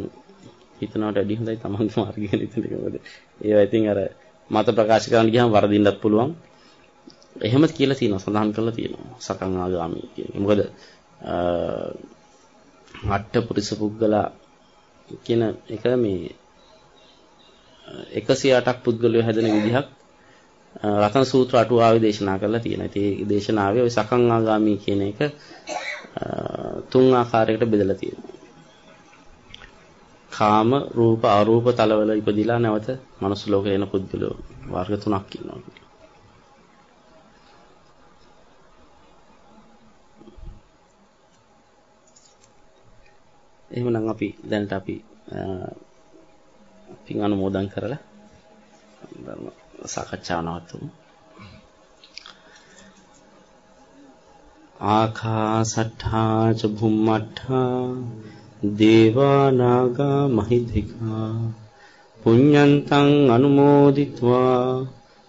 හිතනවට වැඩි හොඳයි තමන්ගේ මාර්ගය ගැන හිතන එක. මොකද ඒවා ඉතින් අර මත ප්‍රකාශ කරන්න ගියාම වරදින්නත් පුළුවන්. එහෙම කියලා තියෙනවා සඳහන් කරලා තියෙනවා. සකං ආගාමී කියන එක. මොකද අට්ඨ පුරිස පුද්ගලා කියන එක මේ 108ක් පුද්ගලයෝ හැදෙන විදිහක් රතන සූත්‍ර අටුවාවේ දේශනා කරලා තියෙනවා. ඉතින් මේ දේශනාවේ ওই සකං ආගාමී කියන එක තුන් ආකාරයකට බෙදලා තියෙනවා. කාම රූප අරූප තලවල ඉපදිලා නැවත මනුස්ස ලෝකේ එන පුද්ගලයෝ වර්ග තුනක් ඉන්නවා. එහෙමනම් අපි දැනට අපි පින් අනුමෝදන් කරලා ධර්ම සාකච්ඡාව නවත්වමු. ආකාසට්ඨා ච භුම්මට්ඨා දේවා නාග මහිද්దికා පුඤ්ඤන්තං අනුමෝදිත්වා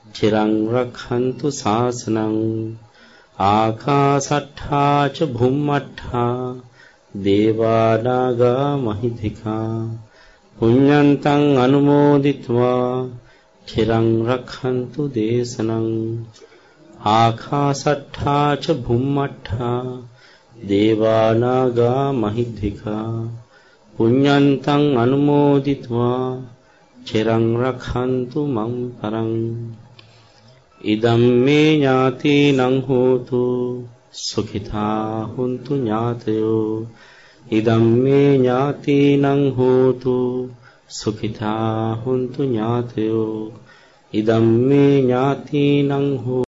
චිරං රක්ඛන්තු ශාසනං ආකාසට්ඨා ච භුම්මට්ඨා දේවානාගා මහිද්దికා පුඤ්ඤන්තං අනුමෝදිත්වා චිරං රක්ඛන්තු දේශනං ආකාසට්ඨා ච භුම්මට්ඨා දේවානාගා මහිද්దికා පුඤ්ඤන්තං අනුමෝදිත්වා චිරං රක්ඛන්තු මං පරං. ඉදම් මේ ඥාතිනං හෝතු සුඛිතා හුන්තු ඥාතයෝ ඉදම් මේ ඥාතිනං හෝතු සුඛිතා හුන්තු ඥාතයෝ ඉදම් මේ ඥාතිනං හෝ